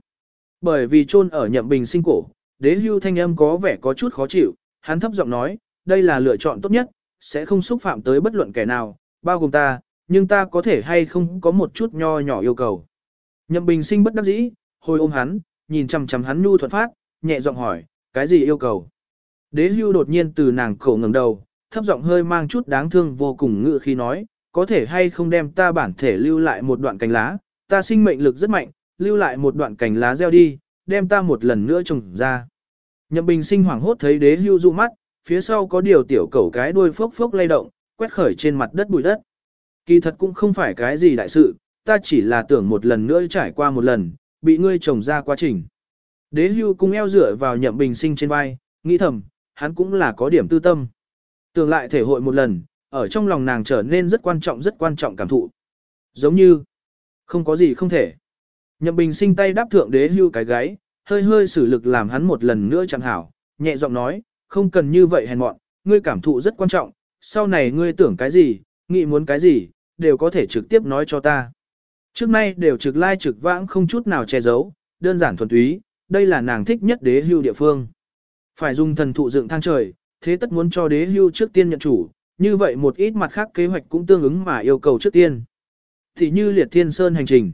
Bởi vì chôn ở nhậm bình sinh cổ, đế hưu thanh âm có vẻ có chút khó chịu, hắn thấp giọng nói, đây là lựa chọn tốt nhất, sẽ không xúc phạm tới bất luận kẻ nào, bao gồm ta, nhưng ta có thể hay không có một chút nho nhỏ yêu cầu. Nhậm bình sinh bất đắc dĩ, hồi ôm hắn, nhìn chằm chằm hắn nhu thuận phát, nhẹ giọng hỏi, cái gì yêu cầu? Đế hưu đột nhiên từ nàng cổ ngẩng đầu, thấp giọng hơi mang chút đáng thương vô cùng ngự khi nói, có thể hay không đem ta bản thể lưu lại một đoạn cành lá, ta sinh mệnh lực rất mạnh, lưu lại một đoạn cành lá gieo đi, đem ta một lần nữa trồng ra. Nhậm bình sinh hoảng hốt thấy đế hưu dụ mắt, phía sau có điều tiểu cẩu cái đuôi phốc phốc lay động, quét khởi trên mặt đất bụi đất. Kỳ thật cũng không phải cái gì đại sự, ta chỉ là tưởng một lần nữa trải qua một lần, bị ngươi trồng ra quá trình. Đế hưu cung eo dựa vào nhậm bình sinh trên vai, nghĩ thầm, hắn cũng là có điểm tư tâm. Tưởng lại thể hội một lần, ở trong lòng nàng trở nên rất quan trọng rất quan trọng cảm thụ. Giống như, không có gì không thể. Nhậm bình sinh tay đáp thượng đế hưu cái gáy, hơi hơi sử lực làm hắn một lần nữa chẳng hảo, nhẹ giọng nói, không cần như vậy hèn mọn, ngươi cảm thụ rất quan trọng, sau này ngươi tưởng cái gì, nghĩ muốn cái gì, đều có thể trực tiếp nói cho ta. Trước nay đều trực lai trực vãng không chút nào che giấu, đơn giản thuần túy, đây là nàng thích nhất đế hưu địa phương. Phải dùng thần thụ dựng thang trời, thế tất muốn cho đế hưu trước tiên nhận chủ, như vậy một ít mặt khác kế hoạch cũng tương ứng mà yêu cầu trước tiên. Thì như liệt thiên sơn hành trình.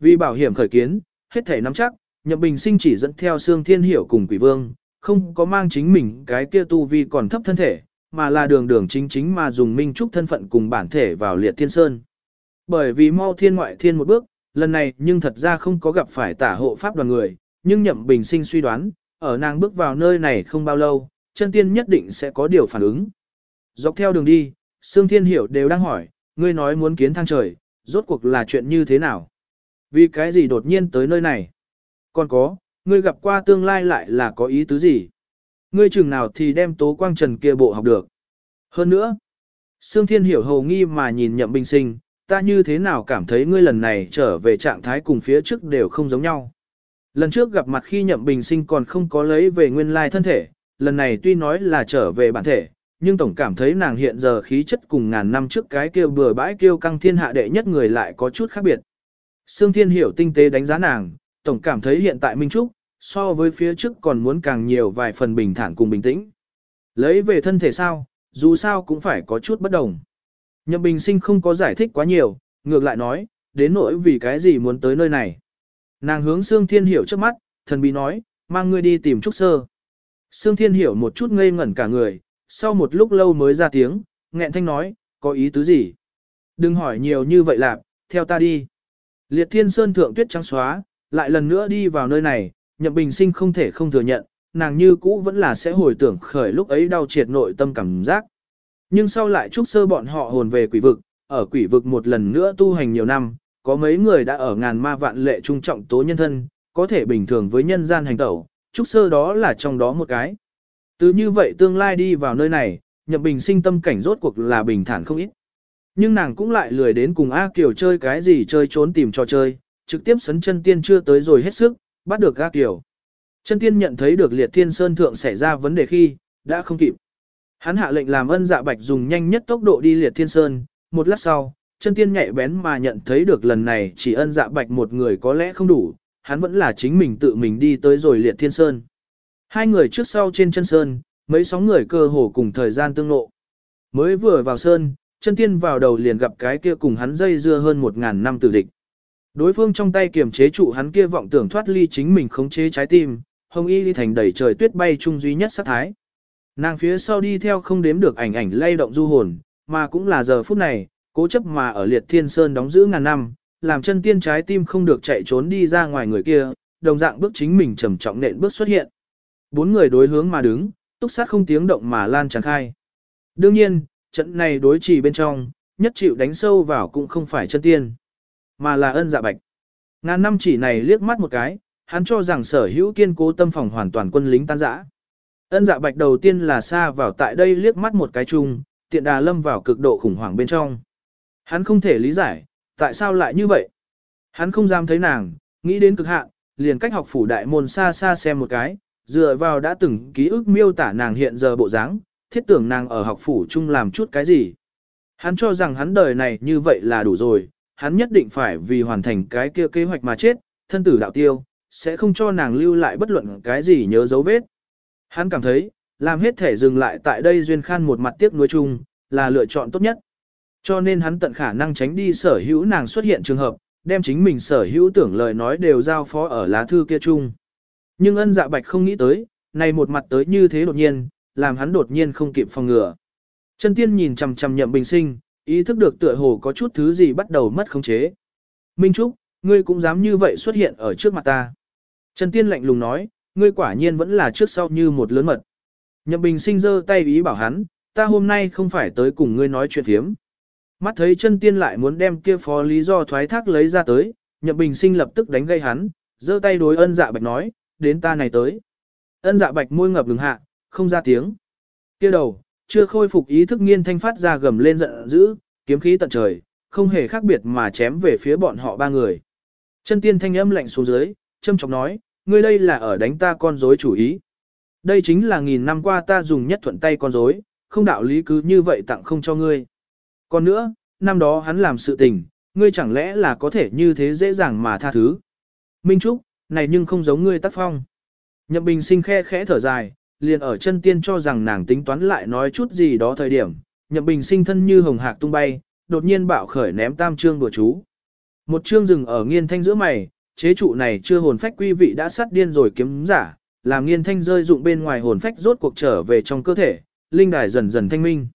Vì bảo hiểm khởi kiến, hết thể nắm chắc, nhậm bình sinh chỉ dẫn theo xương thiên hiểu cùng quỷ vương, không có mang chính mình cái kia tu vi còn thấp thân thể, mà là đường đường chính chính mà dùng minh trúc thân phận cùng bản thể vào liệt thiên sơn. Bởi vì mau thiên ngoại thiên một bước, lần này nhưng thật ra không có gặp phải tả hộ pháp đoàn người, nhưng nhậm bình sinh suy đoán, ở nàng bước vào nơi này không bao lâu, chân tiên nhất định sẽ có điều phản ứng. Dọc theo đường đi, Sương Thiên Hiểu đều đang hỏi, ngươi nói muốn kiến thang trời, rốt cuộc là chuyện như thế nào? Vì cái gì đột nhiên tới nơi này? Còn có, ngươi gặp qua tương lai lại là có ý tứ gì? Ngươi chừng nào thì đem tố quang trần kia bộ học được. Hơn nữa, Sương Thiên Hiểu hầu nghi mà nhìn nhậm bình sinh, ta như thế nào cảm thấy ngươi lần này trở về trạng thái cùng phía trước đều không giống nhau. Lần trước gặp mặt khi nhậm bình sinh còn không có lấy về nguyên lai thân thể, lần này tuy nói là trở về bản thể, nhưng tổng cảm thấy nàng hiện giờ khí chất cùng ngàn năm trước cái kêu bừa bãi kêu căng thiên hạ đệ nhất người lại có chút khác biệt. Sương Thiên Hiểu tinh tế đánh giá nàng, tổng cảm thấy hiện tại Minh Trúc, so với phía trước còn muốn càng nhiều vài phần bình thản cùng bình tĩnh. Lấy về thân thể sao, dù sao cũng phải có chút bất đồng. Nhậm Bình Sinh không có giải thích quá nhiều, ngược lại nói, đến nỗi vì cái gì muốn tới nơi này. Nàng hướng Sương Thiên Hiểu trước mắt, thần bí nói, mang ngươi đi tìm Trúc Sơ. Sương Thiên Hiểu một chút ngây ngẩn cả người, sau một lúc lâu mới ra tiếng, nghẹn thanh nói, có ý tứ gì? Đừng hỏi nhiều như vậy lạp, theo ta đi. Liệt Thiên Sơn thượng tuyết trắng xóa, lại lần nữa đi vào nơi này, Nhậm Bình Sinh không thể không thừa nhận, nàng như cũ vẫn là sẽ hồi tưởng khởi lúc ấy đau triệt nội tâm cảm giác. Nhưng sau lại trúc sơ bọn họ hồn về quỷ vực, ở quỷ vực một lần nữa tu hành nhiều năm, có mấy người đã ở ngàn ma vạn lệ trung trọng tố nhân thân, có thể bình thường với nhân gian hành tẩu, trúc sơ đó là trong đó một cái. Từ như vậy tương lai đi vào nơi này, nhậm bình sinh tâm cảnh rốt cuộc là bình thản không ít. Nhưng nàng cũng lại lười đến cùng A Kiều chơi cái gì chơi trốn tìm trò chơi, trực tiếp sấn chân tiên chưa tới rồi hết sức, bắt được A Kiều. Chân tiên nhận thấy được liệt thiên sơn thượng xảy ra vấn đề khi, đã không kịp. Hắn hạ lệnh làm ân dạ bạch dùng nhanh nhất tốc độ đi liệt thiên sơn, một lát sau, chân tiên nhạy bén mà nhận thấy được lần này chỉ ân dạ bạch một người có lẽ không đủ, hắn vẫn là chính mình tự mình đi tới rồi liệt thiên sơn. Hai người trước sau trên chân sơn, mấy sóng người cơ hồ cùng thời gian tương ngộ. Mới vừa vào sơn, chân tiên vào đầu liền gặp cái kia cùng hắn dây dưa hơn một ngàn năm tử địch. Đối phương trong tay kiềm chế trụ hắn kia vọng tưởng thoát ly chính mình khống chế trái tim, hồng y ly thành đẩy trời tuyết bay chung duy nhất sát thái. Nàng phía sau đi theo không đếm được ảnh ảnh lay động du hồn, mà cũng là giờ phút này, cố chấp mà ở liệt thiên sơn đóng giữ ngàn năm, làm chân tiên trái tim không được chạy trốn đi ra ngoài người kia, đồng dạng bước chính mình trầm trọng nện bước xuất hiện. Bốn người đối hướng mà đứng, túc sát không tiếng động mà lan tràn khai. Đương nhiên, trận này đối trì bên trong, nhất chịu đánh sâu vào cũng không phải chân tiên, mà là ân dạ bạch. Ngàn năm chỉ này liếc mắt một cái, hắn cho rằng sở hữu kiên cố tâm phòng hoàn toàn quân lính tan rã. Ân dạ bạch đầu tiên là xa vào tại đây liếc mắt một cái chung, tiện đà lâm vào cực độ khủng hoảng bên trong. Hắn không thể lý giải, tại sao lại như vậy? Hắn không dám thấy nàng, nghĩ đến cực hạn, liền cách học phủ đại môn xa xa xem một cái, dựa vào đã từng ký ức miêu tả nàng hiện giờ bộ dáng, thiết tưởng nàng ở học phủ chung làm chút cái gì. Hắn cho rằng hắn đời này như vậy là đủ rồi, hắn nhất định phải vì hoàn thành cái kia kế hoạch mà chết, thân tử đạo tiêu, sẽ không cho nàng lưu lại bất luận cái gì nhớ dấu vết. Hắn cảm thấy, làm hết thể dừng lại tại đây duyên khan một mặt tiếc nuối chung, là lựa chọn tốt nhất. Cho nên hắn tận khả năng tránh đi sở hữu nàng xuất hiện trường hợp, đem chính mình sở hữu tưởng lời nói đều giao phó ở lá thư kia chung. Nhưng ân dạ bạch không nghĩ tới, này một mặt tới như thế đột nhiên, làm hắn đột nhiên không kịp phòng ngừa. Chân tiên nhìn chằm chằm nhậm bình sinh, ý thức được tựa hồ có chút thứ gì bắt đầu mất khống chế. Minh Trúc, ngươi cũng dám như vậy xuất hiện ở trước mặt ta. Chân tiên lạnh lùng nói, ngươi quả nhiên vẫn là trước sau như một lớn mật. Nhậm bình sinh giơ tay ý bảo hắn, ta hôm nay không phải tới cùng ngươi nói chuyện thiếm. Mắt thấy chân tiên lại muốn đem kia phó lý do thoái thác lấy ra tới, nhậm bình sinh lập tức đánh gây hắn, giơ tay đối ân dạ bạch nói, đến ta này tới. Ân dạ bạch môi ngập ngừng hạ, không ra tiếng. kia đầu, chưa khôi phục ý thức nghiên thanh phát ra gầm lên giận dữ, kiếm khí tận trời, không hề khác biệt mà chém về phía bọn họ ba người. Chân tiên thanh âm lạnh xuống dưới, châm chọc nói, ngươi đây là ở đánh ta con rối chủ ý. Đây chính là nghìn năm qua ta dùng nhất thuận tay con rối, không đạo lý cứ như vậy tặng không cho ngươi. Còn nữa, năm đó hắn làm sự tình, ngươi chẳng lẽ là có thể như thế dễ dàng mà tha thứ. Minh Trúc, này nhưng không giống ngươi tác phong. Nhậm Bình sinh khe khẽ thở dài, liền ở chân tiên cho rằng nàng tính toán lại nói chút gì đó thời điểm, Nhậm Bình sinh thân như hồng hạc tung bay, đột nhiên bạo khởi ném tam trương đùa chú. Một trương rừng ở nghiên thanh giữa mày, chế trụ này chưa hồn phách quy vị đã sát điên rồi kiếm giả, làm nghiên thanh rơi dụng bên ngoài hồn phách rốt cuộc trở về trong cơ thể, linh đài dần dần thanh minh.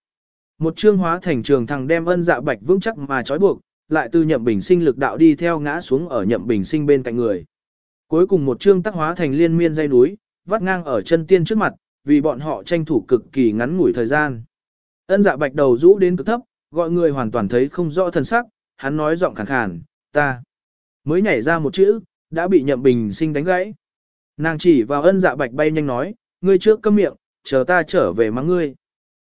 Một trương hóa thành trường thằng đem ân dạ bạch vững chắc mà trói buộc, lại từ nhậm bình sinh lực đạo đi theo ngã xuống ở nhậm bình sinh bên cạnh người. Cuối cùng một trương tác hóa thành liên miên dây núi, vắt ngang ở chân tiên trước mặt, vì bọn họ tranh thủ cực kỳ ngắn ngủi thời gian. Ân dạ bạch đầu rũ đến cực thấp, gọi người hoàn toàn thấy không rõ thân sắc, hắn nói giọng khàn khàn, ta. Mới nhảy ra một chữ, đã bị nhậm bình sinh đánh gãy. Nàng chỉ vào ân dạ bạch bay nhanh nói, ngươi trước câm miệng, chờ ta trở về mắng ngươi.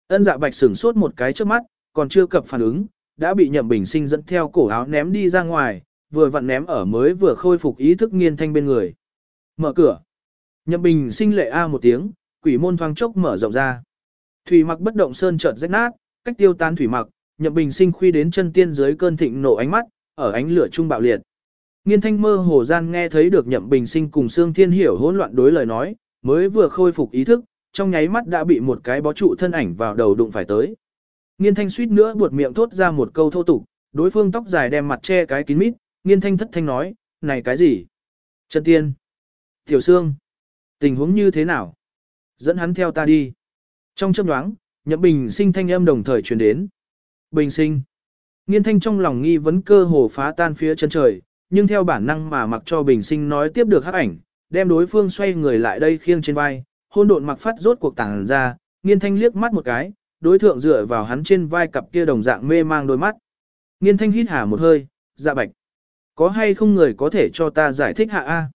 Ân dạ bạch sửng sốt một cái trước mắt, còn chưa cập phản ứng, đã bị nhậm bình sinh dẫn theo cổ áo ném đi ra ngoài, vừa vặn ném ở mới vừa khôi phục ý thức nghiên thanh bên người. Mở cửa. Nhậm bình sinh lệ a một tiếng, quỷ môn thoáng chốc mở rộng ra. Thủy mặc bất động sơn chợt rách nát, cách tiêu tan thủy mặc, nhậm bình sinh khuy đến chân tiên dưới cơn thịnh nổ ánh mắt, ở ánh lửa trung bạo liệt. Nghiên thanh mơ hồ gian nghe thấy được nhậm bình sinh cùng Sương Thiên Hiểu hỗn loạn đối lời nói, mới vừa khôi phục ý thức, trong nháy mắt đã bị một cái bó trụ thân ảnh vào đầu đụng phải tới. Nghiên thanh suýt nữa buột miệng thốt ra một câu thô tục, đối phương tóc dài đem mặt che cái kín mít, nghiên thanh thất thanh nói, này cái gì? Trần tiên. Tiểu Sương. Tình huống như thế nào? Dẫn hắn theo ta đi. Trong chấp đoáng, nhậm bình sinh thanh âm đồng thời truyền đến. Bình sinh. Nghiên thanh trong lòng nghi vấn cơ hồ phá tan phía chân trời, nhưng theo bản năng mà mặc cho bình sinh nói tiếp được hắc ảnh, đem đối phương xoay người lại đây khiêng trên vai, hôn độn mặc phát rốt cuộc tàng ra, nghiên thanh liếc mắt một cái, đối thượng dựa vào hắn trên vai cặp kia đồng dạng mê mang đôi mắt. Nghiên thanh hít hà một hơi, dạ bạch. Có hay không người có thể cho ta giải thích hạ A?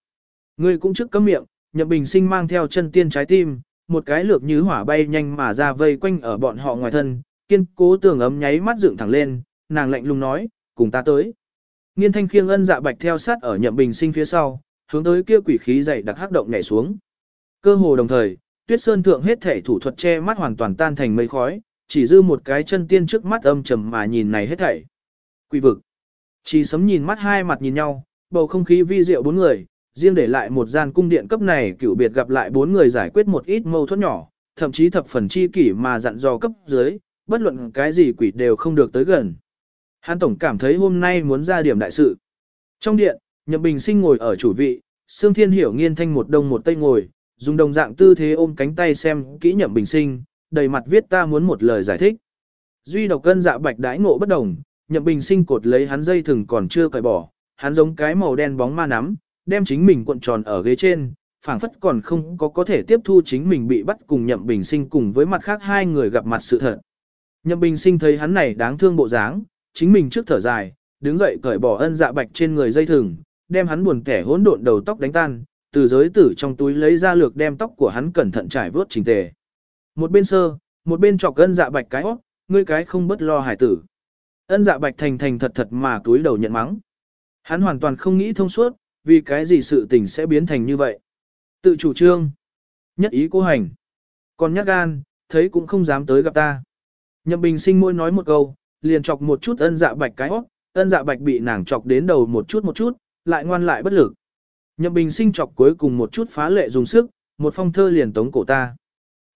Ngươi cũng trước cấm miệng, nhậm bình sinh mang theo chân tiên trái tim, một cái lược như hỏa bay nhanh mà ra vây quanh ở bọn họ ngoài thân, kiên cố tường ấm nháy mắt dựng thẳng lên, nàng lạnh lùng nói, cùng ta tới. Nghiên thanh khiêng ân dạ bạch theo sát ở nhậm bình sinh phía sau, hướng tới kia quỷ khí dày đặc hắc động nhảy xuống. Cơ hồ đồng thời, tuyết sơn thượng hết thể thủ thuật che mắt hoàn toàn tan thành mây khói, chỉ dư một cái chân tiên trước mắt âm trầm mà nhìn này hết thảy. Quỷ vực. Chỉ sấm nhìn mắt hai mặt nhìn nhau, bầu không khí vi diệu bốn người, riêng để lại một gian cung điện cấp này cựu biệt gặp lại bốn người giải quyết một ít mâu thuẫn nhỏ, thậm chí thập phần chi kỷ mà dặn dò cấp dưới, bất luận cái gì quỷ đều không được tới gần. Hàn Tổng cảm thấy hôm nay muốn ra điểm đại sự. Trong điện, Nhậm Bình Sinh ngồi ở chủ vị, Sương Thiên Hiểu nghiên thanh một đông một tây ngồi, dùng đồng dạng tư thế ôm cánh tay xem kỹ Nhậm Bình Sinh, đầy mặt viết ta muốn một lời giải thích. Duy độc cân dạ bạch đãi ngộ bất đồng, Nhậm Bình Sinh cột lấy hắn dây thừng còn chưa cởi bỏ, hắn giống cái màu đen bóng ma nắm, đem chính mình cuộn tròn ở ghế trên, phảng phất còn không có có thể tiếp thu chính mình bị bắt cùng Nhậm Bình Sinh cùng với mặt khác hai người gặp mặt sự thật. Nhậm Bình Sinh thấy hắn này đáng thương bộ dáng, chính mình trước thở dài, đứng dậy cởi bỏ ân dạ bạch trên người dây thừng, đem hắn buồn kẻ hỗn độn đầu tóc đánh tan, từ giới tử trong túi lấy ra lược đem tóc của hắn cẩn thận trải vớt chỉnh tề. Một bên sơ, một bên chọc ân dạ bạch cái óc, ngươi cái không bất lo hải tử. Ân dạ bạch thành thành thật thật mà túi đầu nhận mắng. Hắn hoàn toàn không nghĩ thông suốt, vì cái gì sự tình sẽ biến thành như vậy. Tự chủ trương. Nhất ý cố hành. Còn nhắc gan, thấy cũng không dám tới gặp ta. Nhậm bình sinh môi nói một câu, liền chọc một chút ân dạ bạch cái óc, ân dạ bạch bị nàng chọc đến đầu một chút một chút, lại ngoan lại bất lực. Nhậm bình sinh chọc cuối cùng một chút phá lệ dùng sức, một phong thơ liền tống cổ ta.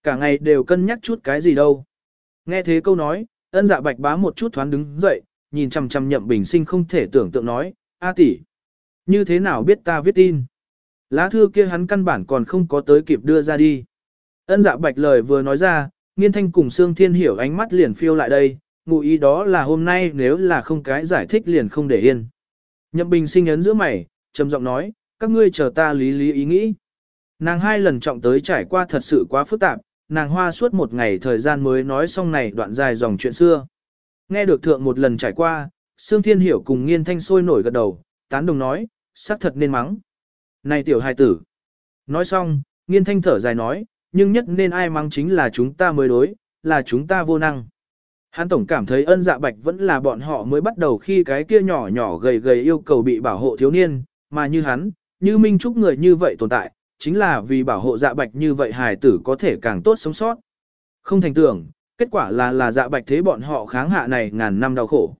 Cả ngày đều cân nhắc chút cái gì đâu. Nghe thế câu nói, ân dạ bạch bá một chút thoáng đứng dậy, nhìn chằm chằm nhậm bình sinh không thể tưởng tượng nói, a tỷ, như thế nào biết ta viết tin. Lá thư kia hắn căn bản còn không có tới kịp đưa ra đi. Ân dạ bạch lời vừa nói ra, nghiên thanh cùng Sương Thiên hiểu ánh mắt liền phiêu lại đây, ngụ ý đó là hôm nay nếu là không cái giải thích liền không để yên. Nhậm Bình sinh ấn giữa mày, trầm giọng nói, các ngươi chờ ta lý lý ý nghĩ. Nàng hai lần trọng tới trải qua thật sự quá phức tạp, nàng hoa suốt một ngày thời gian mới nói xong này đoạn dài dòng chuyện xưa. Nghe được thượng một lần trải qua, Sương Thiên Hiểu cùng nghiên thanh sôi nổi gật đầu, tán đồng nói, xác thật nên mắng. Này tiểu hài tử. Nói xong, nghiên thanh thở dài nói, nhưng nhất nên ai mắng chính là chúng ta mới đối, là chúng ta vô năng. Hắn tổng cảm thấy ân dạ bạch vẫn là bọn họ mới bắt đầu khi cái kia nhỏ nhỏ gầy gầy yêu cầu bị bảo hộ thiếu niên, mà như hắn, như Minh Trúc người như vậy tồn tại, chính là vì bảo hộ dạ bạch như vậy hài tử có thể càng tốt sống sót. Không thành tưởng, kết quả là là dạ bạch thế bọn họ kháng hạ này ngàn năm đau khổ.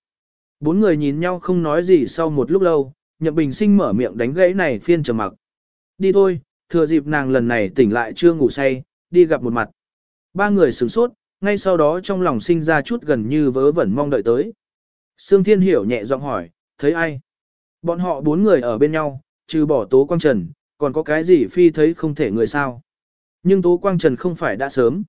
Bốn người nhìn nhau không nói gì sau một lúc lâu, Nhậm Bình Sinh mở miệng đánh gãy này phiên trầm mặc. Đi thôi, thừa dịp nàng lần này tỉnh lại chưa ngủ say, đi gặp một mặt. Ba người sửng sốt, ngay sau đó trong lòng sinh ra chút gần như vớ vẩn mong đợi tới. Sương Thiên Hiểu nhẹ giọng hỏi, thấy ai? Bọn họ bốn người ở bên nhau, trừ bỏ Tố Quang Trần, còn có cái gì phi thấy không thể người sao? Nhưng Tố Quang Trần không phải đã sớm.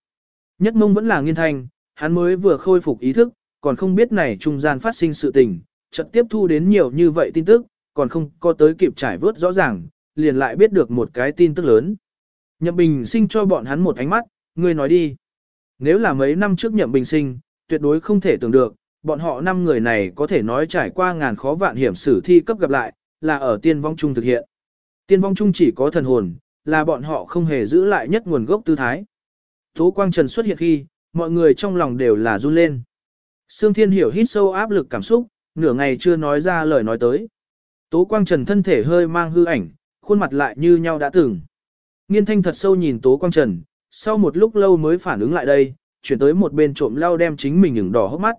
Nhất mông vẫn là nghiên thanh, hắn mới vừa khôi phục ý thức, còn không biết này trung gian phát sinh sự tình, chợt tiếp thu đến nhiều như vậy tin tức, còn không có tới kịp trải vớt rõ ràng, liền lại biết được một cái tin tức lớn. Nhậm Bình sinh cho bọn hắn một ánh mắt, ngươi nói đi. Nếu là mấy năm trước nhậm bình sinh, tuyệt đối không thể tưởng được, bọn họ năm người này có thể nói trải qua ngàn khó vạn hiểm sử thi cấp gặp lại, là ở tiên vong trung thực hiện. Tiên vong trung chỉ có thần hồn, là bọn họ không hề giữ lại nhất nguồn gốc tư thái. Tố Quang Trần xuất hiện khi, mọi người trong lòng đều là run lên. Sương Thiên Hiểu hít sâu áp lực cảm xúc, nửa ngày chưa nói ra lời nói tới. Tố Quang Trần thân thể hơi mang hư ảnh, khuôn mặt lại như nhau đã từng. Nghiên thanh thật sâu nhìn Tố Quang Trần, sau một lúc lâu mới phản ứng lại đây, chuyển tới một bên trộm lau đem chính mình ửng đỏ hốc mắt.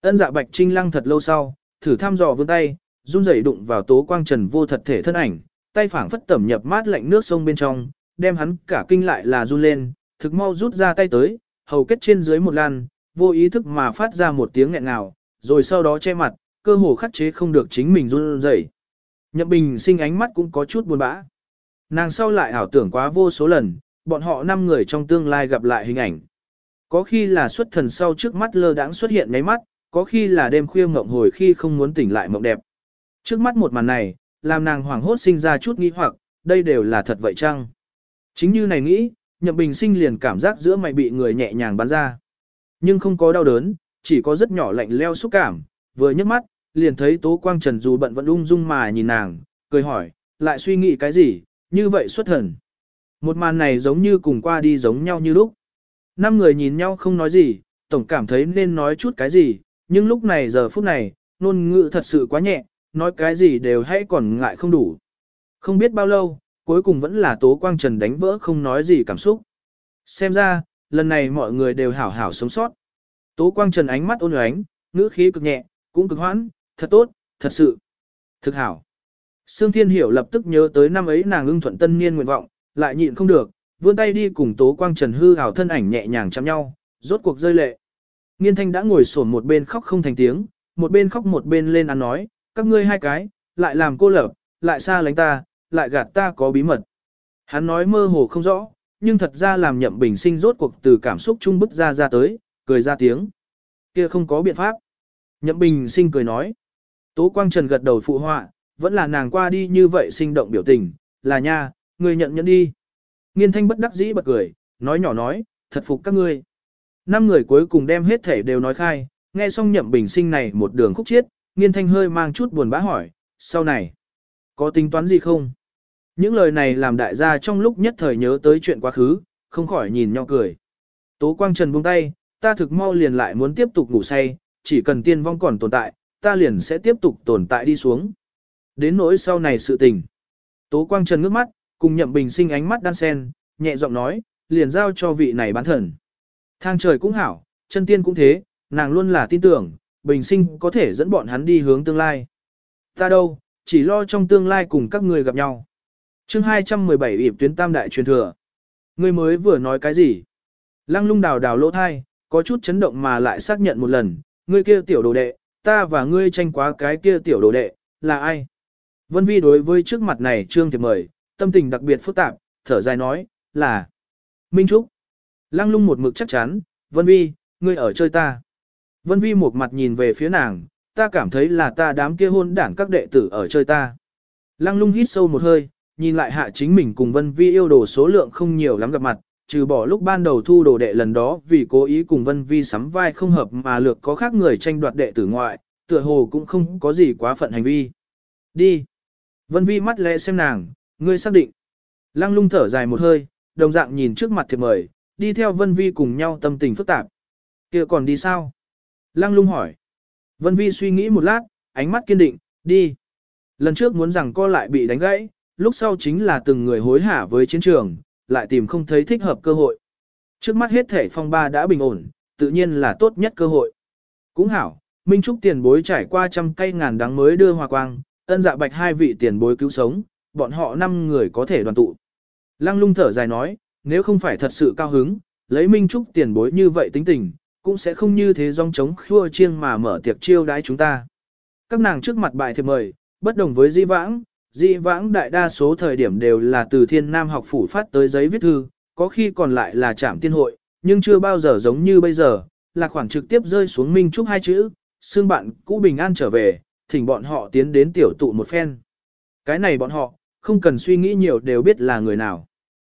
Ân dạ bạch trinh lăng thật lâu sau, thử thăm dò vươn tay, run rẩy đụng vào tố quang trần vô thật thể thân ảnh, tay phảng phất tẩm nhập mát lạnh nước sông bên trong, đem hắn cả kinh lại là run lên, thực mau rút ra tay tới, hầu kết trên dưới một lan, vô ý thức mà phát ra một tiếng nghẹn ngào, rồi sau đó che mặt, cơ hồ khắc chế không được chính mình run rẩy. Nhậm Bình sinh ánh mắt cũng có chút buồn bã. Nàng sau lại ảo tưởng quá vô số lần, bọn họ năm người trong tương lai gặp lại hình ảnh. Có khi là xuất thần sau trước mắt lơ đãng xuất hiện mấy mắt, có khi là đêm khuya ngộng hồi khi không muốn tỉnh lại mộng đẹp. Trước mắt một màn này, làm nàng hoảng hốt sinh ra chút nghi hoặc, đây đều là thật vậy chăng? Chính như này nghĩ, Nhậm Bình sinh liền cảm giác giữa mày bị người nhẹ nhàng bắn ra. Nhưng không có đau đớn, chỉ có rất nhỏ lạnh leo xúc cảm, vừa nhấc mắt, liền thấy Tố Quang Trần dù bận vẫn ung dung mà nhìn nàng, cười hỏi, lại suy nghĩ cái gì, như vậy xuất thần. Một màn này giống như cùng qua đi giống nhau như lúc. Năm người nhìn nhau không nói gì, tổng cảm thấy nên nói chút cái gì, nhưng lúc này giờ phút này, ngôn ngữ thật sự quá nhẹ, nói cái gì đều hay còn ngại không đủ. Không biết bao lâu, cuối cùng vẫn là Tố Quang Trần đánh vỡ không nói gì cảm xúc. Xem ra, lần này mọi người đều hảo hảo sống sót. Tố Quang Trần ánh mắt ôn ánh, ngữ khí cực nhẹ, cũng cực hoãn, thật tốt, thật sự, thực hảo. Sương Thiên Hiểu lập tức nhớ tới năm ấy nàng ưng thuận tân niên nguyện vọng, lại nhịn không được, vươn tay đi cùng Tố Quang Trần hư hảo thân ảnh nhẹ nhàng chạm nhau, rốt cuộc rơi lệ. Nghiên Thanh đã ngồi xổm một bên khóc không thành tiếng, một bên khóc một bên lên ăn nói, các ngươi hai cái, lại làm cô lập, lại xa lánh ta, lại gạt ta có bí mật. Hắn nói mơ hồ không rõ, nhưng thật ra làm nhậm bình sinh rốt cuộc từ cảm xúc trung bức ra ra tới, cười ra tiếng. kia không có biện pháp. Nhậm bình sinh cười nói. Tố Quang Trần gật đầu phụ họa, vẫn là nàng qua đi như vậy sinh động biểu tình, là nha, người nhận nhận đi. Nghiên thanh bất đắc dĩ bật cười, nói nhỏ nói, thật phục các ngươi. Năm người cuối cùng đem hết thể đều nói khai, nghe xong nhậm bình sinh này một đường khúc chiết, nghiên thanh hơi mang chút buồn bã hỏi, sau này, có tính toán gì không? Những lời này làm đại gia trong lúc nhất thời nhớ tới chuyện quá khứ, không khỏi nhìn nhau cười. Tố Quang Trần buông tay, ta thực mau liền lại muốn tiếp tục ngủ say, chỉ cần tiên vong còn tồn tại, ta liền sẽ tiếp tục tồn tại đi xuống. Đến nỗi sau này sự tình. Tố Quang Trần ngước mắt, cùng nhậm bình sinh ánh mắt đan sen, nhẹ giọng nói, liền giao cho vị này bán thần. Thang trời cũng hảo, chân tiên cũng thế, nàng luôn là tin tưởng, bình sinh có thể dẫn bọn hắn đi hướng tương lai. Ta đâu, chỉ lo trong tương lai cùng các người gặp nhau. chương 217 ịp tuyến tam đại truyền thừa. Ngươi mới vừa nói cái gì? Lăng lung đào đào lỗ thai, có chút chấn động mà lại xác nhận một lần, ngươi kia tiểu đồ đệ, ta và ngươi tranh quá cái kia tiểu đồ đệ, là ai? Vân Vi đối với trước mặt này trương thiệp mời, tâm tình đặc biệt phức tạp, thở dài nói, là Minh Trúc. Lăng lung một mực chắc chắn, Vân Vi, ngươi ở chơi ta. Vân Vi một mặt nhìn về phía nàng, ta cảm thấy là ta đám kia hôn đảng các đệ tử ở chơi ta. Lăng lung hít sâu một hơi, nhìn lại hạ chính mình cùng Vân Vi yêu đồ số lượng không nhiều lắm gặp mặt, trừ bỏ lúc ban đầu thu đồ đệ lần đó vì cố ý cùng Vân Vi sắm vai không hợp mà lược có khác người tranh đoạt đệ tử ngoại, tựa hồ cũng không có gì quá phận hành vi. Đi. Vân Vi mắt lẽ xem nàng, ngươi xác định. Lăng lung thở dài một hơi, đồng dạng nhìn trước mặt thiệp mời, đi theo Vân Vi cùng nhau tâm tình phức tạp. kia còn đi sao? Lăng lung hỏi. Vân Vi suy nghĩ một lát, ánh mắt kiên định, đi. Lần trước muốn rằng co lại bị đánh gãy, lúc sau chính là từng người hối hả với chiến trường, lại tìm không thấy thích hợp cơ hội. Trước mắt hết thể phong ba đã bình ổn, tự nhiên là tốt nhất cơ hội. Cũng hảo, Minh Trúc tiền bối trải qua trăm cây ngàn đắng mới đưa hòa quang, ân dạ bạch hai vị tiền bối cứu sống, bọn họ năm người có thể đoàn tụ. Lăng lung thở dài nói, nếu không phải thật sự cao hứng, lấy Minh Trúc tiền bối như vậy tính tình, cũng sẽ không như thế dòng chống khua chiêng mà mở tiệc chiêu đái chúng ta. Các nàng trước mặt bài thiệp mời, bất đồng với di vãng, di vãng đại đa số thời điểm đều là từ thiên nam học phủ phát tới giấy viết thư, có khi còn lại là trạm tiên hội, nhưng chưa bao giờ giống như bây giờ, là khoảng trực tiếp rơi xuống Minh Trúc hai chữ, xương bạn cũ bình an trở về, thỉnh bọn họ tiến đến tiểu tụ một phen. Cái này bọn họ, không cần suy nghĩ nhiều đều biết là người nào.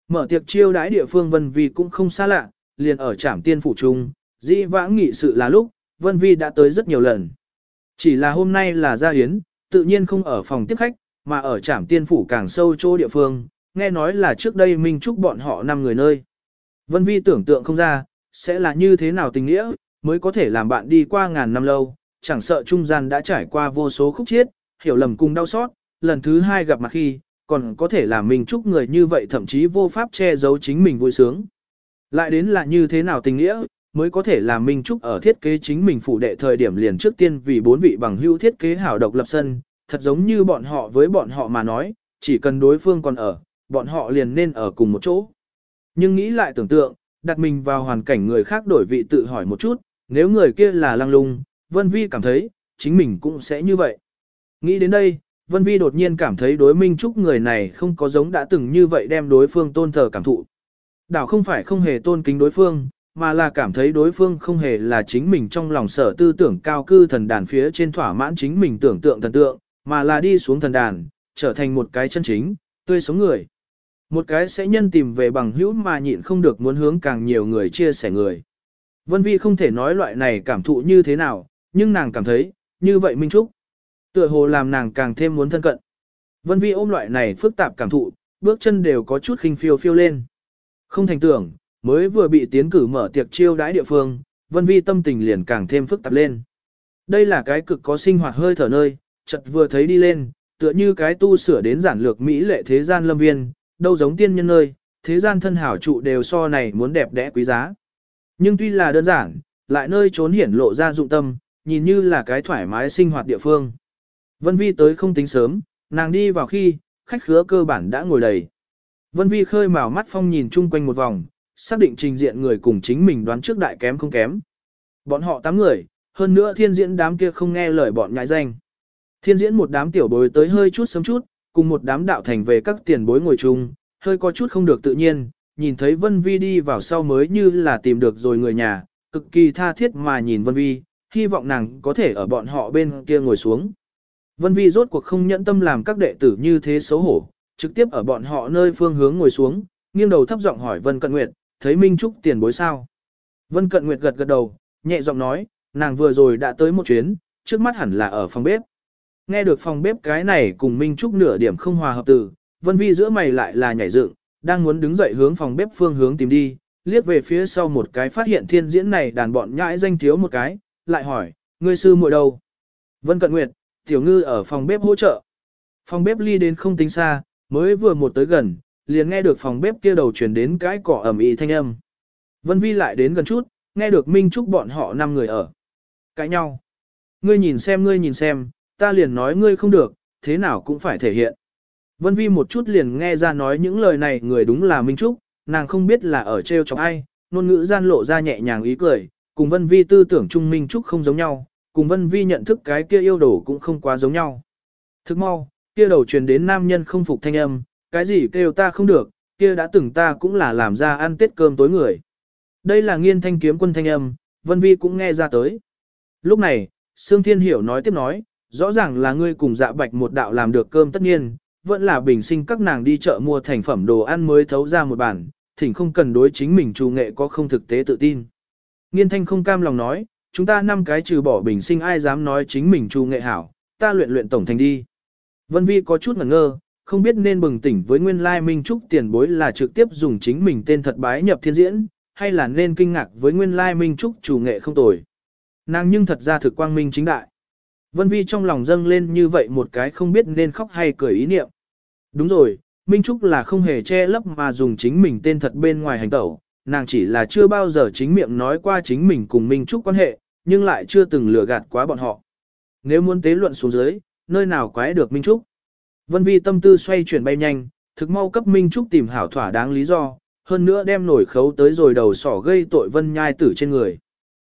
Mở tiệc chiêu đãi địa phương Vân Vi cũng không xa lạ, liền ở trạm tiên phủ trung, dĩ vãng nghị sự là lúc, Vân Vi đã tới rất nhiều lần. Chỉ là hôm nay là gia hiến, tự nhiên không ở phòng tiếp khách, mà ở trạm tiên phủ càng sâu chỗ địa phương, nghe nói là trước đây Minh Trúc bọn họ năm người nơi. Vân Vi tưởng tượng không ra, sẽ là như thế nào tình nghĩa, mới có thể làm bạn đi qua ngàn năm lâu, chẳng sợ trung gian đã trải qua vô số khúc chiết, hiểu lầm cùng đau xót, lần thứ hai gặp mặt khi, còn có thể làm mình chúc người như vậy thậm chí vô pháp che giấu chính mình vui sướng. Lại đến là như thế nào tình nghĩa, mới có thể làm Minh Trúc ở thiết kế chính mình phụ đệ thời điểm liền trước tiên vì bốn vị bằng hữu thiết kế hảo độc lập sân, thật giống như bọn họ với bọn họ mà nói, chỉ cần đối phương còn ở, bọn họ liền nên ở cùng một chỗ. Nhưng nghĩ lại tưởng tượng, đặt mình vào hoàn cảnh người khác đổi vị tự hỏi một chút, nếu người kia là lăng lung, Vân Vi cảm thấy, chính mình cũng sẽ như vậy. Nghĩ đến đây, Vân Vi đột nhiên cảm thấy đối Minh Trúc người này không có giống đã từng như vậy đem đối phương tôn thờ cảm thụ. Đảo không phải không hề tôn kính đối phương, mà là cảm thấy đối phương không hề là chính mình trong lòng sở tư tưởng cao cư thần đàn phía trên thỏa mãn chính mình tưởng tượng thần tượng, mà là đi xuống thần đàn, trở thành một cái chân chính, tươi sống người. Một cái sẽ nhân tìm về bằng hữu mà nhịn không được muốn hướng càng nhiều người chia sẻ người. Vân Vi không thể nói loại này cảm thụ như thế nào, nhưng nàng cảm thấy, như vậy Minh Trúc. Tựa hồ làm nàng càng thêm muốn thân cận. Vân Vi ôm loại này phức tạp cảm thụ, bước chân đều có chút khinh phiêu phiêu lên. Không thành tưởng, mới vừa bị tiến cử mở tiệc chiêu đãi địa phương, Vân Vi tâm tình liền càng thêm phức tạp lên. Đây là cái cực có sinh hoạt hơi thở nơi, chợt vừa thấy đi lên, tựa như cái tu sửa đến giản lược mỹ lệ thế gian lâm viên, đâu giống tiên nhân nơi, thế gian thân hảo trụ đều so này muốn đẹp đẽ quý giá. Nhưng tuy là đơn giản, lại nơi trốn hiển lộ ra dụng tâm, nhìn như là cái thoải mái sinh hoạt địa phương. Vân Vi tới không tính sớm, nàng đi vào khi, khách khứa cơ bản đã ngồi đầy. Vân Vi khơi mào mắt phong nhìn chung quanh một vòng, xác định trình diện người cùng chính mình đoán trước đại kém không kém. Bọn họ 8 người, hơn nữa thiên diễn đám kia không nghe lời bọn nhãi danh. Thiên diễn một đám tiểu bối tới hơi chút sớm chút, cùng một đám đạo thành về các tiền bối ngồi chung, hơi có chút không được tự nhiên, nhìn thấy Vân Vi đi vào sau mới như là tìm được rồi người nhà, cực kỳ tha thiết mà nhìn Vân Vi, hy vọng nàng có thể ở bọn họ bên kia ngồi xuống. Vân Vi rốt cuộc không nhẫn tâm làm các đệ tử như thế xấu hổ, trực tiếp ở bọn họ nơi phương hướng ngồi xuống, nghiêng đầu thấp giọng hỏi Vân Cận Nguyệt, thấy Minh Trúc tiền bối sao? Vân Cận Nguyệt gật gật đầu, nhẹ giọng nói, nàng vừa rồi đã tới một chuyến, trước mắt hẳn là ở phòng bếp. Nghe được phòng bếp cái này cùng Minh Trúc nửa điểm không hòa hợp từ, Vân Vi giữa mày lại là nhảy dựng, đang muốn đứng dậy hướng phòng bếp phương hướng tìm đi, liếc về phía sau một cái phát hiện thiên diễn này đàn bọn nhãi danh thiếu một cái, lại hỏi, ngươi sư muội đâu? Vân Cận Nguyệt, tiểu ngư ở phòng bếp hỗ trợ. Phòng bếp ly đến không tính xa, mới vừa một tới gần, liền nghe được phòng bếp kia đầu truyền đến cái cỏ ẩm ý thanh âm. Vân Vi lại đến gần chút, nghe được Minh Trúc bọn họ năm người ở. Cãi nhau. Ngươi nhìn xem ngươi nhìn xem, ta liền nói ngươi không được, thế nào cũng phải thể hiện. Vân Vi một chút liền nghe ra nói những lời này người đúng là Minh Trúc, nàng không biết là ở treo chọc ai, ngôn ngữ gian lộ ra nhẹ nhàng ý cười, cùng Vân Vi tư tưởng chung Minh Trúc không giống nhau, cùng Vân Vi nhận thức cái kia yêu đồ cũng không quá giống nhau. Thức mau, kia đầu truyền đến nam nhân không phục thanh âm, cái gì kêu ta không được, kia đã từng ta cũng là làm ra ăn tết cơm tối người. Đây là nghiên thanh kiếm quân thanh âm, Vân Vi cũng nghe ra tới. Lúc này, Sương Thiên Hiểu nói tiếp nói, rõ ràng là ngươi cùng dạ bạch một đạo làm được cơm tất nhiên, vẫn là bình sinh các nàng đi chợ mua thành phẩm đồ ăn mới thấu ra một bản, thỉnh không cần đối chính mình trù nghệ có không thực tế tự tin. Nghiên thanh không cam lòng nói, chúng ta năm cái trừ bỏ bình sinh ai dám nói chính mình trù nghệ hảo, ta luyện luyện tổng thành đi. Vân Vi có chút ngẩn ngơ, không biết nên bừng tỉnh với nguyên lai minh trúc tiền bối là trực tiếp dùng chính mình tên thật bái nhập thiên diễn, hay là nên kinh ngạc với nguyên lai minh trúc chủ nghệ không tồi. Nàng nhưng thật ra thực quang minh chính đại. Vân Vi trong lòng dâng lên như vậy một cái không biết nên khóc hay cười ý niệm. Đúng rồi, Minh Trúc là không hề che lấp mà dùng chính mình tên thật bên ngoài hành tẩu, nàng chỉ là chưa bao giờ chính miệng nói qua chính mình cùng Minh Trúc quan hệ, nhưng lại chưa từng lừa gạt quá bọn họ. Nếu muốn tế luận xuống dưới, nơi nào quái được Minh Trúc? Vân Vi tâm tư xoay chuyển bay nhanh, thực mau cấp Minh Trúc tìm hảo thỏa đáng lý do, hơn nữa đem nổi khấu tới rồi đầu sỏ gây tội Vân Nhai tử trên người.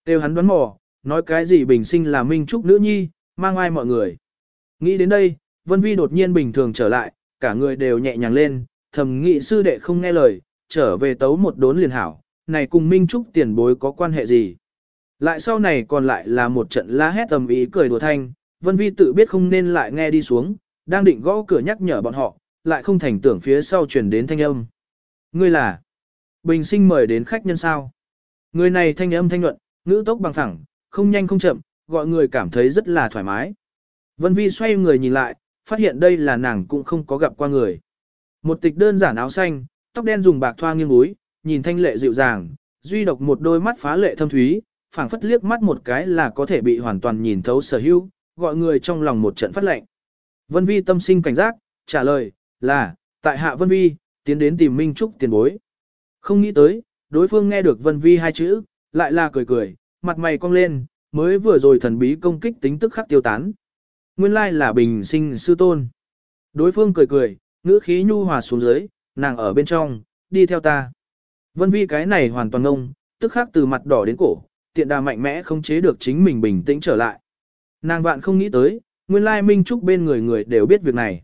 Tiêu hắn đoán mò, nói cái gì bình sinh là Minh Trúc nữ nhi, mang ai mọi người. Nghĩ đến đây, Vân Vi đột nhiên bình thường trở lại, cả người đều nhẹ nhàng lên, thầm nghị sư đệ không nghe lời, trở về tấu một đốn liền hảo, này cùng Minh Trúc tiền bối có quan hệ gì. Lại sau này còn lại là một trận la hét tầm ý cười đùa thanh, Vân Vi tự biết không nên lại nghe đi xuống, đang định gõ cửa nhắc nhở bọn họ, lại không thành tưởng phía sau truyền đến thanh âm. Ngươi là Bình sinh mời đến khách nhân sao. Người này thanh âm thanh luận, ngữ tốc bằng thẳng, không nhanh không chậm, gọi người cảm thấy rất là thoải mái. Vân Vi xoay người nhìn lại, phát hiện đây là nàng cũng không có gặp qua người. Một tịch đơn giản áo xanh, tóc đen dùng bạc thoa nghiêng búi, nhìn thanh lệ dịu dàng, duy độc một đôi mắt phá lệ thâm thúy, phảng phất liếc mắt một cái là có thể bị hoàn toàn nhìn thấu sở hữu, gọi người trong lòng một trận phát lệnh. Vân Vi tâm sinh cảnh giác, trả lời, là, tại hạ Vân Vi, tiến đến tìm Minh Trúc tiền bối. Không nghĩ tới, đối phương nghe được Vân Vi hai chữ, lại là cười cười, mặt mày cong lên, mới vừa rồi thần bí công kích tính tức khắc tiêu tán. Nguyên lai là bình sinh sư tôn. Đối phương cười cười, ngữ khí nhu hòa xuống dưới, nàng ở bên trong, đi theo ta. Vân vi cái này hoàn toàn ngông, tức khắc từ mặt đỏ đến cổ, tiện đà mạnh mẽ không chế được chính mình bình tĩnh trở lại. Nàng vạn không nghĩ tới, nguyên lai Minh Trúc bên người người đều biết việc này.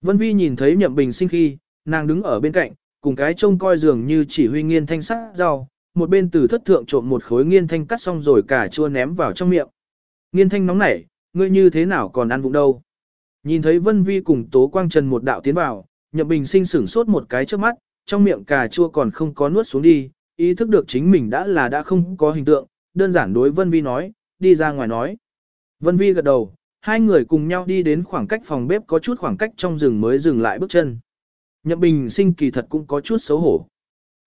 Vân Vi nhìn thấy Nhậm Bình sinh khi, nàng đứng ở bên cạnh, cùng cái trông coi dường như chỉ huy nghiên thanh sắc rau, một bên từ thất thượng trộm một khối nghiên thanh cắt xong rồi cả chua ném vào trong miệng. Nghiên thanh nóng nảy, ngươi như thế nào còn ăn vụng đâu. Nhìn thấy Vân Vi cùng Tố Quang Trần một đạo tiến vào, Nhậm Bình sinh sửng sốt một cái trước mắt, trong miệng cà chua còn không có nuốt xuống đi, ý thức được chính mình đã là đã không có hình tượng, đơn giản đối Vân Vi nói, đi ra ngoài nói. Vân Vi gật đầu, hai người cùng nhau đi đến khoảng cách phòng bếp có chút khoảng cách trong rừng mới dừng lại bước chân. Nhậm Bình sinh kỳ thật cũng có chút xấu hổ.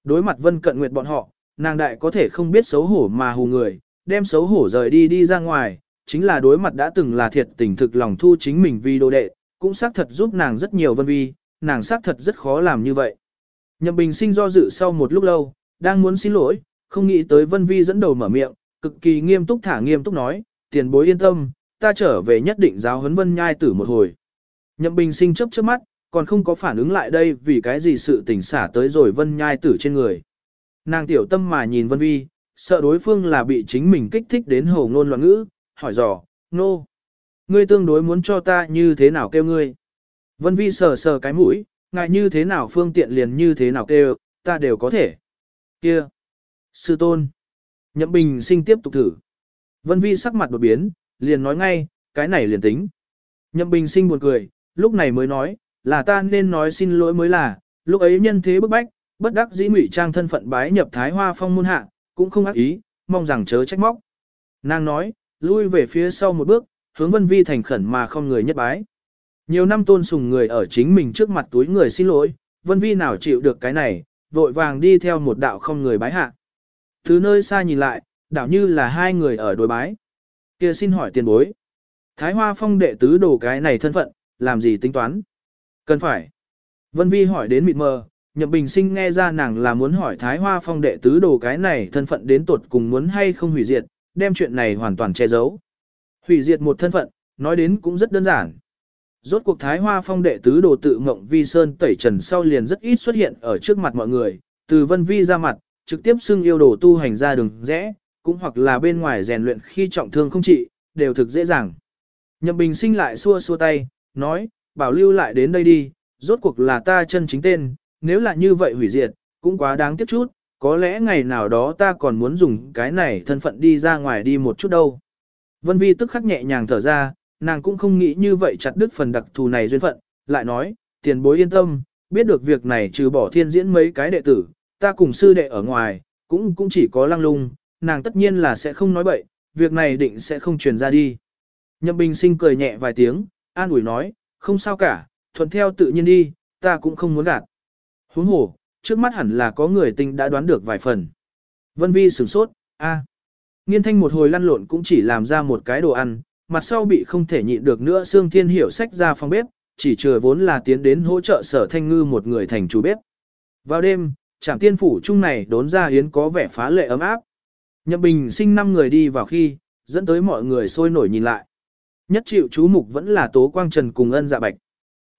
Đối mặt Vân Cận Nguyệt bọn họ, nàng đại có thể không biết xấu hổ mà hù người, đem xấu hổ rời đi đi ra ngoài, chính là đối mặt đã từng là thiệt tình thực lòng thu chính mình vì đồ đệ, cũng xác thật giúp nàng rất nhiều Vân Vi, nàng xác thật rất khó làm như vậy. Nhậm Bình sinh do dự sau một lúc lâu, đang muốn xin lỗi, không nghĩ tới Vân Vi dẫn đầu mở miệng, cực kỳ nghiêm túc thả nghiêm túc nói, tiền bối yên tâm, ta trở về nhất định giáo huấn Vân Nhai tử một hồi. Nhậm Bình sinh chớp chớp mắt, còn không có phản ứng lại đây vì cái gì sự tình xả tới rồi Vân Nhai tử trên người. Nàng tiểu tâm mà nhìn Vân Vi, sợ đối phương là bị chính mình kích thích đến hồ ngôn loạn ngữ, hỏi dò, nô. No. Ngươi tương đối muốn cho ta như thế nào kêu ngươi. Vân Vi sờ sờ cái mũi, ngại như thế nào phương tiện liền như thế nào kêu, ta đều có thể. Kia. Sư tôn. Nhậm Bình sinh tiếp tục thử. Vân Vi sắc mặt đột biến, liền nói ngay, cái này liền tính. Nhậm Bình sinh buồn cười, lúc này mới nói, là ta nên nói xin lỗi mới là, lúc ấy nhân thế bức bách, bất đắc dĩ ngụy trang thân phận bái nhập Thái Hoa Phong môn hạ, cũng không ác ý, mong rằng chớ trách móc. Nàng nói, lui về phía sau một bước, hướng Vân Vi thành khẩn mà không người nhất bái. Nhiều năm tôn sùng người ở chính mình trước mặt túi người xin lỗi, Vân Vi nào chịu được cái này, vội vàng đi theo một đạo không người bái hạ. Từ nơi xa nhìn lại, đạo như là hai người ở đối bái kia xin hỏi tiền bối. Thái Hoa Phong đệ tứ đồ cái này thân phận, làm gì tính toán? Cần phải. Vân Vi hỏi đến mịt mờ, Nhậm Bình Sinh nghe ra nàng là muốn hỏi Thái Hoa Phong đệ tứ đồ cái này thân phận đến tột cùng muốn hay không hủy diệt, đem chuyện này hoàn toàn che giấu. Hủy diệt một thân phận, nói đến cũng rất đơn giản. Rốt cuộc Thái Hoa Phong đệ tứ đồ tự mộng vi sơn tẩy trần sau liền rất ít xuất hiện ở trước mặt mọi người, từ Vân Vi ra mặt, trực tiếp xưng yêu đồ tu hành ra đường rẽ, cũng hoặc là bên ngoài rèn luyện khi trọng thương không trị, đều thực dễ dàng. Nhậm Bình Sinh lại xua xua tay, nói, bảo lưu lại đến đây đi, rốt cuộc là ta chân chính tên, nếu là như vậy hủy diệt, cũng quá đáng tiếc chút, có lẽ ngày nào đó ta còn muốn dùng cái này thân phận đi ra ngoài đi một chút đâu. Vân Vi tức khắc nhẹ nhàng thở ra, nàng cũng không nghĩ như vậy chặt đứt phần đặc thù này duyên phận, lại nói, tiền bối yên tâm, biết được việc này trừ bỏ thiên diễn mấy cái đệ tử, ta cùng sư đệ ở ngoài, cũng cũng chỉ có lăng lung, nàng tất nhiên là sẽ không nói bậy, việc này định sẽ không truyền ra đi. Nhậm Bình sinh cười nhẹ vài tiếng, an ủi nói, không sao cả, thuận theo tự nhiên đi, ta cũng không muốn gạt. Huống hồ, trước mắt hẳn là có người tinh đã đoán được vài phần. Vân Vi sửng sốt, a. Nghiên thanh một hồi lăn lộn cũng chỉ làm ra một cái đồ ăn, mặt sau bị không thể nhịn được nữa Sương Thiên Hiểu sách ra phòng bếp, chỉ chừa vốn là tiến đến hỗ trợ sở thanh ngư một người thành chủ bếp. Vào đêm, trạm tiên phủ chung này đốn ra hiến có vẻ phá lệ ấm áp. Nhậm Bình sinh năm người đi vào khi, dẫn tới mọi người sôi nổi nhìn lại. Nhất chịu chú mục vẫn là Tố Quang Trần cùng ân dạ bạch.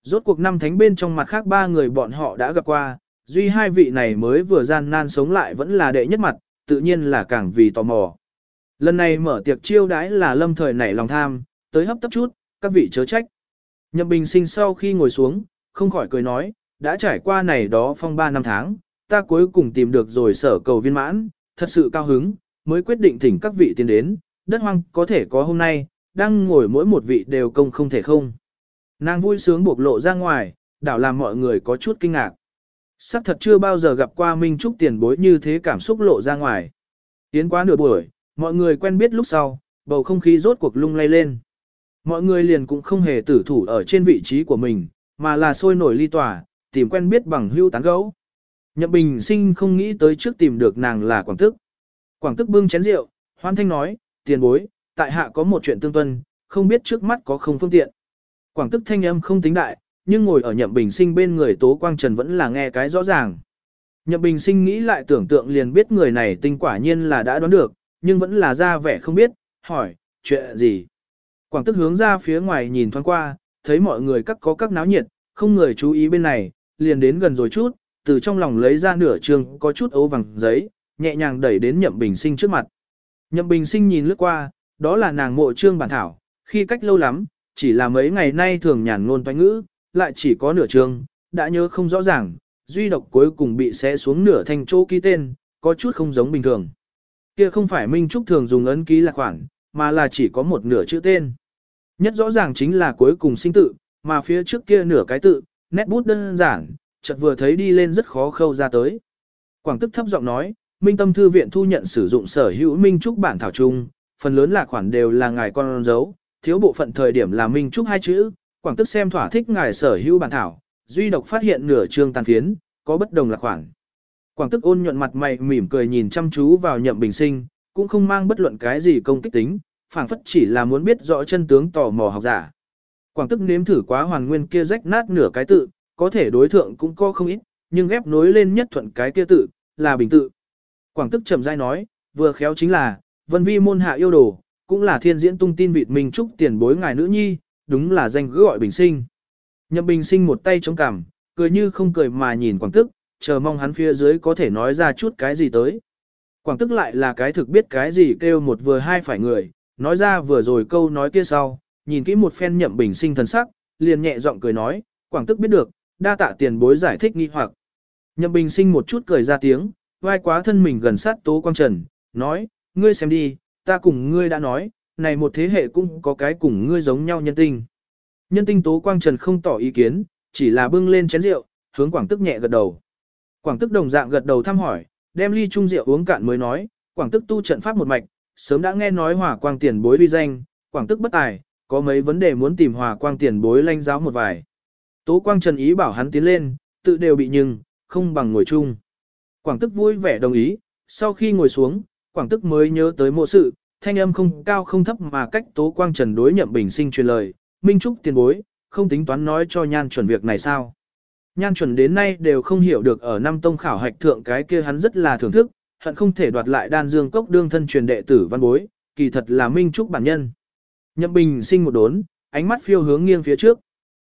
Rốt cuộc năm thánh bên trong mặt khác ba người bọn họ đã gặp qua, duy hai vị này mới vừa gian nan sống lại vẫn là đệ nhất mặt, tự nhiên là càng vì tò mò. Lần này mở tiệc chiêu đãi là lâm thời nảy lòng tham, tới hấp tấp chút, các vị chớ trách. Nhậm Bình sinh sau khi ngồi xuống, không khỏi cười nói, đã trải qua này đó phong ba năm tháng, ta cuối cùng tìm được rồi sở cầu viên mãn, thật sự cao hứng, mới quyết định thỉnh các vị tiến đến, đất hoang có thể có hôm nay, đang ngồi mỗi một vị đều công không thể không. Nàng vui sướng bộc lộ ra ngoài, đảo làm mọi người có chút kinh ngạc. Sắc thật chưa bao giờ gặp qua Minh Trúc tiền bối như thế cảm xúc lộ ra ngoài. Tiến quá nửa buổi, mọi người quen biết lúc sau, bầu không khí rốt cuộc lung lay lên. Mọi người liền cũng không hề tử thủ ở trên vị trí của mình, mà là sôi nổi ly tỏa, tìm quen biết bằng hưu tán gấu. Nhậm Bình sinh không nghĩ tới trước tìm được nàng là Quảng Tức. Quảng Tức bưng chén rượu, hoan thanh nói, tiền bối, tại hạ có một chuyện tương tuân, không biết trước mắt có không phương tiện. Quảng Tức thanh âm không tính đại, nhưng ngồi ở Nhậm Bình sinh bên người Tố Quang Trần vẫn là nghe cái rõ ràng. Nhậm Bình Sinh nghĩ lại tưởng tượng liền biết người này tinh quả nhiên là đã đoán được, nhưng vẫn là ra vẻ không biết, hỏi, chuyện gì? Quảng tức hướng ra phía ngoài nhìn thoáng qua, thấy mọi người các có các náo nhiệt, không người chú ý bên này, liền đến gần rồi chút, từ trong lòng lấy ra nửa trường có chút ấu vàng giấy, nhẹ nhàng đẩy đến Nhậm Bình Sinh trước mặt. Nhậm Bình Sinh nhìn lướt qua, đó là nàng mộ trương bản thảo, khi cách lâu lắm, chỉ là mấy ngày nay thường nhàn ngôn toanh ngữ, lại chỉ có nửa chương, đã nhớ không rõ ràng, duy độc cuối cùng bị xé xuống nửa thành chỗ ký tên, có chút không giống bình thường. Kia không phải Minh Trúc thường dùng ấn ký là khoản, mà là chỉ có một nửa chữ tên. Nhất rõ ràng chính là cuối cùng sinh tự, mà phía trước kia nửa cái tự, nét bút đơn giản, chợt vừa thấy đi lên rất khó khâu ra tới. Quảng tức thấp giọng nói, Minh Tâm Thư viện thu nhận sử dụng sở hữu Minh Trúc bản thảo chung, phần lớn là khoản đều là ngài con dấu, thiếu bộ phận thời điểm là Minh Trúc hai chữ, Quảng tức xem thỏa thích ngài sở hữu bản thảo, duy độc phát hiện nửa chương tàn phiến, có bất đồng là khoản. Quảng tức ôn nhuận mặt mày mỉm cười nhìn chăm chú vào nhậm bình sinh, cũng không mang bất luận cái gì công kích tính, phảng phất chỉ là muốn biết rõ chân tướng tò mò học giả. Quảng tức nếm thử quá hoàn nguyên kia rách nát nửa cái tự, có thể đối thượng cũng có không ít, nhưng ghép nối lên nhất thuận cái kia tự, là bình tự. Quảng tức chậm rãi nói, vừa khéo chính là, vân vi môn hạ yêu đồ, cũng là thiên diễn tung tin vịt mình trúc tiền bối ngài nữ nhi, đúng là danh gọi bình sinh. Nhậm bình sinh một tay chống cằm, cười như không cười mà nhìn quảng tức, chờ mong hắn phía dưới có thể nói ra chút cái gì tới. Quảng tức lại là cái thực biết cái gì kêu một vừa hai phải người, nói ra vừa rồi câu nói kia sau, nhìn kỹ một phen nhậm bình sinh thần sắc, liền nhẹ giọng cười nói, quảng tức biết được, đa tạ tiền bối giải thích nghi hoặc. Nhậm bình sinh một chút cười ra tiếng, vai quá thân mình gần sát tố quang trần, nói, ngươi xem đi, ta cùng ngươi đã nói, này một thế hệ cũng có cái cùng ngươi giống nhau nhân tinh. Nhân tinh tố quang trần không tỏ ý kiến, chỉ là bưng lên chén rượu, hướng quảng tức nhẹ gật đầu. Quảng tức đồng dạng gật đầu thăm hỏi, đem ly chung rượu uống cạn mới nói, quảng tức tu trận pháp một mạch, sớm đã nghe nói hỏa quang tiền bối uy danh, quảng tức bất tài, có mấy vấn đề muốn tìm hỏa quang tiền bối lanh giáo một vài. Tố quang trần ý bảo hắn tiến lên, tự đều bị nhưng, không bằng ngồi chung. Quảng tức vui vẻ đồng ý, sau khi ngồi xuống, quảng tức mới nhớ tới mộ sự, thanh âm không cao không thấp mà cách tố quang trần đối nhậm bình sinh truyền lời, minh trúc tiền bối, không tính toán nói cho nhan chuẩn việc này sao. Nhan chuẩn đến nay đều không hiểu được ở năm tông khảo hạch thượng cái kia hắn rất là thưởng thức, hận không thể đoạt lại đan dương cốc đương thân truyền đệ tử văn bối, kỳ thật là minh trúc bản nhân. Nhậm bình sinh một đốn, ánh mắt phiêu hướng nghiêng phía trước.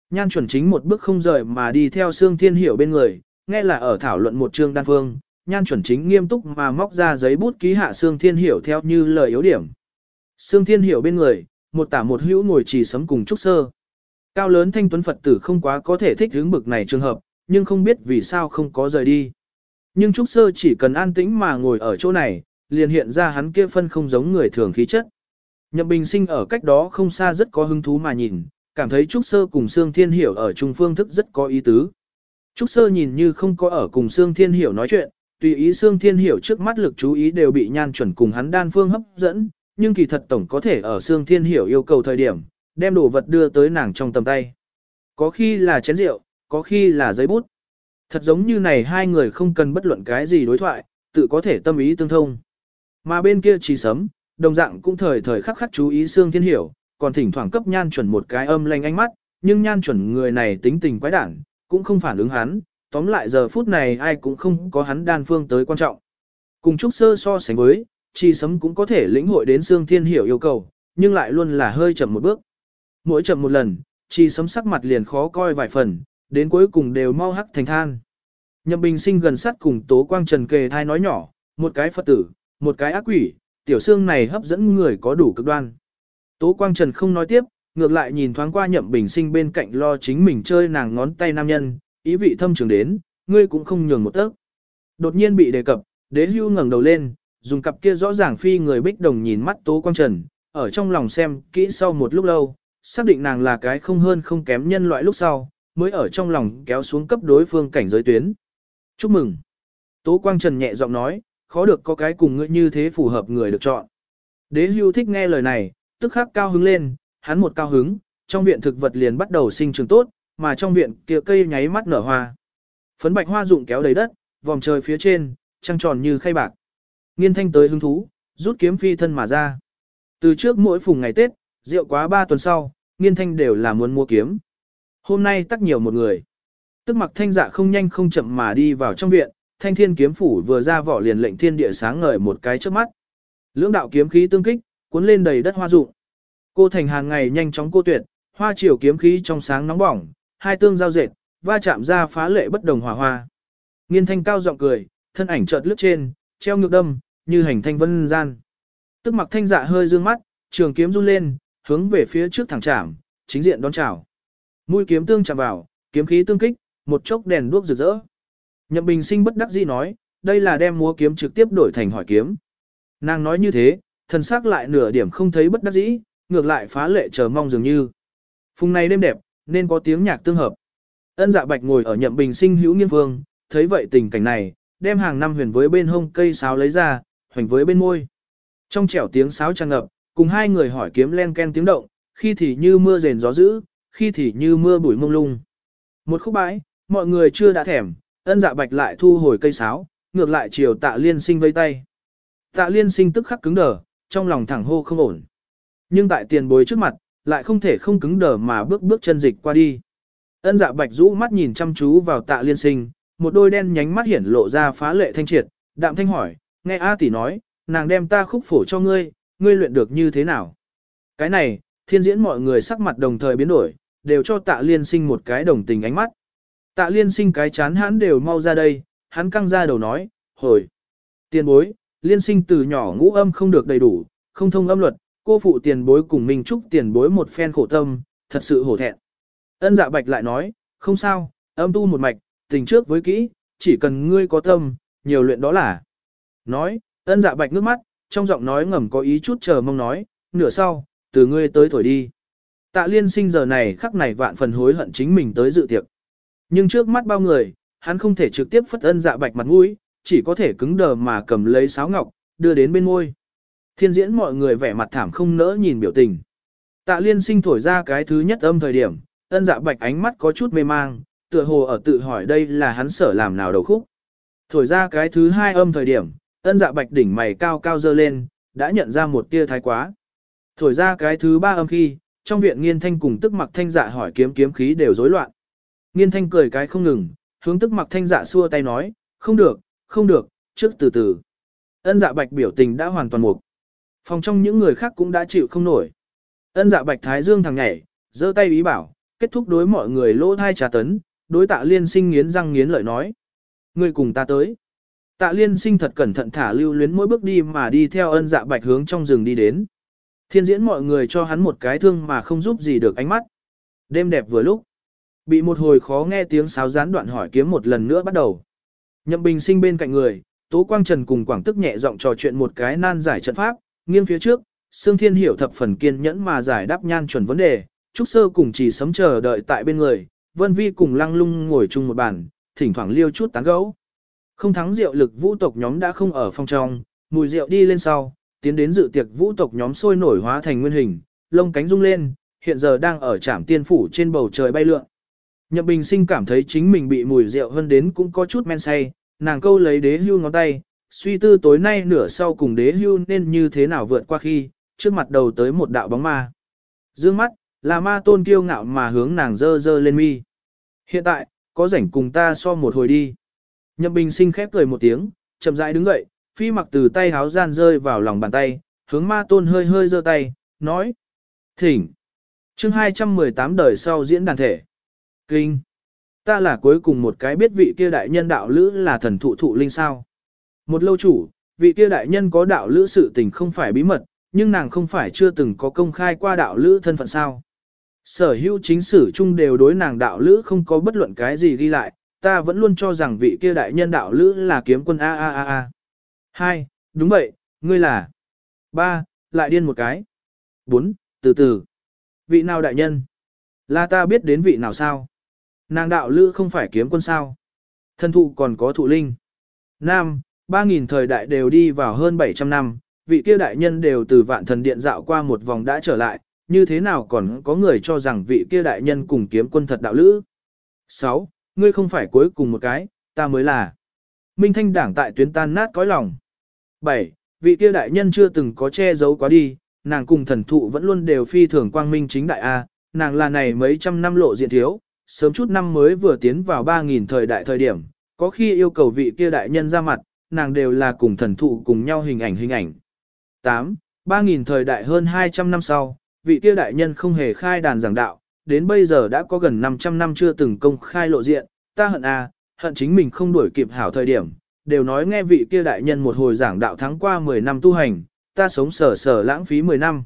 Nhan chuẩn chính một bước không rời mà đi theo Sương Thiên Hiểu bên người, nghe là ở thảo luận một chương đan phương, nhan chuẩn chính nghiêm túc mà móc ra giấy bút ký hạ Sương Thiên Hiểu theo như lời yếu điểm. Sương Thiên Hiểu bên người, một tả một hữu ngồi trì sấm cùng trúc sơ. Cao lớn thanh tuấn Phật tử không quá có thể thích hướng bực này trường hợp, nhưng không biết vì sao không có rời đi. Nhưng Trúc Sơ chỉ cần an tĩnh mà ngồi ở chỗ này, liền hiện ra hắn kia phân không giống người thường khí chất. Nhậm Bình Sinh ở cách đó không xa rất có hứng thú mà nhìn, cảm thấy Trúc Sơ cùng Sương Thiên Hiểu ở trung phương thức rất có ý tứ. Trúc Sơ nhìn như không có ở cùng Sương Thiên Hiểu nói chuyện, tùy ý Sương Thiên Hiểu trước mắt lực chú ý đều bị nhan chuẩn cùng hắn đan phương hấp dẫn, nhưng kỳ thật tổng có thể ở Sương Thiên Hiểu yêu cầu thời điểm, đem đồ vật đưa tới nàng trong tầm tay. Có khi là chén rượu, có khi là giấy bút. Thật giống như này hai người không cần bất luận cái gì đối thoại, tự có thể tâm ý tương thông. Mà bên kia chỉ sấm, đồng dạng cũng thời thời khắc khắc chú ý Sương Thiên Hiểu, còn thỉnh thoảng cấp nhan chuẩn một cái âm lanh ánh mắt, nhưng nhan chuẩn người này tính tình quái đản, cũng không phản ứng hắn, tóm lại giờ phút này ai cũng không có hắn đan phương tới quan trọng. Cùng Trúc Sơ so sánh với, Chi sấm cũng có thể lĩnh hội đến Sương Thiên Hiểu yêu cầu, nhưng lại luôn là hơi chậm một bước. Mỗi chậm một lần, Chi sấm sắc mặt liền khó coi vài phần, đến cuối cùng đều mau hắc thành than. Nhậm Bình sinh gần sát cùng Tố Quang Trần kề thai nói nhỏ, một cái Phật tử, một cái ác quỷ, tiểu xương này hấp dẫn người có đủ cực đoan. Tố Quang Trần không nói tiếp, ngược lại nhìn thoáng qua Nhậm Bình sinh bên cạnh lo chính mình chơi nàng ngón tay nam nhân, ý vị thâm trường đến, ngươi cũng không nhường một tấc. Đột nhiên bị đề cập, đế hưu ngẩng đầu lên, dùng cặp kia rõ ràng phi người bích đồng nhìn mắt Tố Quang Trần, ở trong lòng xem kỹ sau một lúc lâu, xác định nàng là cái không hơn không kém nhân loại lúc sau, mới ở trong lòng kéo xuống cấp đối phương cảnh giới tuyến. Chúc mừng. Tố Quang Trần nhẹ giọng nói, khó được có cái cùng ngươi như thế phù hợp người được chọn. Đế hưu thích nghe lời này, tức khắc cao hứng lên, hắn một cao hứng, trong viện thực vật liền bắt đầu sinh trưởng tốt, mà trong viện kia cây nháy mắt nở hoa. Phấn bạch hoa rụng kéo đầy đất, vòng trời phía trên, trăng tròn như khay bạc. Nghiên thanh tới hứng thú, rút kiếm phi thân mà ra. Từ trước mỗi phùng ngày Tết, rượu quá ba tuần sau, nghiên thanh đều là muốn mua kiếm. Hôm nay tắc nhiều một người. Tức mặc thanh dạ không nhanh không chậm mà đi vào trong viện, thanh thiên kiếm phủ vừa ra vỏ liền lệnh thiên địa sáng ngời một cái trước mắt. Lưỡng đạo kiếm khí tương kích, cuốn lên đầy đất hoa dụng. Cô thành hàng ngày nhanh chóng cô tuyệt, hoa chiều kiếm khí trong sáng nóng bỏng, hai tương giao dệt, va chạm ra phá lệ bất đồng hỏa hoa. Nghiên thanh cao giọng cười, thân ảnh chợt lướt trên, treo ngược đâm, như hành thanh vân gian. Tức mặc thanh dạ hơi dương mắt, trường kiếm run lên, hướng về phía trước thẳng chạm, chính diện đón chào. Mũi kiếm tương chạm vào, kiếm khí tương kích, một chốc đèn đuốc rực rỡ. Nhậm Bình Sinh bất đắc dĩ nói, đây là đem múa kiếm trực tiếp đổi thành hỏi kiếm. Nàng nói như thế, thần sắc lại nửa điểm không thấy bất đắc dĩ, ngược lại phá lệ chờ mong dường như. Phùng này đêm đẹp, nên có tiếng nhạc tương hợp. Ân dạ bạch ngồi ở nhậm bình sinh hữu nghiên phương, thấy vậy tình cảnh này, đem hàng năm huyền với bên hông cây sáo lấy ra, hoành với bên môi. Trong trẻo tiếng sáo tràn ngập, cùng hai người hỏi kiếm len ken tiếng động, khi thì như mưa rền gió dữ, khi thì như mưa bụi mông lung. Một khúc bãi, mọi người chưa đã thèm, ân dạ bạch lại thu hồi cây sáo, ngược lại chiều tạ liên sinh vây tay. Tạ liên sinh tức khắc cứng đờ, trong lòng thẳng hô không ổn. Nhưng tại tiền bối trước mặt, lại không thể không cứng đờ mà bước bước chân dịch qua đi. Ân dạ bạch rũ mắt nhìn chăm chú vào tạ liên sinh, một đôi đen nhánh mắt hiển lộ ra phá lệ thanh triệt, đạm thanh hỏi, nghe A tỷ nói, nàng đem ta khúc phổ cho ngươi, ngươi luyện được như thế nào? Cái này, thiên diễn mọi người sắc mặt đồng thời biến đổi, đều cho tạ liên sinh một cái đồng tình ánh mắt. Tạ liên sinh cái chán hắn đều mau ra đây, hắn căng ra đầu nói, hồi. Tiền bối, liên sinh từ nhỏ ngũ âm không được đầy đủ, không thông âm luật, cô phụ tiền bối cùng mình chúc tiền bối một phen khổ tâm, thật sự hổ thẹn. Ân dạ bạch lại nói, không sao, âm tu một mạch, tình trước với kỹ, chỉ cần ngươi có tâm, nhiều luyện đó là. Nói, ân dạ bạch nước mắt, trong giọng nói ngầm có ý chút chờ mong nói, nửa sau, từ ngươi tới thổi đi. Tạ liên sinh giờ này khắc này vạn phần hối hận chính mình tới dự tiệc. Nhưng trước mắt bao người, hắn không thể trực tiếp phất ân dạ bạch mặt mũi, chỉ có thể cứng đờ mà cầm lấy sáo ngọc, đưa đến bên môi. Thiên diễn mọi người vẻ mặt thảm không nỡ nhìn biểu tình. Tạ liên sinh thổi ra cái thứ nhất âm thời điểm, ân dạ bạch ánh mắt có chút mê mang, tựa hồ ở tự hỏi đây là hắn sở làm nào đầu khúc. Thổi ra cái thứ hai âm thời điểm, ân dạ bạch đỉnh mày cao cao dơ lên, đã nhận ra một tia thái quá. Thổi ra cái thứ ba âm khi, trong viện nghiên thanh cùng tức mặc thanh dạ hỏi kiếm kiếm khí đều rối loạn. Nghiên thanh cười cái không ngừng, hướng tức mặc thanh dạ xua tay nói, không được, không được, trước từ từ. Ân dạ bạch biểu tình đã hoàn toàn mục. Phòng trong những người khác cũng đã chịu không nổi. Ân dạ bạch thái dương thằng nhảy, giơ tay ý bảo, kết thúc đối mọi người lỗ thai trà tấn, đối tạ liên sinh nghiến răng nghiến lợi nói. Người cùng ta tới. Tạ liên sinh thật cẩn thận thả lưu luyến mỗi bước đi mà đi theo ân dạ bạch hướng trong rừng đi đến. Thiên diễn mọi người cho hắn một cái thương mà không giúp gì được ánh mắt. Đêm đẹp vừa lúc. Bị một hồi khó nghe tiếng sáo gián đoạn hỏi kiếm một lần nữa bắt đầu. Nhậm bình sinh bên cạnh người, Tố Quang Trần cùng Quảng Tức nhẹ giọng trò chuyện một cái nan giải trận pháp, nghiêng phía trước, Sương Thiên hiểu thập phần kiên nhẫn mà giải đáp nhan chuẩn vấn đề, Trúc Sơ cùng chỉ sấm chờ đợi tại bên người, Vân Vi cùng Lăng Lung ngồi chung một bàn, thỉnh thoảng liêu chút tán gẫu. Không thắng rượu lực vũ tộc nhóm đã không ở phòng trong, mùi rượu đi lên sau, tiến đến dự tiệc vũ tộc nhóm sôi nổi hóa thành nguyên hình, lông cánh rung lên, hiện giờ đang ở trạm tiên phủ trên bầu trời bay lượn. Nhậm Bình Sinh cảm thấy chính mình bị mùi rượu hơn đến cũng có chút men say, nàng câu lấy đế hưu ngón tay, suy tư tối nay nửa sau cùng đế hưu nên như thế nào vượt qua khi, trước mặt đầu tới một đạo bóng ma. Dương mắt, là ma tôn kiêu ngạo mà hướng nàng dơ dơ lên mi. Hiện tại, có rảnh cùng ta so một hồi đi. Nhậm bình sinh khép cười một tiếng, chậm rãi đứng dậy, phi mặc từ tay háo gian rơi vào lòng bàn tay, hướng ma tôn hơi hơi giơ tay, nói. Thỉnh. chương 218 đời sau diễn đàn thể. Kinh. Ta là cuối cùng một cái biết vị kia đại nhân đạo lữ là thần thụ thụ linh sao. Một lâu chủ, vị kia đại nhân có đạo lữ sự tình không phải bí mật, nhưng nàng không phải chưa từng có công khai qua đạo lữ thân phận sao. Sở hữu chính sử chung đều đối nàng đạo lữ không có bất luận cái gì ghi lại, ta vẫn luôn cho rằng vị kia đại nhân đạo lữ là kiếm quân A A A A. Hai, đúng vậy, ngươi là. Ba, lại điên một cái. Bốn, từ từ. Vị nào đại nhân? Là ta biết đến vị nào sao? Nàng đạo lữ không phải kiếm quân sao? Thân thụ còn có thụ linh. Nam, ba nghìn thời đại đều đi vào hơn 700 năm, vị kia đại nhân đều từ vạn thần điện dạo qua một vòng đã trở lại, như thế nào còn có người cho rằng vị kia đại nhân cùng kiếm quân thật đạo lữ. 6. Ngươi không phải cuối cùng một cái, ta mới là. Minh thanh đảng tại tuyến tan nát cõi lòng. 7. Vị kia đại nhân chưa từng có che giấu quá đi, nàng cùng thần thụ vẫn luôn đều phi thường quang minh chính đại A, nàng là này mấy trăm năm lộ diện thiếu, sớm chút năm mới vừa tiến vào 3.000 thời đại thời điểm, Có khi yêu cầu vị kia đại nhân ra mặt, nàng đều là cùng thần thụ cùng nhau hình ảnh hình ảnh. 8. 3.000 thời đại hơn 200 năm sau, vị kia đại nhân không hề khai đàn giảng đạo, đến bây giờ đã có gần 500 năm chưa từng công khai lộ diện, ta hận à, hận chính mình không đuổi kịp hảo thời điểm, đều nói nghe vị kia đại nhân một hồi giảng đạo thắng qua 10 năm tu hành, ta sống sở sở lãng phí 10 năm.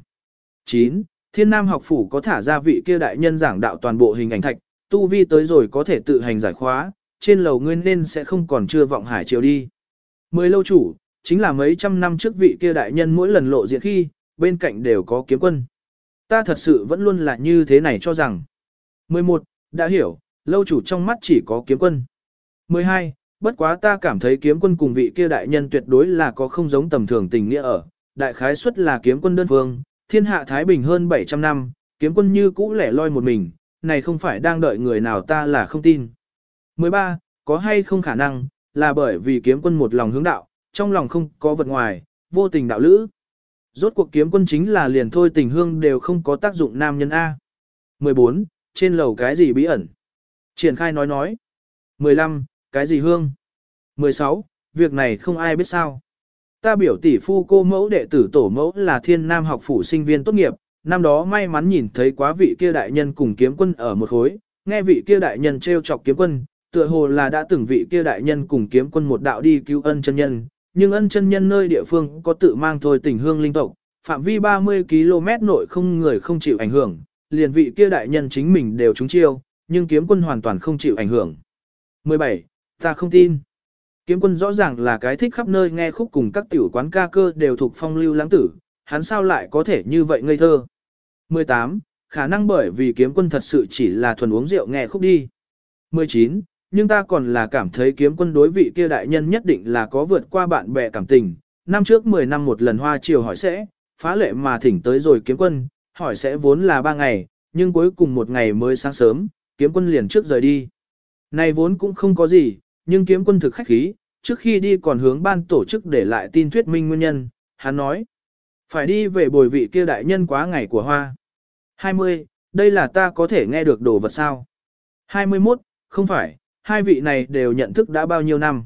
9. Thiên Nam học phủ có thả ra vị kia đại nhân giảng đạo toàn bộ hình ảnh thạch, tu vi tới rồi có thể tự hành giải khóa, trên lầu nguyên nên sẽ không còn chưa vọng hải chiều đi. Mười lâu chủ, chính là mấy trăm năm trước vị kia đại nhân mỗi lần lộ diện khi, bên cạnh đều có kiếm quân. Ta thật sự vẫn luôn là như thế này cho rằng. 11. Đã hiểu, lâu chủ trong mắt chỉ có kiếm quân. 12. Bất quá ta cảm thấy kiếm quân cùng vị kia đại nhân tuyệt đối là có không giống tầm thường tình nghĩa ở. Đại khái suất là kiếm quân đơn phương, thiên hạ Thái Bình hơn 700 năm, kiếm quân như cũ lẻ loi một mình, này không phải đang đợi người nào ta là không tin. 13. Có hay không khả năng, là bởi vì kiếm quân một lòng hướng đạo, trong lòng không có vật ngoài, vô tình đạo lữ. Rốt cuộc kiếm quân chính là liền thôi tình hương đều không có tác dụng nam nhân A. 14. Trên lầu cái gì bí ẩn? Triển khai nói nói. 15. Cái gì hương? 16. Việc này không ai biết sao. Ta biểu tỷ phu cô mẫu đệ tử tổ mẫu là thiên nam học phủ sinh viên tốt nghiệp, năm đó may mắn nhìn thấy quá vị kia đại nhân cùng kiếm quân ở một khối, nghe vị kia đại nhân treo chọc kiếm quân, tựa hồ là đã từng vị kia đại nhân cùng kiếm quân một đạo đi cứu ân chân nhân, nhưng ân chân nhân nơi địa phương có tự mang thôi tình hương linh tộc, phạm vi 30 km nội không người không chịu ảnh hưởng, liền vị kia đại nhân chính mình đều trúng chiêu, nhưng kiếm quân hoàn toàn không chịu ảnh hưởng. 17. Ta không tin. Kiếm quân rõ ràng là cái thích khắp nơi nghe khúc cùng các tiểu quán ca cơ đều thuộc phong lưu lãng tử, hắn sao lại có thể như vậy ngây thơ. 18. Khả năng bởi vì kiếm quân thật sự chỉ là thuần uống rượu nghe khúc đi. 19 nhưng ta còn là cảm thấy kiếm quân đối vị kia đại nhân nhất định là có vượt qua bạn bè cảm tình. Năm trước 10 năm một lần hoa chiều hỏi sẽ, phá lệ mà thỉnh tới rồi kiếm quân, hỏi sẽ vốn là 3 ngày, nhưng cuối cùng một ngày mới sáng sớm, kiếm quân liền trước rời đi. Này vốn cũng không có gì, nhưng kiếm quân thực khách khí, trước khi đi còn hướng ban tổ chức để lại tin thuyết minh nguyên nhân, hắn nói. Phải đi về bồi vị kia đại nhân quá ngày của hoa. 20. Đây là ta có thể nghe được đồ vật sao? 21. Không phải, hai vị này đều nhận thức đã bao nhiêu năm.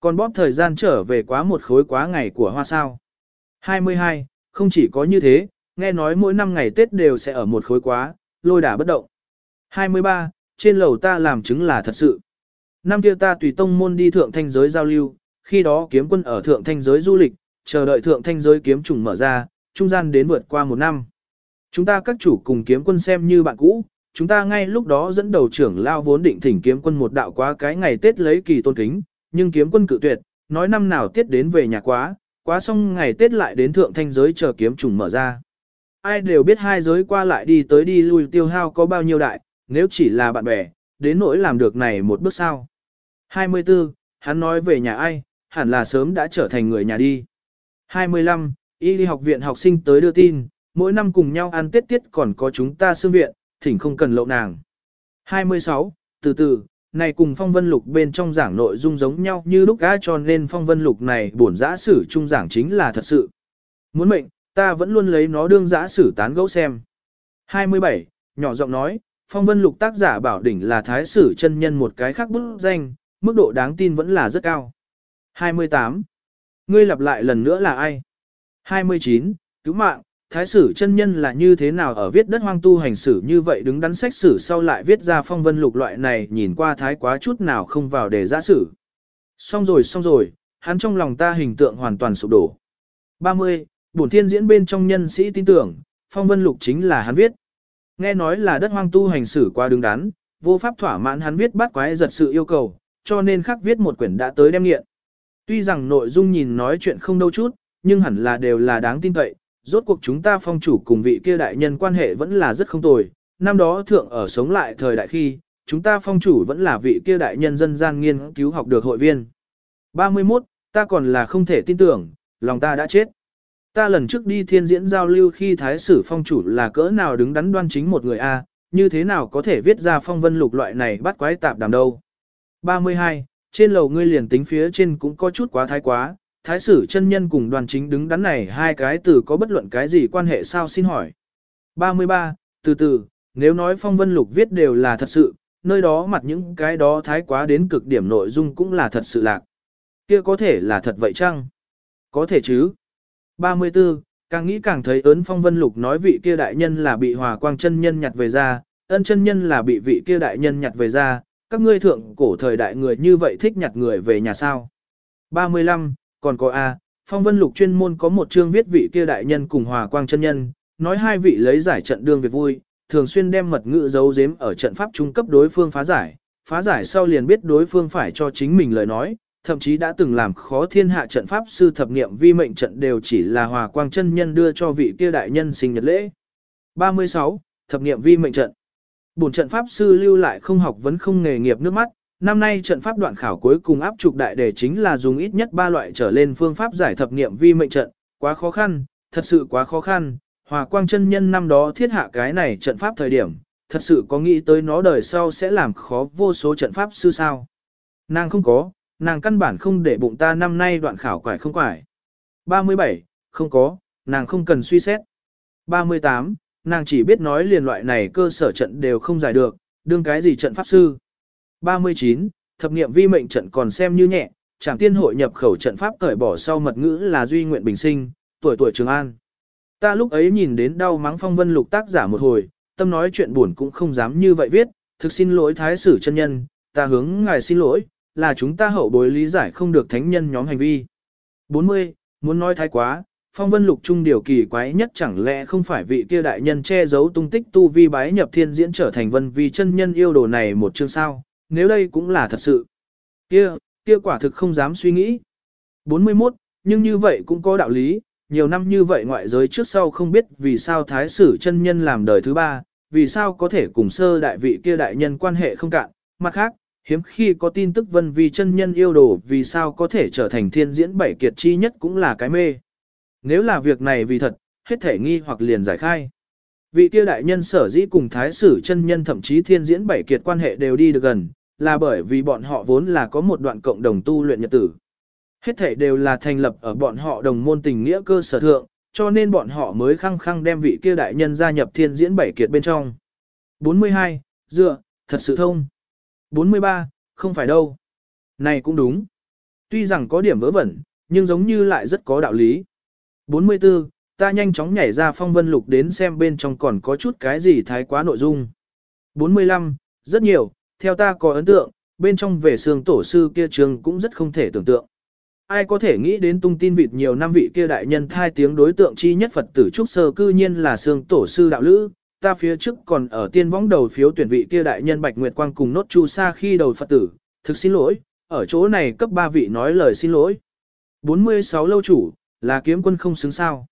Còn bóp thời gian trở về quá một khối quá ngày của hoa sao. 22, không chỉ có như thế, nghe nói mỗi năm ngày Tết đều sẽ ở một khối quá, lôi đả bất động. 23, trên lầu ta làm chứng là thật sự. Năm kia ta tùy tông môn đi thượng thanh giới giao lưu, khi đó kiếm quân ở thượng thanh giới du lịch, chờ đợi thượng thanh giới kiếm trùng mở ra, trung gian đến vượt qua một năm. Chúng ta các chủ cùng kiếm quân xem như bạn cũ, chúng ta ngay lúc đó dẫn đầu trưởng lao vốn định thỉnh kiếm quân một đạo quá cái ngày Tết lấy kỳ tôn kính, nhưng kiếm quân cự tuyệt, nói năm nào Tết đến về nhà quá, quá xong ngày Tết lại đến thượng thanh giới chờ kiếm trùng mở ra. Ai đều biết hai giới qua lại đi tới đi lui tiêu hao có bao nhiêu đại, nếu chỉ là bạn bè, đến nỗi làm được này một bước sao. 24. Hắn nói về nhà ai, hẳn là sớm đã trở thành người nhà đi. 25. Y đi học viện học sinh tới đưa tin, mỗi năm cùng nhau ăn Tết tiết còn có chúng ta xương viện, thỉnh không cần lộ nàng. 26. Từ từ, này cùng phong vân lục bên trong giảng nội dung giống nhau như lúc gã cho nên phong vân lục này bổn giã sử trung giảng chính là thật sự. Muốn mệnh, ta vẫn luôn lấy nó đương giã sử tán gẫu xem. 27. Nhỏ giọng nói, phong vân lục tác giả bảo đỉnh là thái sử chân nhân một cái khác bức danh, mức độ đáng tin vẫn là rất cao. 28. Ngươi lặp lại lần nữa là ai? 29. Cứu mạng, thái sử chân nhân là như thế nào ở viết đất hoang tu hành sử như vậy đứng đắn sách sử sau lại viết ra phong vân lục loại này nhìn qua thái quá chút nào không vào để giả sử. Xong rồi xong rồi, hắn trong lòng ta hình tượng hoàn toàn sụp đổ. 30. Bổn thiên diễn bên trong nhân sĩ tin tưởng, phong vân lục chính là hắn viết. Nghe nói là đất hoang tu hành sử qua đứng đắn, vô pháp thỏa mãn hắn viết bắt quái giật sự yêu cầu, cho nên khắc viết một quyển đã tới đem nghiện. Tuy rằng nội dung nhìn nói chuyện không đâu chút, nhưng hẳn là đều là đáng tin cậy, rốt cuộc chúng ta phong chủ cùng vị kia đại nhân quan hệ vẫn là rất không tồi, năm đó thượng ở sống lại thời đại khi, chúng ta phong chủ vẫn là vị kia đại nhân dân gian nghiên cứu học được hội viên. 31, ta còn là không thể tin tưởng, lòng ta đã chết. Ta lần trước đi thiên diễn giao lưu khi thái sử phong chủ là cỡ nào đứng đắn đoan chính một người A, như thế nào có thể viết ra phong vân lục loại này bắt quái tạp đàm đâu. 32, trên lầu ngươi liền tính phía trên cũng có chút quá thái quá, thái sử chân nhân cùng đoàn chính đứng đắn này hai cái từ có bất luận cái gì quan hệ sao xin hỏi. 33. Từ từ, nếu nói phong vân lục viết đều là thật sự, nơi đó mặt những cái đó thái quá đến cực điểm nội dung cũng là thật sự lạc. Kia có thể là thật vậy chăng? Có thể chứ. 34, càng nghĩ càng thấy ớn phong vân lục nói vị kia đại nhân là bị hòa quang chân nhân nhặt về ra, ân chân nhân là bị vị kia đại nhân nhặt về ra, các ngươi thượng cổ thời đại người như vậy thích nhặt người về nhà sao. 35, còn có A, phong vân lục chuyên môn có một chương viết vị kia đại nhân cùng hòa quang chân nhân, nói hai vị lấy giải trận đương việc vui, thường xuyên đem mật ngữ giấu giếm ở trận pháp trung cấp đối phương phá giải, phá giải sau liền biết đối phương phải cho chính mình lời nói, thậm chí đã từng làm khó thiên hạ trận pháp sư thập niệm vi mệnh trận đều chỉ là hòa quang chân nhân đưa cho vị kia đại nhân sinh nhật lễ. 36. Thập niệm vi mệnh trận Bổn trận pháp sư lưu lại không học vẫn không nghề nghiệp nước mắt, năm nay trận pháp đoạn khảo cuối cùng áp trục đại đề chính là dùng ít nhất ba loại trở lên phương pháp giải thập niệm vi mệnh trận, quá khó khăn, thật sự quá khó khăn, hòa quang chân nhân năm đó thiết hạ cái này trận pháp thời điểm, thật sự có nghĩ tới nó đời sau sẽ làm khó vô số trận pháp sư sao. Nàng không có, nàng căn bản không để bụng ta năm nay đoạn khảo quải không quải. 37, không có, nàng không cần suy xét. 38, nàng chỉ biết nói liền loại này cơ sở trận đều không giải được, đương cái gì trận pháp sư. 39, thập niệm vi mệnh trận còn xem như nhẹ, chẳng tiên hội nhập khẩu trận pháp cởi bỏ sau mật ngữ là duy nguyện bình sinh, tuổi tuổi trường an. Ta lúc ấy nhìn đến đau mắng phong vân lục tác giả một hồi, tâm nói chuyện buồn cũng không dám như vậy viết, thực xin lỗi thái sử chân nhân, ta hướng ngài xin lỗi, là chúng ta hậu bối lý giải không được thánh nhân nhóm hành vi. 40. Muốn nói thái quá, phong vân lục trung điều kỳ quái nhất chẳng lẽ không phải vị kia đại nhân che giấu tung tích tu vi bái nhập thiên diễn trở thành vân vi chân nhân yêu đồ này một chương sao, nếu đây cũng là thật sự. Kia, kia quả thực không dám suy nghĩ. 41. Nhưng như vậy cũng có đạo lý, nhiều năm như vậy ngoại giới trước sau không biết vì sao thái sử chân nhân làm đời thứ ba, vì sao có thể cùng sơ đại vị kia đại nhân quan hệ không cạn, mặt khác, hiếm khi có tin tức vân vì chân nhân yêu đồ vì sao có thể trở thành thiên diễn bảy kiệt chi nhất cũng là cái mê. Nếu là việc này vì thật, hết thể nghi hoặc liền giải khai. Vị kia đại nhân sở dĩ cùng thái sử chân nhân thậm chí thiên diễn bảy kiệt quan hệ đều đi được gần, là bởi vì bọn họ vốn là có một đoạn cộng đồng tu luyện nhật tử. Hết thể đều là thành lập ở bọn họ đồng môn tình nghĩa cơ sở thượng, cho nên bọn họ mới khăng khăng đem vị kia đại nhân gia nhập thiên diễn bảy kiệt bên trong. 42. Dựa, thật sự thông. 43. Không phải đâu. Này cũng đúng. Tuy rằng có điểm vớ vẩn, nhưng giống như lại rất có đạo lý. 44. Ta nhanh chóng nhảy ra phong vân lục đến xem bên trong còn có chút cái gì thái quá nội dung. 45. Rất nhiều, theo ta có ấn tượng, bên trong về xương tổ sư kia trường cũng rất không thể tưởng tượng. Ai có thể nghĩ đến tung tin vịt nhiều năm vị kia đại nhân thai tiếng đối tượng chi nhất Phật tử Trúc Sơ cư nhiên là xương tổ sư đạo lữ, ta phía trước còn ở tiên võng đầu phiếu tuyển vị kia đại nhân Bạch Nguyệt Quang cùng nốt chu sa khi đầu Phật tử, thực xin lỗi, ở chỗ này cấp ba vị nói lời xin lỗi. 46 lâu chủ, là kiếm quân không xứng sao.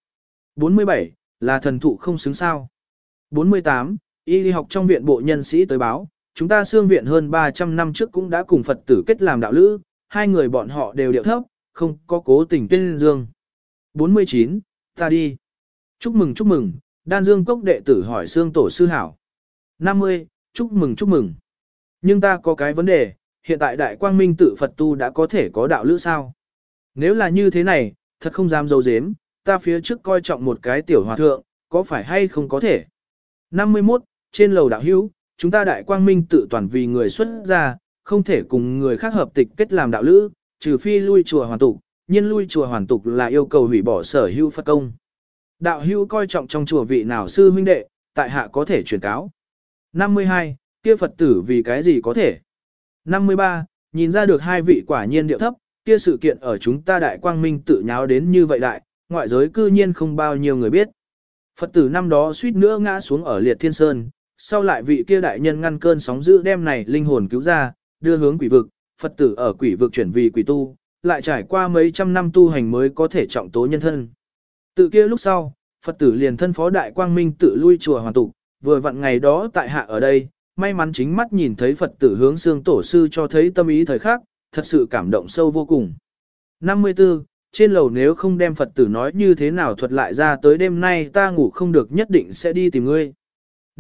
47, là thần thụ không xứng sao. 48, y đi học trong viện bộ nhân sĩ tới báo, chúng ta xương viện hơn 300 năm trước cũng đã cùng Phật tử kết làm đạo lữ, hai người bọn họ đều điệu thấp, không có cố tình tên dương. 49, ta đi. Chúc mừng chúc mừng, đan dương cốc đệ tử hỏi xương tổ sư hảo. 50, chúc mừng chúc mừng. Nhưng ta có cái vấn đề, hiện tại đại quang minh tự Phật tu đã có thể có đạo lữ sao? Nếu là như thế này, thật không dám dấu dếm, ta phía trước coi trọng một cái tiểu hòa thượng, có phải hay không có thể? 51, trên lầu đạo hữu, chúng ta đại quang minh tự toàn vì người xuất gia, không thể cùng người khác hợp tịch kết làm đạo lữ, trừ phi lui chùa hoàn tục, nhiên lui chùa hoàn tục là yêu cầu hủy bỏ sở hữu Phật công. Đạo hữu coi trọng trong chùa vị nào sư huynh đệ, tại hạ có thể truyền cáo. 52. Kia Phật tử vì cái gì có thể? 53. Nhìn ra được hai vị quả nhiên điệu thấp, kia sự kiện ở chúng ta đại quang minh tự nháo đến như vậy đại, ngoại giới cư nhiên không bao nhiêu người biết. Phật tử năm đó suýt nữa ngã xuống ở liệt thiên sơn, sau lại vị kia đại nhân ngăn cơn sóng dữ đem này linh hồn cứu ra, đưa hướng quỷ vực, Phật tử ở quỷ vực chuyển vì quỷ tu, lại trải qua mấy trăm năm tu hành mới có thể trọng tố nhân thân. Tự kia lúc sau, Phật tử liền thân phó đại quang minh tự lui chùa hoàn tục, vừa vặn ngày đó tại hạ ở đây, may mắn chính mắt nhìn thấy Phật tử hướng xương tổ sư cho thấy tâm ý thời khắc, thật sự cảm động sâu vô cùng. 54. Trên lầu nếu không đem Phật tử nói như thế nào thuật lại ra tới đêm nay ta ngủ không được nhất định sẽ đi tìm ngươi.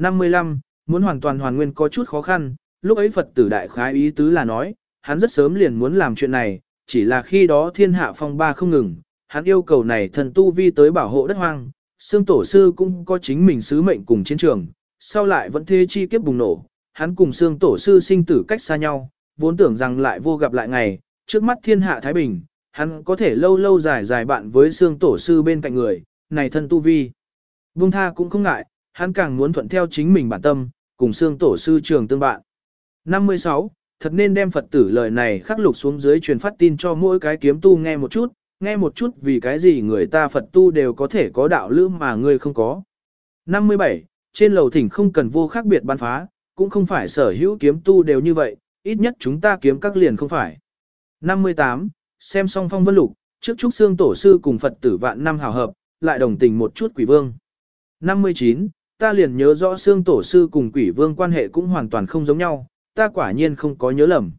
55. Muốn hoàn toàn hoàn nguyên có chút khó khăn, lúc ấy Phật tử đại khái ý tứ là nói, hắn rất sớm liền muốn làm chuyện này, chỉ là khi đó thiên hạ phong ba không ngừng, hắn yêu cầu này thần tu vi tới bảo hộ đất hoang, xương tổ sư cũng có chính mình sứ mệnh cùng chiến trường, sau lại vẫn thế chi kiếp bùng nổ, hắn cùng xương tổ sư sinh tử cách xa nhau, vốn tưởng rằng lại vô gặp lại ngày, trước mắt thiên hạ Thái Bình, hắn có thể lâu lâu dài dài bạn với xương tổ sư bên cạnh người, này thân tu vi. vung tha cũng không ngại, hắn càng muốn thuận theo chính mình bản tâm, cùng xương tổ sư trường tương bạn. 56. Thật nên đem Phật tử lời này khắc lục xuống dưới truyền phát tin cho mỗi cái kiếm tu nghe một chút, nghe một chút vì cái gì người ta Phật tu đều có thể có đạo lữ mà người không có. 57. Trên lầu thỉnh không cần vô khác biệt ban phá, cũng không phải sở hữu kiếm tu đều như vậy, ít nhất chúng ta kiếm các liền không phải. 58. Xem xong phong vân lục, trước chúc xương tổ sư cùng Phật tử vạn năm hào hợp, lại đồng tình một chút quỷ vương. 59. Ta liền nhớ rõ xương tổ sư cùng quỷ vương quan hệ cũng hoàn toàn không giống nhau, ta quả nhiên không có nhớ lầm.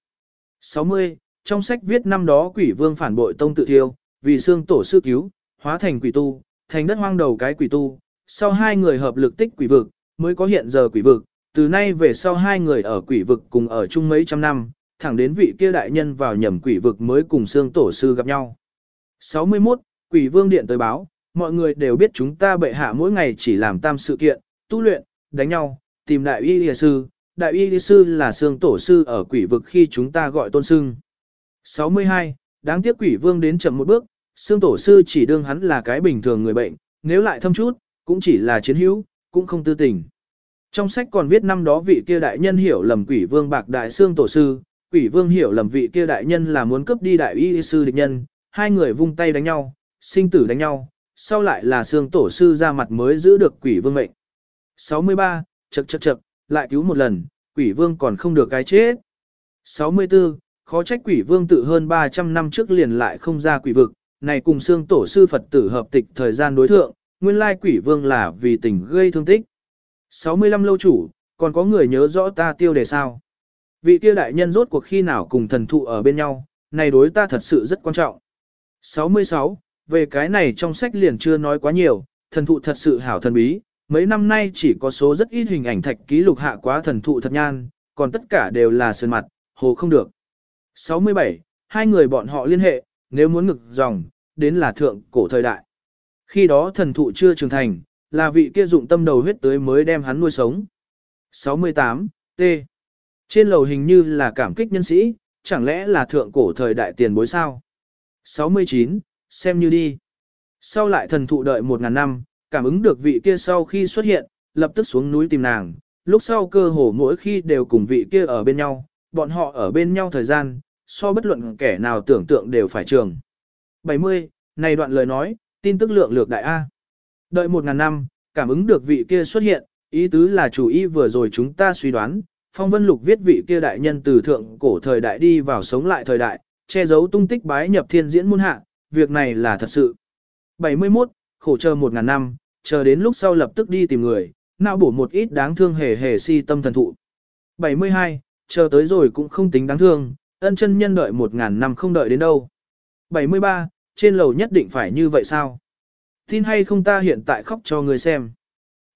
60. Trong sách viết năm đó quỷ vương phản bội tông tự thiêu, vì xương tổ sư cứu, hóa thành quỷ tu, thành đất hoang đầu cái quỷ tu, sau hai người hợp lực tích quỷ vực, mới có hiện giờ quỷ vực, từ nay về sau hai người ở quỷ vực cùng ở chung mấy trăm năm, thẳng đến vị kia đại nhân vào nhầm quỷ vực mới cùng xương tổ sư gặp nhau. 61. Quỷ vương điện tới báo, mọi người đều biết chúng ta bệ hạ mỗi ngày chỉ làm tam sự kiện, tu luyện, đánh nhau, tìm đại y lìa sư, đại y lìa sư là xương tổ sư ở quỷ vực khi chúng ta gọi tôn sưng. 62. Đáng tiếc quỷ vương đến chậm một bước, xương tổ sư chỉ đương hắn là cái bình thường người bệnh, nếu lại thâm chút, cũng chỉ là chiến hữu, cũng không tư tình. Trong sách còn viết năm đó vị kia đại nhân hiểu lầm quỷ vương bạc đại xương tổ sư, quỷ vương hiểu lầm vị kia đại nhân là muốn cướp đi đại y sư địch nhân, hai người vung tay đánh nhau, sinh tử đánh nhau, sau lại là xương tổ sư ra mặt mới giữ được quỷ vương mệnh. 63, chật chật chật, lại cứu một lần, quỷ vương còn không được cái chết. 64, khó trách quỷ vương tự hơn 300 năm trước liền lại không ra quỷ vực, này cùng xương tổ sư Phật tử hợp tịch thời gian đối thượng, nguyên lai quỷ vương là vì tình gây thương tích. 65 lâu chủ, còn có người nhớ rõ ta tiêu đề sao. Vị tiêu đại nhân rốt cuộc khi nào cùng thần thụ ở bên nhau, này đối ta thật sự rất quan trọng. 66. Về cái này trong sách liền chưa nói quá nhiều, thần thụ thật sự hảo thần bí, mấy năm nay chỉ có số rất ít hình ảnh thạch ký lục hạ quá thần thụ thật nhan, còn tất cả đều là sơn mặt, hồ không được. 67. Hai người bọn họ liên hệ, nếu muốn ngực dòng, đến là thượng cổ thời đại. Khi đó thần thụ chưa trưởng thành, là vị kia dụng tâm đầu huyết tới mới đem hắn nuôi sống. 68. T. Trên lầu hình như là cảm kích nhân sĩ, chẳng lẽ là thượng cổ thời đại tiền bối sao? 69. Xem như đi. Sau lại thần thụ đợi một ngàn năm, cảm ứng được vị kia sau khi xuất hiện, lập tức xuống núi tìm nàng, lúc sau cơ hồ mỗi khi đều cùng vị kia ở bên nhau, bọn họ ở bên nhau thời gian, so bất luận kẻ nào tưởng tượng đều phải trường. 70. Này đoạn lời nói, tin tức lượng lược đại A. Đợi một ngàn năm, cảm ứng được vị kia xuất hiện, ý tứ là chủ ý vừa rồi chúng ta suy đoán, Phong Vân Lục viết vị kia đại nhân từ thượng cổ thời đại đi vào sống lại thời đại, che giấu tung tích bái nhập thiên diễn môn hạ, việc này là thật sự. 71. Khổ chờ một ngàn năm, chờ đến lúc sau lập tức đi tìm người, não bổ một ít đáng thương hề hề si tâm thần thụ. 72. Chờ tới rồi cũng không tính đáng thương, ân chân nhân đợi một ngàn năm không đợi đến đâu. 73. Trên lầu nhất định phải như vậy sao? Tin hay không ta hiện tại khóc cho người xem.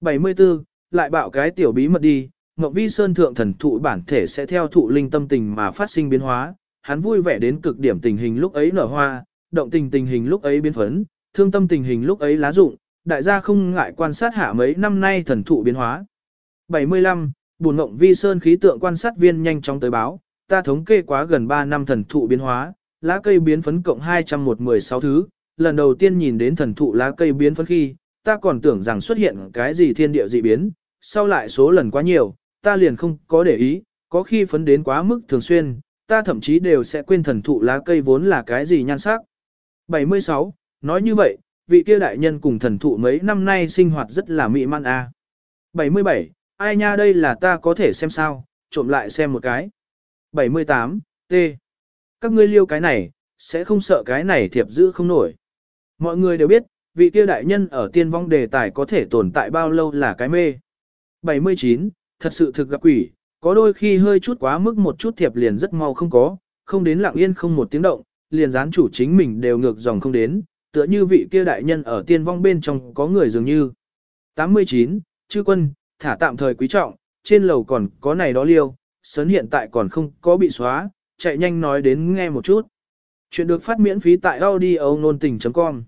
74. Lại bảo cái tiểu bí mật đi, Ngọc Vi Sơn thượng thần thụ bản thể sẽ theo thụ linh tâm tình mà phát sinh biến hóa, hắn vui vẻ đến cực điểm tình hình lúc ấy nở hoa, động tình tình hình lúc ấy biến phấn, thương tâm tình hình lúc ấy lá rụng, đại gia không ngại quan sát hạ mấy năm nay thần thụ biến hóa. 75. Bùn Ngộng Vi Sơn khí tượng quan sát viên nhanh chóng tới báo, ta thống kê quá gần 3 năm thần thụ biến hóa, lá cây biến phấn cộng 216 thứ, lần đầu tiên nhìn đến thần thụ lá cây biến phấn khi, ta còn tưởng rằng xuất hiện cái gì thiên địa dị biến, sau lại số lần quá nhiều, ta liền không có để ý, có khi phấn đến quá mức thường xuyên, ta thậm chí đều sẽ quên thần thụ lá cây vốn là cái gì nhan sắc. 76. Nói như vậy, vị kia đại nhân cùng thần thụ mấy năm nay sinh hoạt rất là mỹ man a. À. 77. Ai nha đây là ta có thể xem sao, trộm lại xem một cái. 78. T. Các ngươi liêu cái này, sẽ không sợ cái này thiệp giữ không nổi. Mọi người đều biết, vị kia đại nhân ở tiên vong đề tài có thể tồn tại bao lâu là cái mê. 79. Thật sự thực gặp quỷ, có đôi khi hơi chút quá mức một chút thiệp liền rất mau không có, không đến lặng yên không một tiếng động, liền gián chủ chính mình đều ngược dòng không đến, tựa như vị kia đại nhân ở tiên vong bên trong có người dường như. 89. Chư quân, thả tạm thời quý trọng, trên lầu còn có này đó liêu, sớn hiện tại còn không có bị xóa, chạy nhanh nói đến nghe một chút. Chuyện được phát miễn phí tại audio nôn tình.com